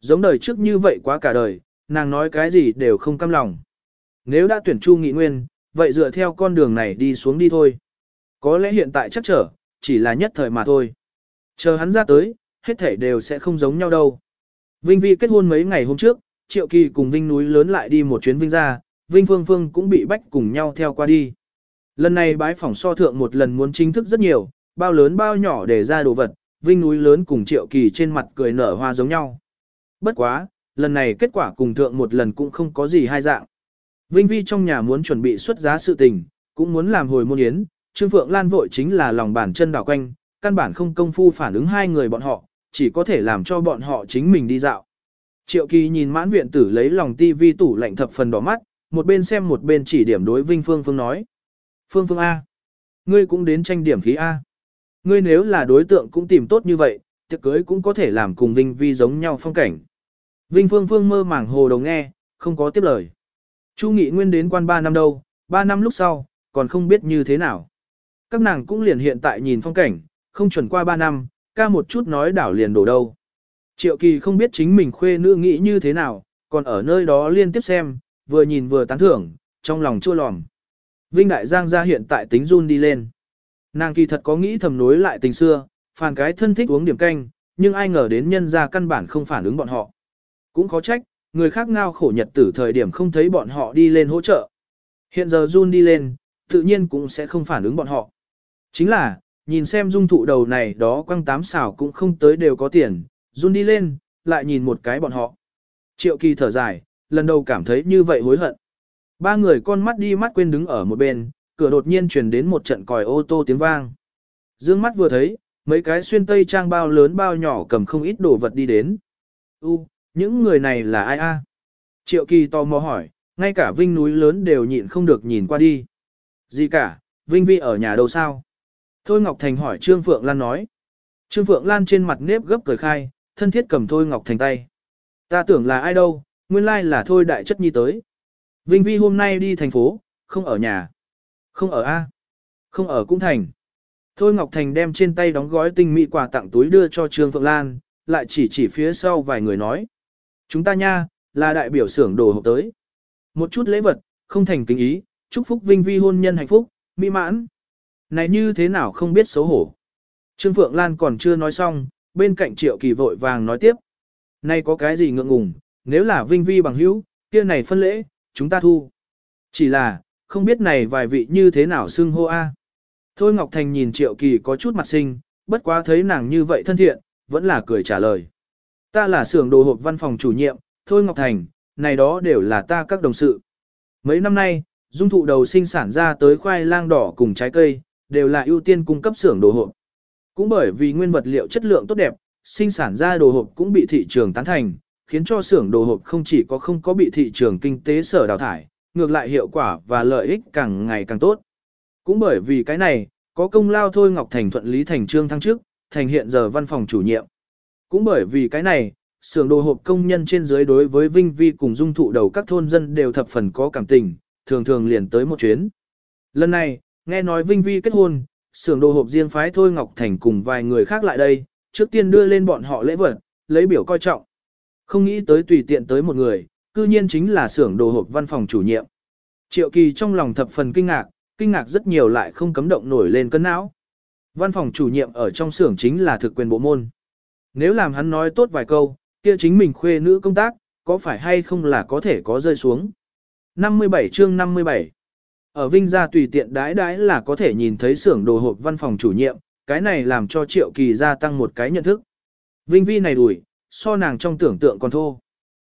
Giống đời trước như vậy quá cả đời, nàng nói cái gì đều không cam lòng. Nếu đã tuyển Chu Nghị Nguyên, vậy dựa theo con đường này đi xuống đi thôi. Có lẽ hiện tại chắc trở, chỉ là nhất thời mà thôi. Chờ hắn ra tới, hết thể đều sẽ không giống nhau đâu. Vinh Vi kết hôn mấy ngày hôm trước, Triệu Kỳ cùng Vinh núi lớn lại đi một chuyến Vinh ra, Vinh Phương Phương cũng bị bách cùng nhau theo qua đi. Lần này bái phỏng so thượng một lần muốn chính thức rất nhiều, bao lớn bao nhỏ để ra đồ vật, Vinh núi lớn cùng Triệu Kỳ trên mặt cười nở hoa giống nhau. Bất quá, lần này kết quả cùng thượng một lần cũng không có gì hai dạng. Vinh Vi trong nhà muốn chuẩn bị xuất giá sự tình, cũng muốn làm hồi môn yến, Trương Phượng Lan vội chính là lòng bàn chân đảo quanh, căn bản không công phu phản ứng hai người bọn họ, chỉ có thể làm cho bọn họ chính mình đi dạo. Triệu Kỳ nhìn mãn viện tử lấy lòng tivi tủ lạnh thập phần đỏ mắt, một bên xem một bên chỉ điểm đối Vinh Phương Phương nói. Phương Phương A. Ngươi cũng đến tranh điểm khí A. Ngươi nếu là đối tượng cũng tìm tốt như vậy, tiệc cưới cũng có thể làm cùng Vinh Vi giống nhau phong cảnh. Vinh Phương Phương mơ màng hồ đầu nghe, không có tiếp lời. Chu Nghị Nguyên đến quan 3 năm đâu, 3 năm lúc sau, còn không biết như thế nào. Các nàng cũng liền hiện tại nhìn phong cảnh, không chuẩn qua 3 năm, ca một chút nói đảo liền đổ đâu. Triệu Kỳ không biết chính mình khuê nữ nghĩ như thế nào, còn ở nơi đó liên tiếp xem, vừa nhìn vừa tán thưởng, trong lòng chua lòm. Vinh Đại Giang ra hiện tại tính run đi lên. Nàng kỳ thật có nghĩ thầm nối lại tình xưa, phàn cái thân thích uống điểm canh, nhưng ai ngờ đến nhân ra căn bản không phản ứng bọn họ. Cũng khó trách, người khác ngao khổ nhật tử thời điểm không thấy bọn họ đi lên hỗ trợ. Hiện giờ Jun đi lên, tự nhiên cũng sẽ không phản ứng bọn họ. Chính là, nhìn xem dung thụ đầu này đó quăng tám xảo cũng không tới đều có tiền, Jun đi lên, lại nhìn một cái bọn họ. Triệu kỳ thở dài, lần đầu cảm thấy như vậy hối hận. Ba người con mắt đi mắt quên đứng ở một bên, cửa đột nhiên truyền đến một trận còi ô tô tiếng vang. Dương mắt vừa thấy, mấy cái xuyên tây trang bao lớn bao nhỏ cầm không ít đồ vật đi đến. U, những người này là ai a? Triệu kỳ tò mò hỏi, ngay cả Vinh núi lớn đều nhịn không được nhìn qua đi. Gì cả, Vinh Vi ở nhà đâu sao? Thôi Ngọc Thành hỏi Trương Phượng Lan nói. Trương Phượng Lan trên mặt nếp gấp cười khai, thân thiết cầm Thôi Ngọc Thành tay. Ta tưởng là ai đâu, nguyên lai là Thôi Đại Chất Nhi tới. Vinh Vi hôm nay đi thành phố, không ở nhà. Không ở A. Không ở cũng Thành. Thôi Ngọc Thành đem trên tay đóng gói tinh mỹ quà tặng túi đưa cho Trương Phượng Lan, lại chỉ chỉ phía sau vài người nói. Chúng ta nha, là đại biểu xưởng đồ hộp tới. Một chút lễ vật, không thành kính ý, chúc phúc Vinh Vi hôn nhân hạnh phúc, mỹ mãn. Này như thế nào không biết xấu hổ. Trương Phượng Lan còn chưa nói xong, bên cạnh Triệu Kỳ vội vàng nói tiếp. Này có cái gì ngượng ngùng, nếu là Vinh Vi bằng hữu, kia này phân lễ, chúng ta thu. Chỉ là, không biết này vài vị như thế nào xưng hô a. Thôi Ngọc Thành nhìn Triệu Kỳ có chút mặt sinh, bất quá thấy nàng như vậy thân thiện, vẫn là cười trả lời. Ta là xưởng đồ hộp văn phòng chủ nhiệm, Thôi Ngọc Thành, này đó đều là ta các đồng sự. Mấy năm nay, dung thụ đầu sinh sản ra tới khoai lang đỏ cùng trái cây, đều là ưu tiên cung cấp xưởng đồ hộp. Cũng bởi vì nguyên vật liệu chất lượng tốt đẹp, sinh sản ra đồ hộp cũng bị thị trường tán thành, khiến cho xưởng đồ hộp không chỉ có không có bị thị trường kinh tế sở đào thải, ngược lại hiệu quả và lợi ích càng ngày càng tốt. Cũng bởi vì cái này, có công lao thôi Ngọc Thành thuận lý thành trương thăng trước, thành hiện giờ văn phòng chủ nhiệm. Cũng bởi vì cái này, xưởng đồ hộp công nhân trên dưới đối với Vinh Vi cùng dung thụ đầu các thôn dân đều thập phần có cảm tình, thường thường liền tới một chuyến. Lần này, nghe nói Vinh Vi kết hôn, xưởng đồ hộp riêng phái Thôi Ngọc Thành cùng vài người khác lại đây, trước tiên đưa lên bọn họ lễ vật, lấy biểu coi trọng. Không nghĩ tới tùy tiện tới một người, cư nhiên chính là xưởng đồ hộp văn phòng chủ nhiệm. Triệu Kỳ trong lòng thập phần kinh ngạc, kinh ngạc rất nhiều lại không cấm động nổi lên cân não. Văn phòng chủ nhiệm ở trong xưởng chính là thực quyền bộ môn. Nếu làm hắn nói tốt vài câu, kia chính mình khuê nữ công tác, có phải hay không là có thể có rơi xuống. 57 chương 57 Ở Vinh gia tùy tiện đái đái là có thể nhìn thấy xưởng đồ hộp văn phòng chủ nhiệm, cái này làm cho Triệu Kỳ gia tăng một cái nhận thức. Vinh vi này đuổi, so nàng trong tưởng tượng còn thô.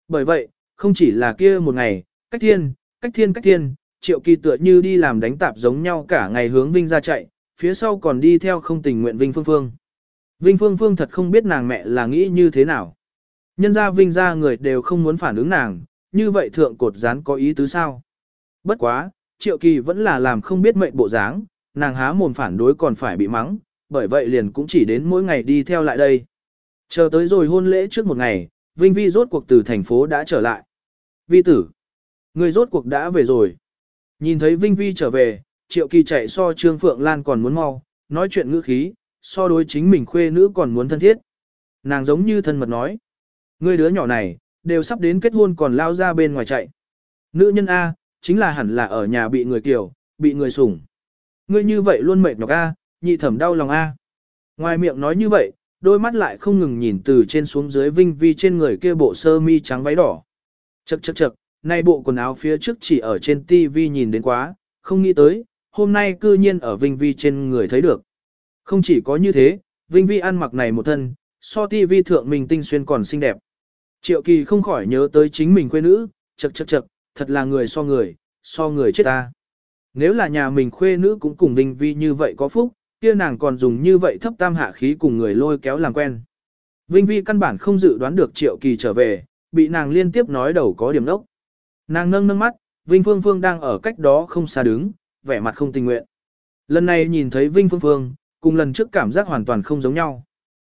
Bởi vậy, không chỉ là kia một ngày, cách thiên, cách thiên cách thiên, Triệu Kỳ tựa như đi làm đánh tạp giống nhau cả ngày hướng Vinh ra chạy, phía sau còn đi theo không tình nguyện Vinh Phương Phương. Vinh Phương Phương thật không biết nàng mẹ là nghĩ như thế nào. Nhân ra Vinh ra người đều không muốn phản ứng nàng, như vậy thượng cột rán có ý tứ sao. Bất quá, Triệu Kỳ vẫn là làm không biết mệnh bộ dáng, nàng há mồm phản đối còn phải bị mắng, bởi vậy liền cũng chỉ đến mỗi ngày đi theo lại đây. Chờ tới rồi hôn lễ trước một ngày, Vinh Vi rốt cuộc từ thành phố đã trở lại. Vi tử, người rốt cuộc đã về rồi. Nhìn thấy Vinh Vi trở về, Triệu Kỳ chạy so Trương Phượng Lan còn muốn mau, nói chuyện ngữ khí, so đối chính mình khuê nữ còn muốn thân thiết. Nàng giống như thân mật nói. Người đứa nhỏ này, đều sắp đến kết hôn còn lao ra bên ngoài chạy. Nữ nhân A, chính là hẳn là ở nhà bị người kiểu, bị người sủng. Ngươi như vậy luôn mệt nhọc A, nhị thẩm đau lòng A. Ngoài miệng nói như vậy, đôi mắt lại không ngừng nhìn từ trên xuống dưới vinh vi trên người kia bộ sơ mi trắng váy đỏ. Chậc chậc chậc, nay bộ quần áo phía trước chỉ ở trên TV nhìn đến quá, không nghĩ tới, hôm nay cư nhiên ở vinh vi trên người thấy được. Không chỉ có như thế, vinh vi ăn mặc này một thân, so TV thượng mình tinh xuyên còn xinh đẹp. Triệu kỳ không khỏi nhớ tới chính mình quê nữ, chậc chậc chậc, thật là người so người, so người chết ta. Nếu là nhà mình khuê nữ cũng cùng Vinh Vi như vậy có phúc, kia nàng còn dùng như vậy thấp tam hạ khí cùng người lôi kéo làm quen. Vinh Vi căn bản không dự đoán được Triệu Kỳ trở về, bị nàng liên tiếp nói đầu có điểm đốc. Nàng nâng nâng mắt, Vinh Phương Phương đang ở cách đó không xa đứng, vẻ mặt không tình nguyện. Lần này nhìn thấy Vinh Phương Phương, cùng lần trước cảm giác hoàn toàn không giống nhau.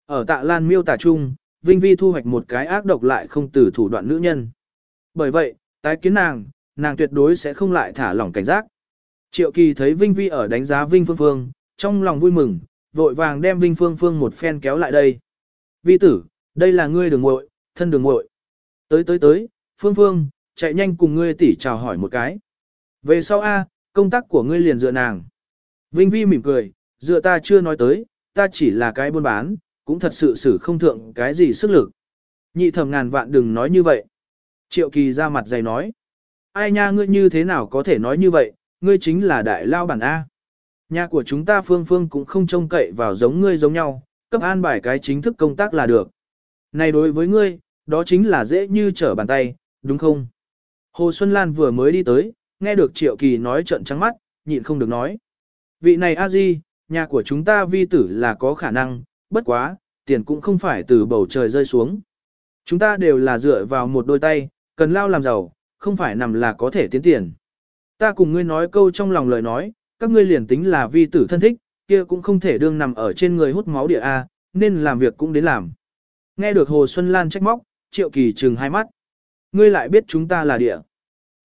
Ở tạ Lan miêu tả chung, Vinh Vi thu hoạch một cái ác độc lại không từ thủ đoạn nữ nhân. Bởi vậy, tái kiến nàng, nàng tuyệt đối sẽ không lại thả lỏng cảnh giác. Triệu Kỳ thấy Vinh Vi ở đánh giá Vinh Phương Phương, trong lòng vui mừng, vội vàng đem Vinh Phương Phương một phen kéo lại đây. Vi tử, đây là ngươi đường muội, thân đường muội. Tới tới tới, Phương Phương, chạy nhanh cùng ngươi tỷ chào hỏi một cái. Về sau A, công tác của ngươi liền dựa nàng. Vinh Vi mỉm cười, dựa ta chưa nói tới, ta chỉ là cái buôn bán, cũng thật sự xử không thượng cái gì sức lực. Nhị thẩm ngàn vạn đừng nói như vậy. Triệu kỳ ra mặt dày nói. Ai nha ngươi như thế nào có thể nói như vậy, ngươi chính là đại lao bản A. Nhà của chúng ta phương phương cũng không trông cậy vào giống ngươi giống nhau, cấp an bài cái chính thức công tác là được. Này đối với ngươi, đó chính là dễ như trở bàn tay, đúng không? Hồ Xuân Lan vừa mới đi tới, nghe được Triệu Kỳ nói trận trắng mắt, nhịn không được nói. Vị này a di, nhà của chúng ta vi tử là có khả năng, bất quá, tiền cũng không phải từ bầu trời rơi xuống. Chúng ta đều là dựa vào một đôi tay, cần lao làm giàu, không phải nằm là có thể tiến tiền. Ta cùng ngươi nói câu trong lòng lời nói, các ngươi liền tính là vi tử thân thích, kia cũng không thể đương nằm ở trên người hút máu địa A, nên làm việc cũng đến làm. Nghe được Hồ Xuân Lan trách móc, Triệu Kỳ trừng hai mắt. Ngươi lại biết chúng ta là địa.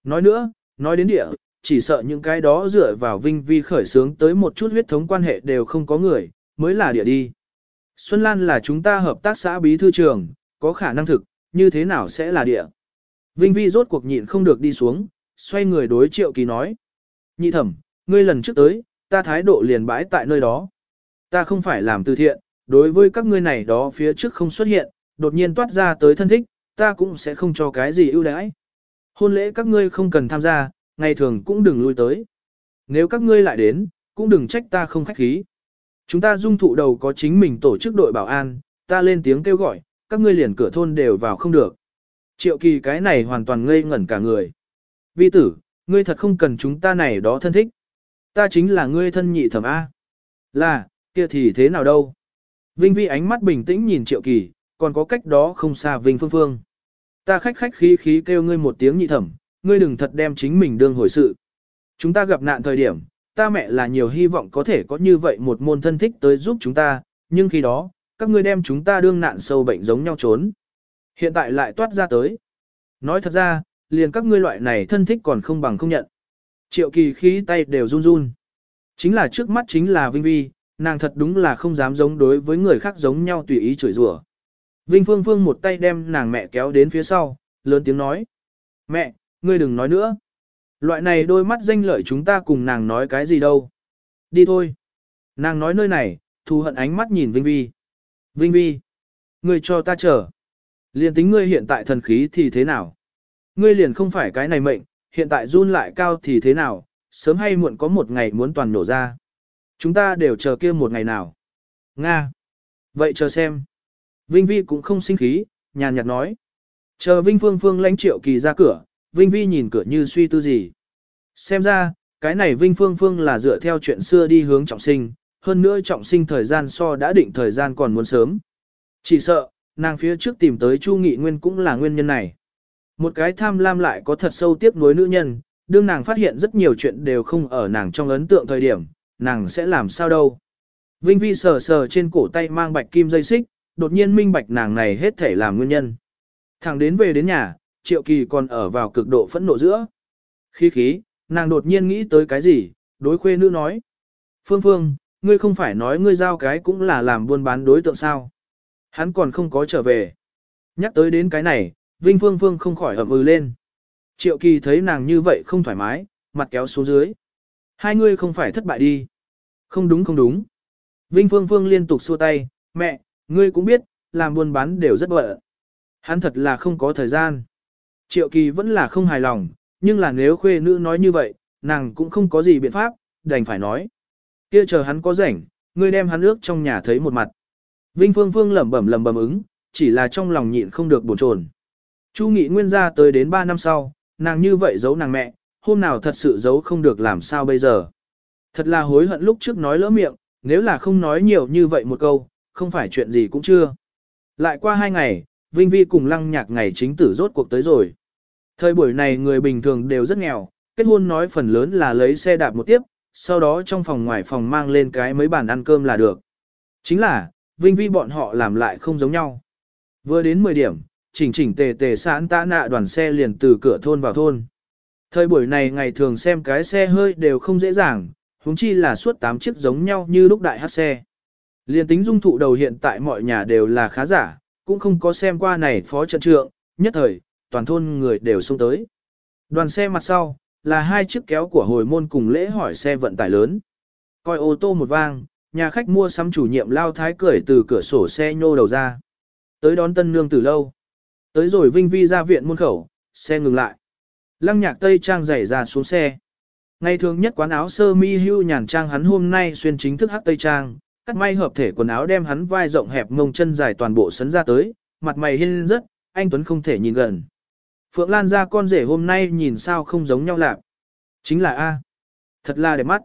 Nói nữa, nói đến địa, chỉ sợ những cái đó dựa vào vinh vi khởi sướng tới một chút huyết thống quan hệ đều không có người, mới là địa đi. Xuân Lan là chúng ta hợp tác xã bí thư trường, có khả năng thực, như thế nào sẽ là địa. Vinh vi rốt cuộc nhịn không được đi xuống, xoay người đối triệu kỳ nói. Nhị thẩm, ngươi lần trước tới, ta thái độ liền bãi tại nơi đó. Ta không phải làm từ thiện, đối với các ngươi này đó phía trước không xuất hiện, đột nhiên toát ra tới thân thích, ta cũng sẽ không cho cái gì ưu đãi. Hôn lễ các ngươi không cần tham gia, ngày thường cũng đừng lui tới. Nếu các ngươi lại đến, cũng đừng trách ta không khách khí. Chúng ta dung thụ đầu có chính mình tổ chức đội bảo an, ta lên tiếng kêu gọi, các ngươi liền cửa thôn đều vào không được. Triệu kỳ cái này hoàn toàn ngây ngẩn cả người. Vi tử, ngươi thật không cần chúng ta này đó thân thích. Ta chính là ngươi thân nhị thẩm A. Là, kia thì thế nào đâu. Vinh Vi ánh mắt bình tĩnh nhìn Triệu Kỳ, còn có cách đó không xa Vinh Phương Phương. Ta khách khách khí khí kêu ngươi một tiếng nhị thẩm, ngươi đừng thật đem chính mình đương hồi sự. Chúng ta gặp nạn thời điểm, ta mẹ là nhiều hy vọng có thể có như vậy một môn thân thích tới giúp chúng ta, nhưng khi đó, các ngươi đem chúng ta đương nạn sâu bệnh giống nhau trốn. Hiện tại lại toát ra tới. Nói thật ra, liền các ngươi loại này thân thích còn không bằng không nhận. Triệu kỳ khí tay đều run run. Chính là trước mắt chính là Vinh Vi, nàng thật đúng là không dám giống đối với người khác giống nhau tùy ý chửi rủa. Vinh Phương Phương một tay đem nàng mẹ kéo đến phía sau, lớn tiếng nói. Mẹ, ngươi đừng nói nữa. Loại này đôi mắt danh lợi chúng ta cùng nàng nói cái gì đâu. Đi thôi. Nàng nói nơi này, thù hận ánh mắt nhìn Vinh Vi. Vinh Vi, ngươi cho ta chờ. Liền tính ngươi hiện tại thần khí thì thế nào? Ngươi liền không phải cái này mệnh, hiện tại run lại cao thì thế nào, sớm hay muộn có một ngày muốn toàn nổ ra. Chúng ta đều chờ kia một ngày nào. Nga. Vậy chờ xem. Vinh Vi cũng không sinh khí, nhàn nhạt nói. Chờ Vinh Phương Phương lãnh triệu kỳ ra cửa, Vinh Vi nhìn cửa như suy tư gì. Xem ra, cái này Vinh Phương Phương là dựa theo chuyện xưa đi hướng trọng sinh, hơn nữa trọng sinh thời gian so đã định thời gian còn muốn sớm. Chỉ sợ, nàng phía trước tìm tới Chu Nghị Nguyên cũng là nguyên nhân này. Một cái tham lam lại có thật sâu tiếc nuối nữ nhân, đương nàng phát hiện rất nhiều chuyện đều không ở nàng trong ấn tượng thời điểm, nàng sẽ làm sao đâu. Vinh Vi sờ sờ trên cổ tay mang bạch kim dây xích, đột nhiên minh bạch nàng này hết thể làm nguyên nhân. Thằng đến về đến nhà, Triệu Kỳ còn ở vào cực độ phẫn nộ giữa. Khí khí, nàng đột nhiên nghĩ tới cái gì, đối khuê nữ nói. Phương Phương, ngươi không phải nói ngươi giao cái cũng là làm buôn bán đối tượng sao. Hắn còn không có trở về. Nhắc tới đến cái này, Vinh Phương Phương không khỏi ậm ừ lên. Triệu kỳ thấy nàng như vậy không thoải mái, mặt kéo xuống dưới. Hai ngươi không phải thất bại đi. Không đúng không đúng. Vinh Phương Phương liên tục xua tay, mẹ, ngươi cũng biết, làm buôn bán đều rất bận. Hắn thật là không có thời gian. Triệu kỳ vẫn là không hài lòng, nhưng là nếu khuê nữ nói như vậy, nàng cũng không có gì biện pháp, đành phải nói. kia chờ hắn có rảnh, ngươi đem hắn ước trong nhà thấy một mặt. Vinh Phương Phương lẩm bẩm lẩm bẩm ứng, chỉ là trong lòng nhịn không được buồn chồn. Chu Nghị Nguyên ra tới đến 3 năm sau, nàng như vậy giấu nàng mẹ, hôm nào thật sự giấu không được làm sao bây giờ. Thật là hối hận lúc trước nói lỡ miệng, nếu là không nói nhiều như vậy một câu, không phải chuyện gì cũng chưa. Lại qua hai ngày, Vinh Vi cùng lăng nhạc ngày chính tử rốt cuộc tới rồi. Thời buổi này người bình thường đều rất nghèo, kết hôn nói phần lớn là lấy xe đạp một tiếp, sau đó trong phòng ngoài phòng mang lên cái mấy bàn ăn cơm là được. Chính là, Vinh Vi bọn họ làm lại không giống nhau. Vừa đến 10 điểm, chỉnh chỉnh tề tề sẵn tã nạ đoàn xe liền từ cửa thôn vào thôn. Thời buổi này ngày thường xem cái xe hơi đều không dễ dàng, huống chi là suốt 8 chiếc giống nhau như lúc đại hát xe. Liên tính dung thụ đầu hiện tại mọi nhà đều là khá giả, cũng không có xem qua này phó trận trượng, nhất thời, toàn thôn người đều xông tới. Đoàn xe mặt sau, là hai chiếc kéo của hồi môn cùng lễ hỏi xe vận tải lớn. Coi ô tô một vang, nhà khách mua sắm chủ nhiệm lao thái cười từ cửa sổ xe nhô đầu ra. Tới đón tân nương từ lâu. Tới rồi Vinh Vi ra viện môn khẩu, xe ngừng lại. Lăng nhạc tây trang giày ra xuống xe. Ngày thường nhất quán áo sơ mi hưu nhàn trang hắn hôm nay xuyên chính thức hắc tây trang, cắt may hợp thể quần áo đem hắn vai rộng hẹp ngông chân dài toàn bộ sấn ra tới, mặt mày hiên rất, anh Tuấn không thể nhìn gần. Phượng Lan ra con rể hôm nay nhìn sao không giống nhau lạc. Chính là A. Thật là đẹp mắt.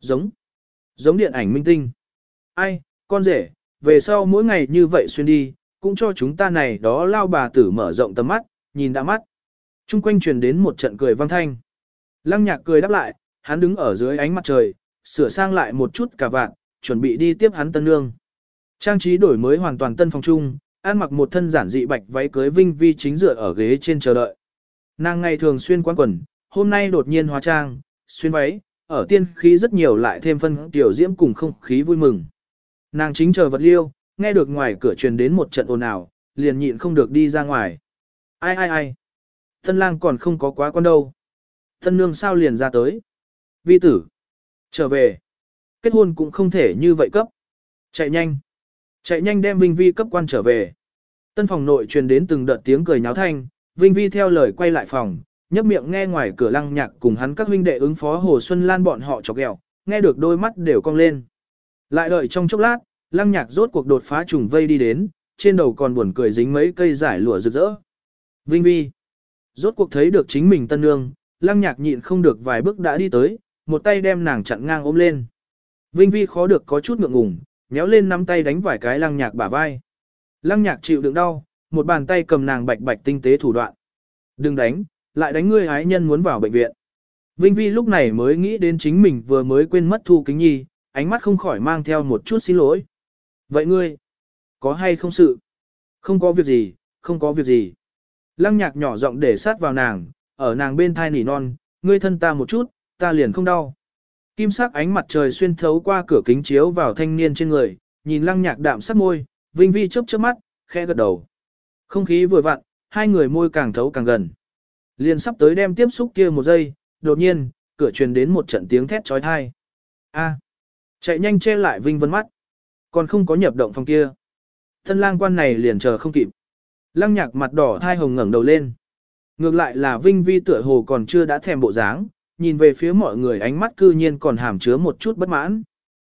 Giống. Giống điện ảnh minh tinh. Ai, con rể, về sau mỗi ngày như vậy xuyên đi, cũng cho chúng ta này đó lao bà tử mở rộng tầm mắt, nhìn đã mắt. Trung quanh truyền đến một trận cười vang thanh. Lăng nhạc cười đáp lại, hắn đứng ở dưới ánh mặt trời, sửa sang lại một chút cả vạn, chuẩn bị đi tiếp hắn tân nương. Trang trí đổi mới hoàn toàn tân phòng chung, ăn mặc một thân giản dị bạch váy cưới vinh vi chính dựa ở ghế trên chờ đợi. Nàng ngày thường xuyên quan quần, hôm nay đột nhiên hóa trang, xuyên váy, ở tiên khí rất nhiều lại thêm phân tiểu diễm cùng không khí vui mừng. Nàng chính chờ vật liêu, nghe được ngoài cửa truyền đến một trận ồn ào, liền nhịn không được đi ra ngoài. Ai ai ai, tân lang còn không có quá con đâu. Tân nương sao liền ra tới. Vi tử, trở về. Kết hôn cũng không thể như vậy cấp. Chạy nhanh. Chạy nhanh đem Vinh Vi cấp quan trở về. Tân phòng nội truyền đến từng đợt tiếng cười nháo thanh, Vinh Vi theo lời quay lại phòng, nhấp miệng nghe ngoài cửa lăng nhạc cùng hắn các huynh đệ ứng phó Hồ Xuân Lan bọn họ chọc ghẹo, nghe được đôi mắt đều cong lên. Lại đợi trong chốc lát, lăng nhạc rốt cuộc đột phá trùng vây đi đến, trên đầu còn buồn cười dính mấy cây giải lụa rực rỡ. Vinh Vi. Rốt cuộc thấy được chính mình tân nương, lăng nhạc nhịn không được vài bước đã đi tới, một tay đem nàng chặn ngang ôm lên. Vinh Vi khó được có chút ngượng ngùng, nhéo lên nắm tay đánh vài cái lăng nhạc bả vai. Lăng nhạc chịu đựng đau, một bàn tay cầm nàng bạch bạch tinh tế thủ đoạn. Đừng đánh, lại đánh ngươi ái nhân muốn vào bệnh viện. Vinh Vi lúc này mới nghĩ đến chính mình vừa mới quên mất thu kính nhi, ánh mắt không khỏi mang theo một chút xin lỗi. Vậy ngươi, có hay không sự? Không có việc gì, không có việc gì. Lăng nhạc nhỏ giọng để sát vào nàng, ở nàng bên thai nỉ non, ngươi thân ta một chút, ta liền không đau. Kim sắc ánh mặt trời xuyên thấu qua cửa kính chiếu vào thanh niên trên người, nhìn lăng nhạc đạm sắc môi, Vinh Vi chớp chớp mắt, khẽ gật đầu. Không khí vừa vặn, hai người môi càng thấu càng gần. Liền sắp tới đem tiếp xúc kia một giây, đột nhiên, cửa truyền đến một trận tiếng thét trói thai. A. Chạy nhanh che lại Vinh Vân mắt. Còn không có nhập động phòng kia. Thân lang quan này liền chờ không kịp. Lăng nhạc mặt đỏ thai hồng ngẩng đầu lên. Ngược lại là Vinh Vi tựa hồ còn chưa đã thèm bộ dáng, nhìn về phía mọi người ánh mắt cư nhiên còn hàm chứa một chút bất mãn.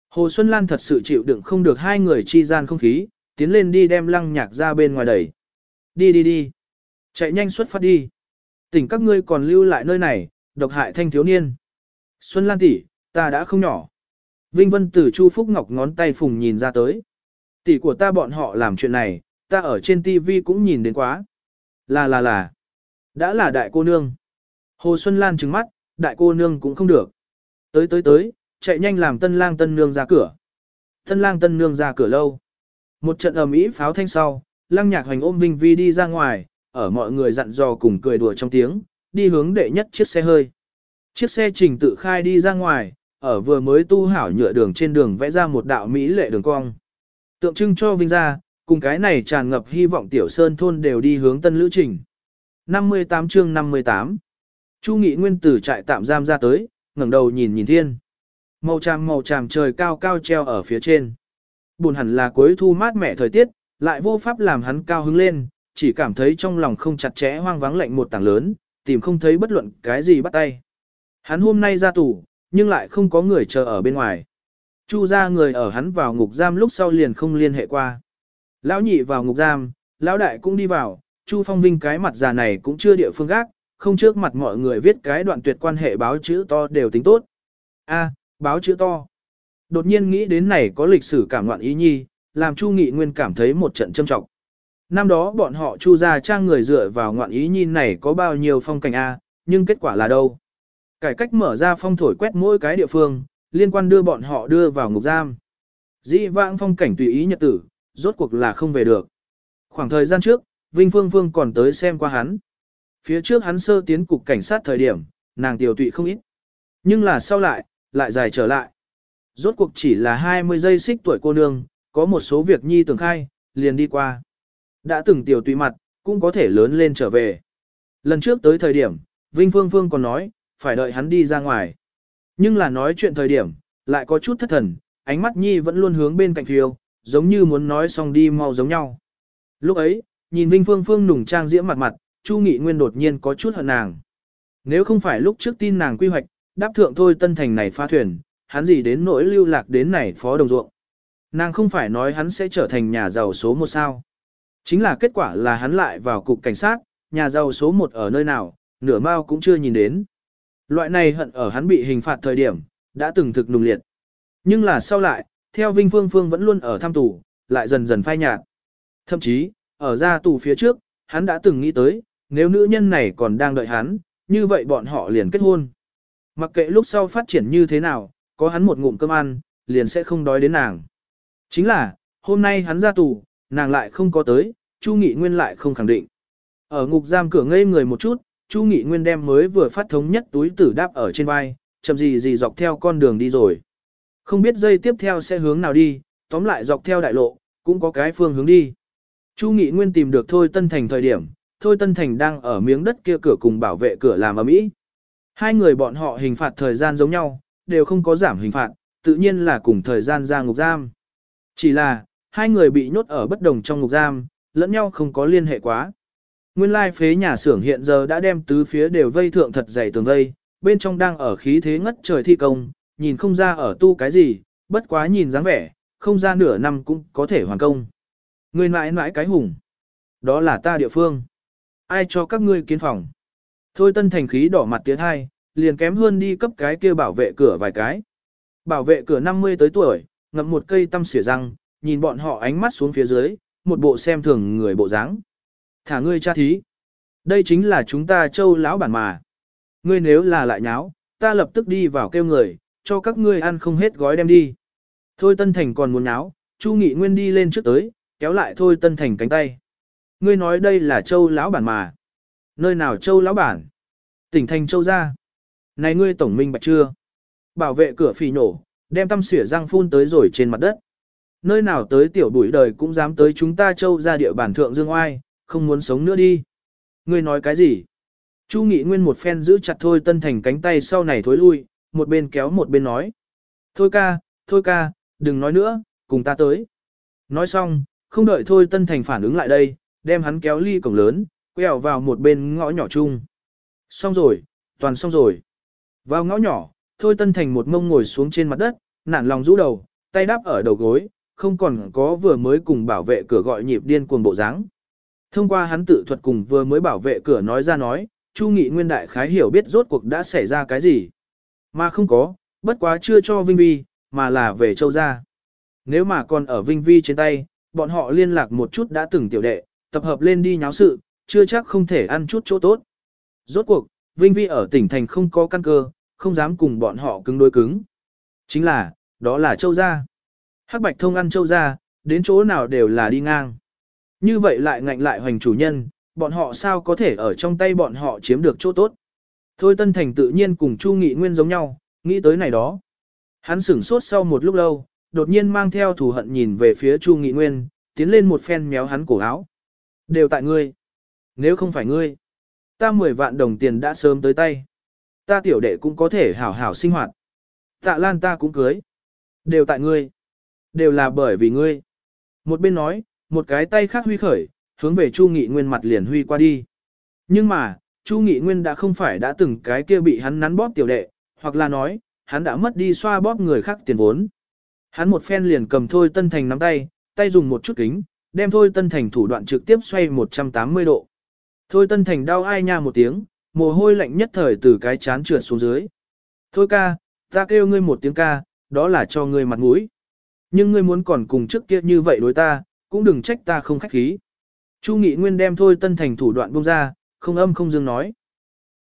Hồ Xuân Lan thật sự chịu đựng không được hai người chi gian không khí, tiến lên đi đem lăng nhạc ra bên ngoài đẩy. Đi đi đi. Chạy nhanh xuất phát đi. Tỉnh các ngươi còn lưu lại nơi này, độc hại thanh thiếu niên. Xuân Lan tỷ, ta đã không nhỏ. Vinh Vân từ Chu Phúc Ngọc ngón tay phùng nhìn ra tới. Tỷ của ta bọn họ làm chuyện này, ta ở trên TV cũng nhìn đến quá. Là là là. Đã là đại cô nương. Hồ Xuân Lan trừng mắt, đại cô nương cũng không được. Tới tới tới, chạy nhanh làm tân lang tân nương ra cửa. Tân lang tân nương ra cửa lâu. Một trận ầm ĩ pháo thanh sau, lăng nhạc hoành ôm Vinh Vi đi ra ngoài, ở mọi người dặn dò cùng cười đùa trong tiếng, đi hướng đệ nhất chiếc xe hơi. Chiếc xe trình tự khai đi ra ngoài, ở vừa mới tu hảo nhựa đường trên đường vẽ ra một đạo mỹ lệ đường cong. Tượng trưng cho vinh gia, cùng cái này tràn ngập hy vọng tiểu sơn thôn đều đi hướng tân lữ trình. 58 chương 58 Chu Nghị Nguyên từ trại tạm giam ra tới, ngẩng đầu nhìn nhìn thiên. Màu tràm màu tràm trời cao cao treo ở phía trên. Buồn hẳn là cuối thu mát mẻ thời tiết, lại vô pháp làm hắn cao hứng lên, chỉ cảm thấy trong lòng không chặt chẽ hoang vắng lạnh một tảng lớn, tìm không thấy bất luận cái gì bắt tay. Hắn hôm nay ra tù, nhưng lại không có người chờ ở bên ngoài. Chu ra người ở hắn vào ngục giam lúc sau liền không liên hệ qua. Lão nhị vào ngục giam, lão đại cũng đi vào, Chu Phong Vinh cái mặt già này cũng chưa địa phương gác, không trước mặt mọi người viết cái đoạn tuyệt quan hệ báo chữ to đều tính tốt. A, báo chữ to. Đột nhiên nghĩ đến này có lịch sử cảm loạn ý nhi, làm Chu Nghị Nguyên cảm thấy một trận châm trọng. Năm đó bọn họ Chu ra trang người dựa vào ngoạn ý nhi này có bao nhiêu phong cảnh A, nhưng kết quả là đâu? Cải cách mở ra phong thổi quét mỗi cái địa phương, liên quan đưa bọn họ đưa vào ngục giam. Dĩ vãng phong cảnh tùy ý nhật tử, rốt cuộc là không về được. Khoảng thời gian trước, Vinh Phương Phương còn tới xem qua hắn. Phía trước hắn sơ tiến cục cảnh sát thời điểm, nàng tiểu tụy không ít. Nhưng là sau lại, lại dài trở lại. Rốt cuộc chỉ là 20 giây xích tuổi cô nương, có một số việc nhi tưởng khai, liền đi qua. Đã từng tiểu tụy mặt, cũng có thể lớn lên trở về. Lần trước tới thời điểm, Vinh Phương Phương còn nói, phải đợi hắn đi ra ngoài. Nhưng là nói chuyện thời điểm, lại có chút thất thần, ánh mắt nhi vẫn luôn hướng bên cạnh phiêu, giống như muốn nói xong đi mau giống nhau. Lúc ấy, nhìn Vinh Phương Phương nùng trang diễm mặt mặt, Chu Nghị Nguyên đột nhiên có chút hận nàng. Nếu không phải lúc trước tin nàng quy hoạch, đáp thượng thôi tân thành này pha thuyền, hắn gì đến nỗi lưu lạc đến này phó đồng ruộng. Nàng không phải nói hắn sẽ trở thành nhà giàu số một sao. Chính là kết quả là hắn lại vào cục cảnh sát, nhà giàu số một ở nơi nào, nửa mao cũng chưa nhìn đến. Loại này hận ở hắn bị hình phạt thời điểm, đã từng thực nùng liệt. Nhưng là sau lại, theo Vinh Phương Phương vẫn luôn ở thăm tù, lại dần dần phai nhạt. Thậm chí, ở ra tù phía trước, hắn đã từng nghĩ tới, nếu nữ nhân này còn đang đợi hắn, như vậy bọn họ liền kết hôn. Mặc kệ lúc sau phát triển như thế nào, có hắn một ngụm cơm ăn, liền sẽ không đói đến nàng. Chính là, hôm nay hắn ra tù, nàng lại không có tới, Chu Nghị Nguyên lại không khẳng định. Ở ngục giam cửa ngây người một chút, Chu Nghị Nguyên đem mới vừa phát thống nhất túi tử đáp ở trên vai, chậm gì gì dọc theo con đường đi rồi. Không biết dây tiếp theo sẽ hướng nào đi, tóm lại dọc theo đại lộ, cũng có cái phương hướng đi. Chu Nghị Nguyên tìm được Thôi Tân Thành thời điểm, Thôi Tân Thành đang ở miếng đất kia cửa cùng bảo vệ cửa làm ở mỹ. Hai người bọn họ hình phạt thời gian giống nhau, đều không có giảm hình phạt, tự nhiên là cùng thời gian ra ngục giam. Chỉ là, hai người bị nhốt ở bất đồng trong ngục giam, lẫn nhau không có liên hệ quá. Nguyên lai phế nhà xưởng hiện giờ đã đem tứ phía đều vây thượng thật dày tường vây, bên trong đang ở khí thế ngất trời thi công, nhìn không ra ở tu cái gì, bất quá nhìn dáng vẻ, không ra nửa năm cũng có thể hoàn công. Người mãi mãi cái hùng. Đó là ta địa phương. Ai cho các ngươi kiến phòng. Thôi tân thành khí đỏ mặt tiến hai, liền kém hơn đi cấp cái kia bảo vệ cửa vài cái. Bảo vệ cửa 50 tới tuổi, ngậm một cây tăm xỉa răng, nhìn bọn họ ánh mắt xuống phía dưới, một bộ xem thường người bộ dáng. Thả ngươi cha thí. Đây chính là chúng ta châu lão bản mà. Ngươi nếu là lại nháo, ta lập tức đi vào kêu người, cho các ngươi ăn không hết gói đem đi. Thôi Tân Thành còn muốn nháo, Chu Nghị Nguyên đi lên trước tới, kéo lại Thôi Tân Thành cánh tay. Ngươi nói đây là châu lão bản mà. Nơi nào châu lão bản? Tỉnh thành châu ra. Này ngươi tổng minh bạch chưa? Bảo vệ cửa phì nổ, đem tâm xỉa răng phun tới rồi trên mặt đất. Nơi nào tới tiểu bụi đời cũng dám tới chúng ta châu ra địa bản thượng dương oai, không muốn sống nữa đi. Ngươi nói cái gì? Chu Nghị Nguyên một phen giữ chặt Thôi Tân Thành cánh tay sau này thối lui, một bên kéo một bên nói. Thôi ca, thôi ca, đừng nói nữa, cùng ta tới. Nói xong, không đợi Thôi Tân Thành phản ứng lại đây, đem hắn kéo ly cổng lớn, quẹo vào một bên ngõ nhỏ chung. Xong rồi, toàn xong rồi. Vào ngõ nhỏ, Thôi Tân Thành một mông ngồi xuống trên mặt đất, nản lòng rũ đầu, tay đáp ở đầu gối, không còn có vừa mới cùng bảo vệ cửa gọi nhịp điên cuồng bộ dáng. Thông qua hắn tự thuật cùng vừa mới bảo vệ cửa nói ra nói, Chu Nghị Nguyên đại khái hiểu biết rốt cuộc đã xảy ra cái gì. Mà không có, bất quá chưa cho Vinh Vi, mà là về châu gia. Nếu mà còn ở Vinh Vi trên tay, bọn họ liên lạc một chút đã từng tiểu đệ, tập hợp lên đi nháo sự, chưa chắc không thể ăn chút chỗ tốt. Rốt cuộc, Vinh Vi ở tỉnh thành không có căn cơ, không dám cùng bọn họ cứng đối cứng. Chính là, đó là châu gia. Hắc Bạch Thông ăn châu gia, đến chỗ nào đều là đi ngang. Như vậy lại ngạnh lại hoành chủ nhân, bọn họ sao có thể ở trong tay bọn họ chiếm được chỗ tốt. Thôi Tân Thành tự nhiên cùng Chu Nghị Nguyên giống nhau, nghĩ tới này đó. Hắn sửng sốt sau một lúc lâu, đột nhiên mang theo thù hận nhìn về phía Chu Nghị Nguyên, tiến lên một phen méo hắn cổ áo. Đều tại ngươi. Nếu không phải ngươi, ta 10 vạn đồng tiền đã sớm tới tay. Ta tiểu đệ cũng có thể hảo hảo sinh hoạt. Tạ Lan ta cũng cưới. Đều tại ngươi. Đều là bởi vì ngươi. Một bên nói, một cái tay khác huy khởi, hướng về Chu Nghị Nguyên mặt liền huy qua đi. Nhưng mà, Chu Nghị Nguyên đã không phải đã từng cái kia bị hắn nắn bóp tiểu đệ, hoặc là nói, hắn đã mất đi xoa bóp người khác tiền vốn. Hắn một phen liền cầm Thôi Tân Thành nắm tay, tay dùng một chút kính, đem Thôi Tân Thành thủ đoạn trực tiếp xoay 180 độ. Thôi Tân Thành đau ai nha một tiếng, mồ hôi lạnh nhất thời từ cái chán trượt xuống dưới. Thôi ca, ta kêu ngươi một tiếng ca, đó là cho ngươi mặt mũi. Nhưng ngươi muốn còn cùng trước kia như vậy đối ta, cũng đừng trách ta không khách khí. Chu Nghị Nguyên đem Thôi Tân Thành thủ đoạn buông ra, không âm không dương nói.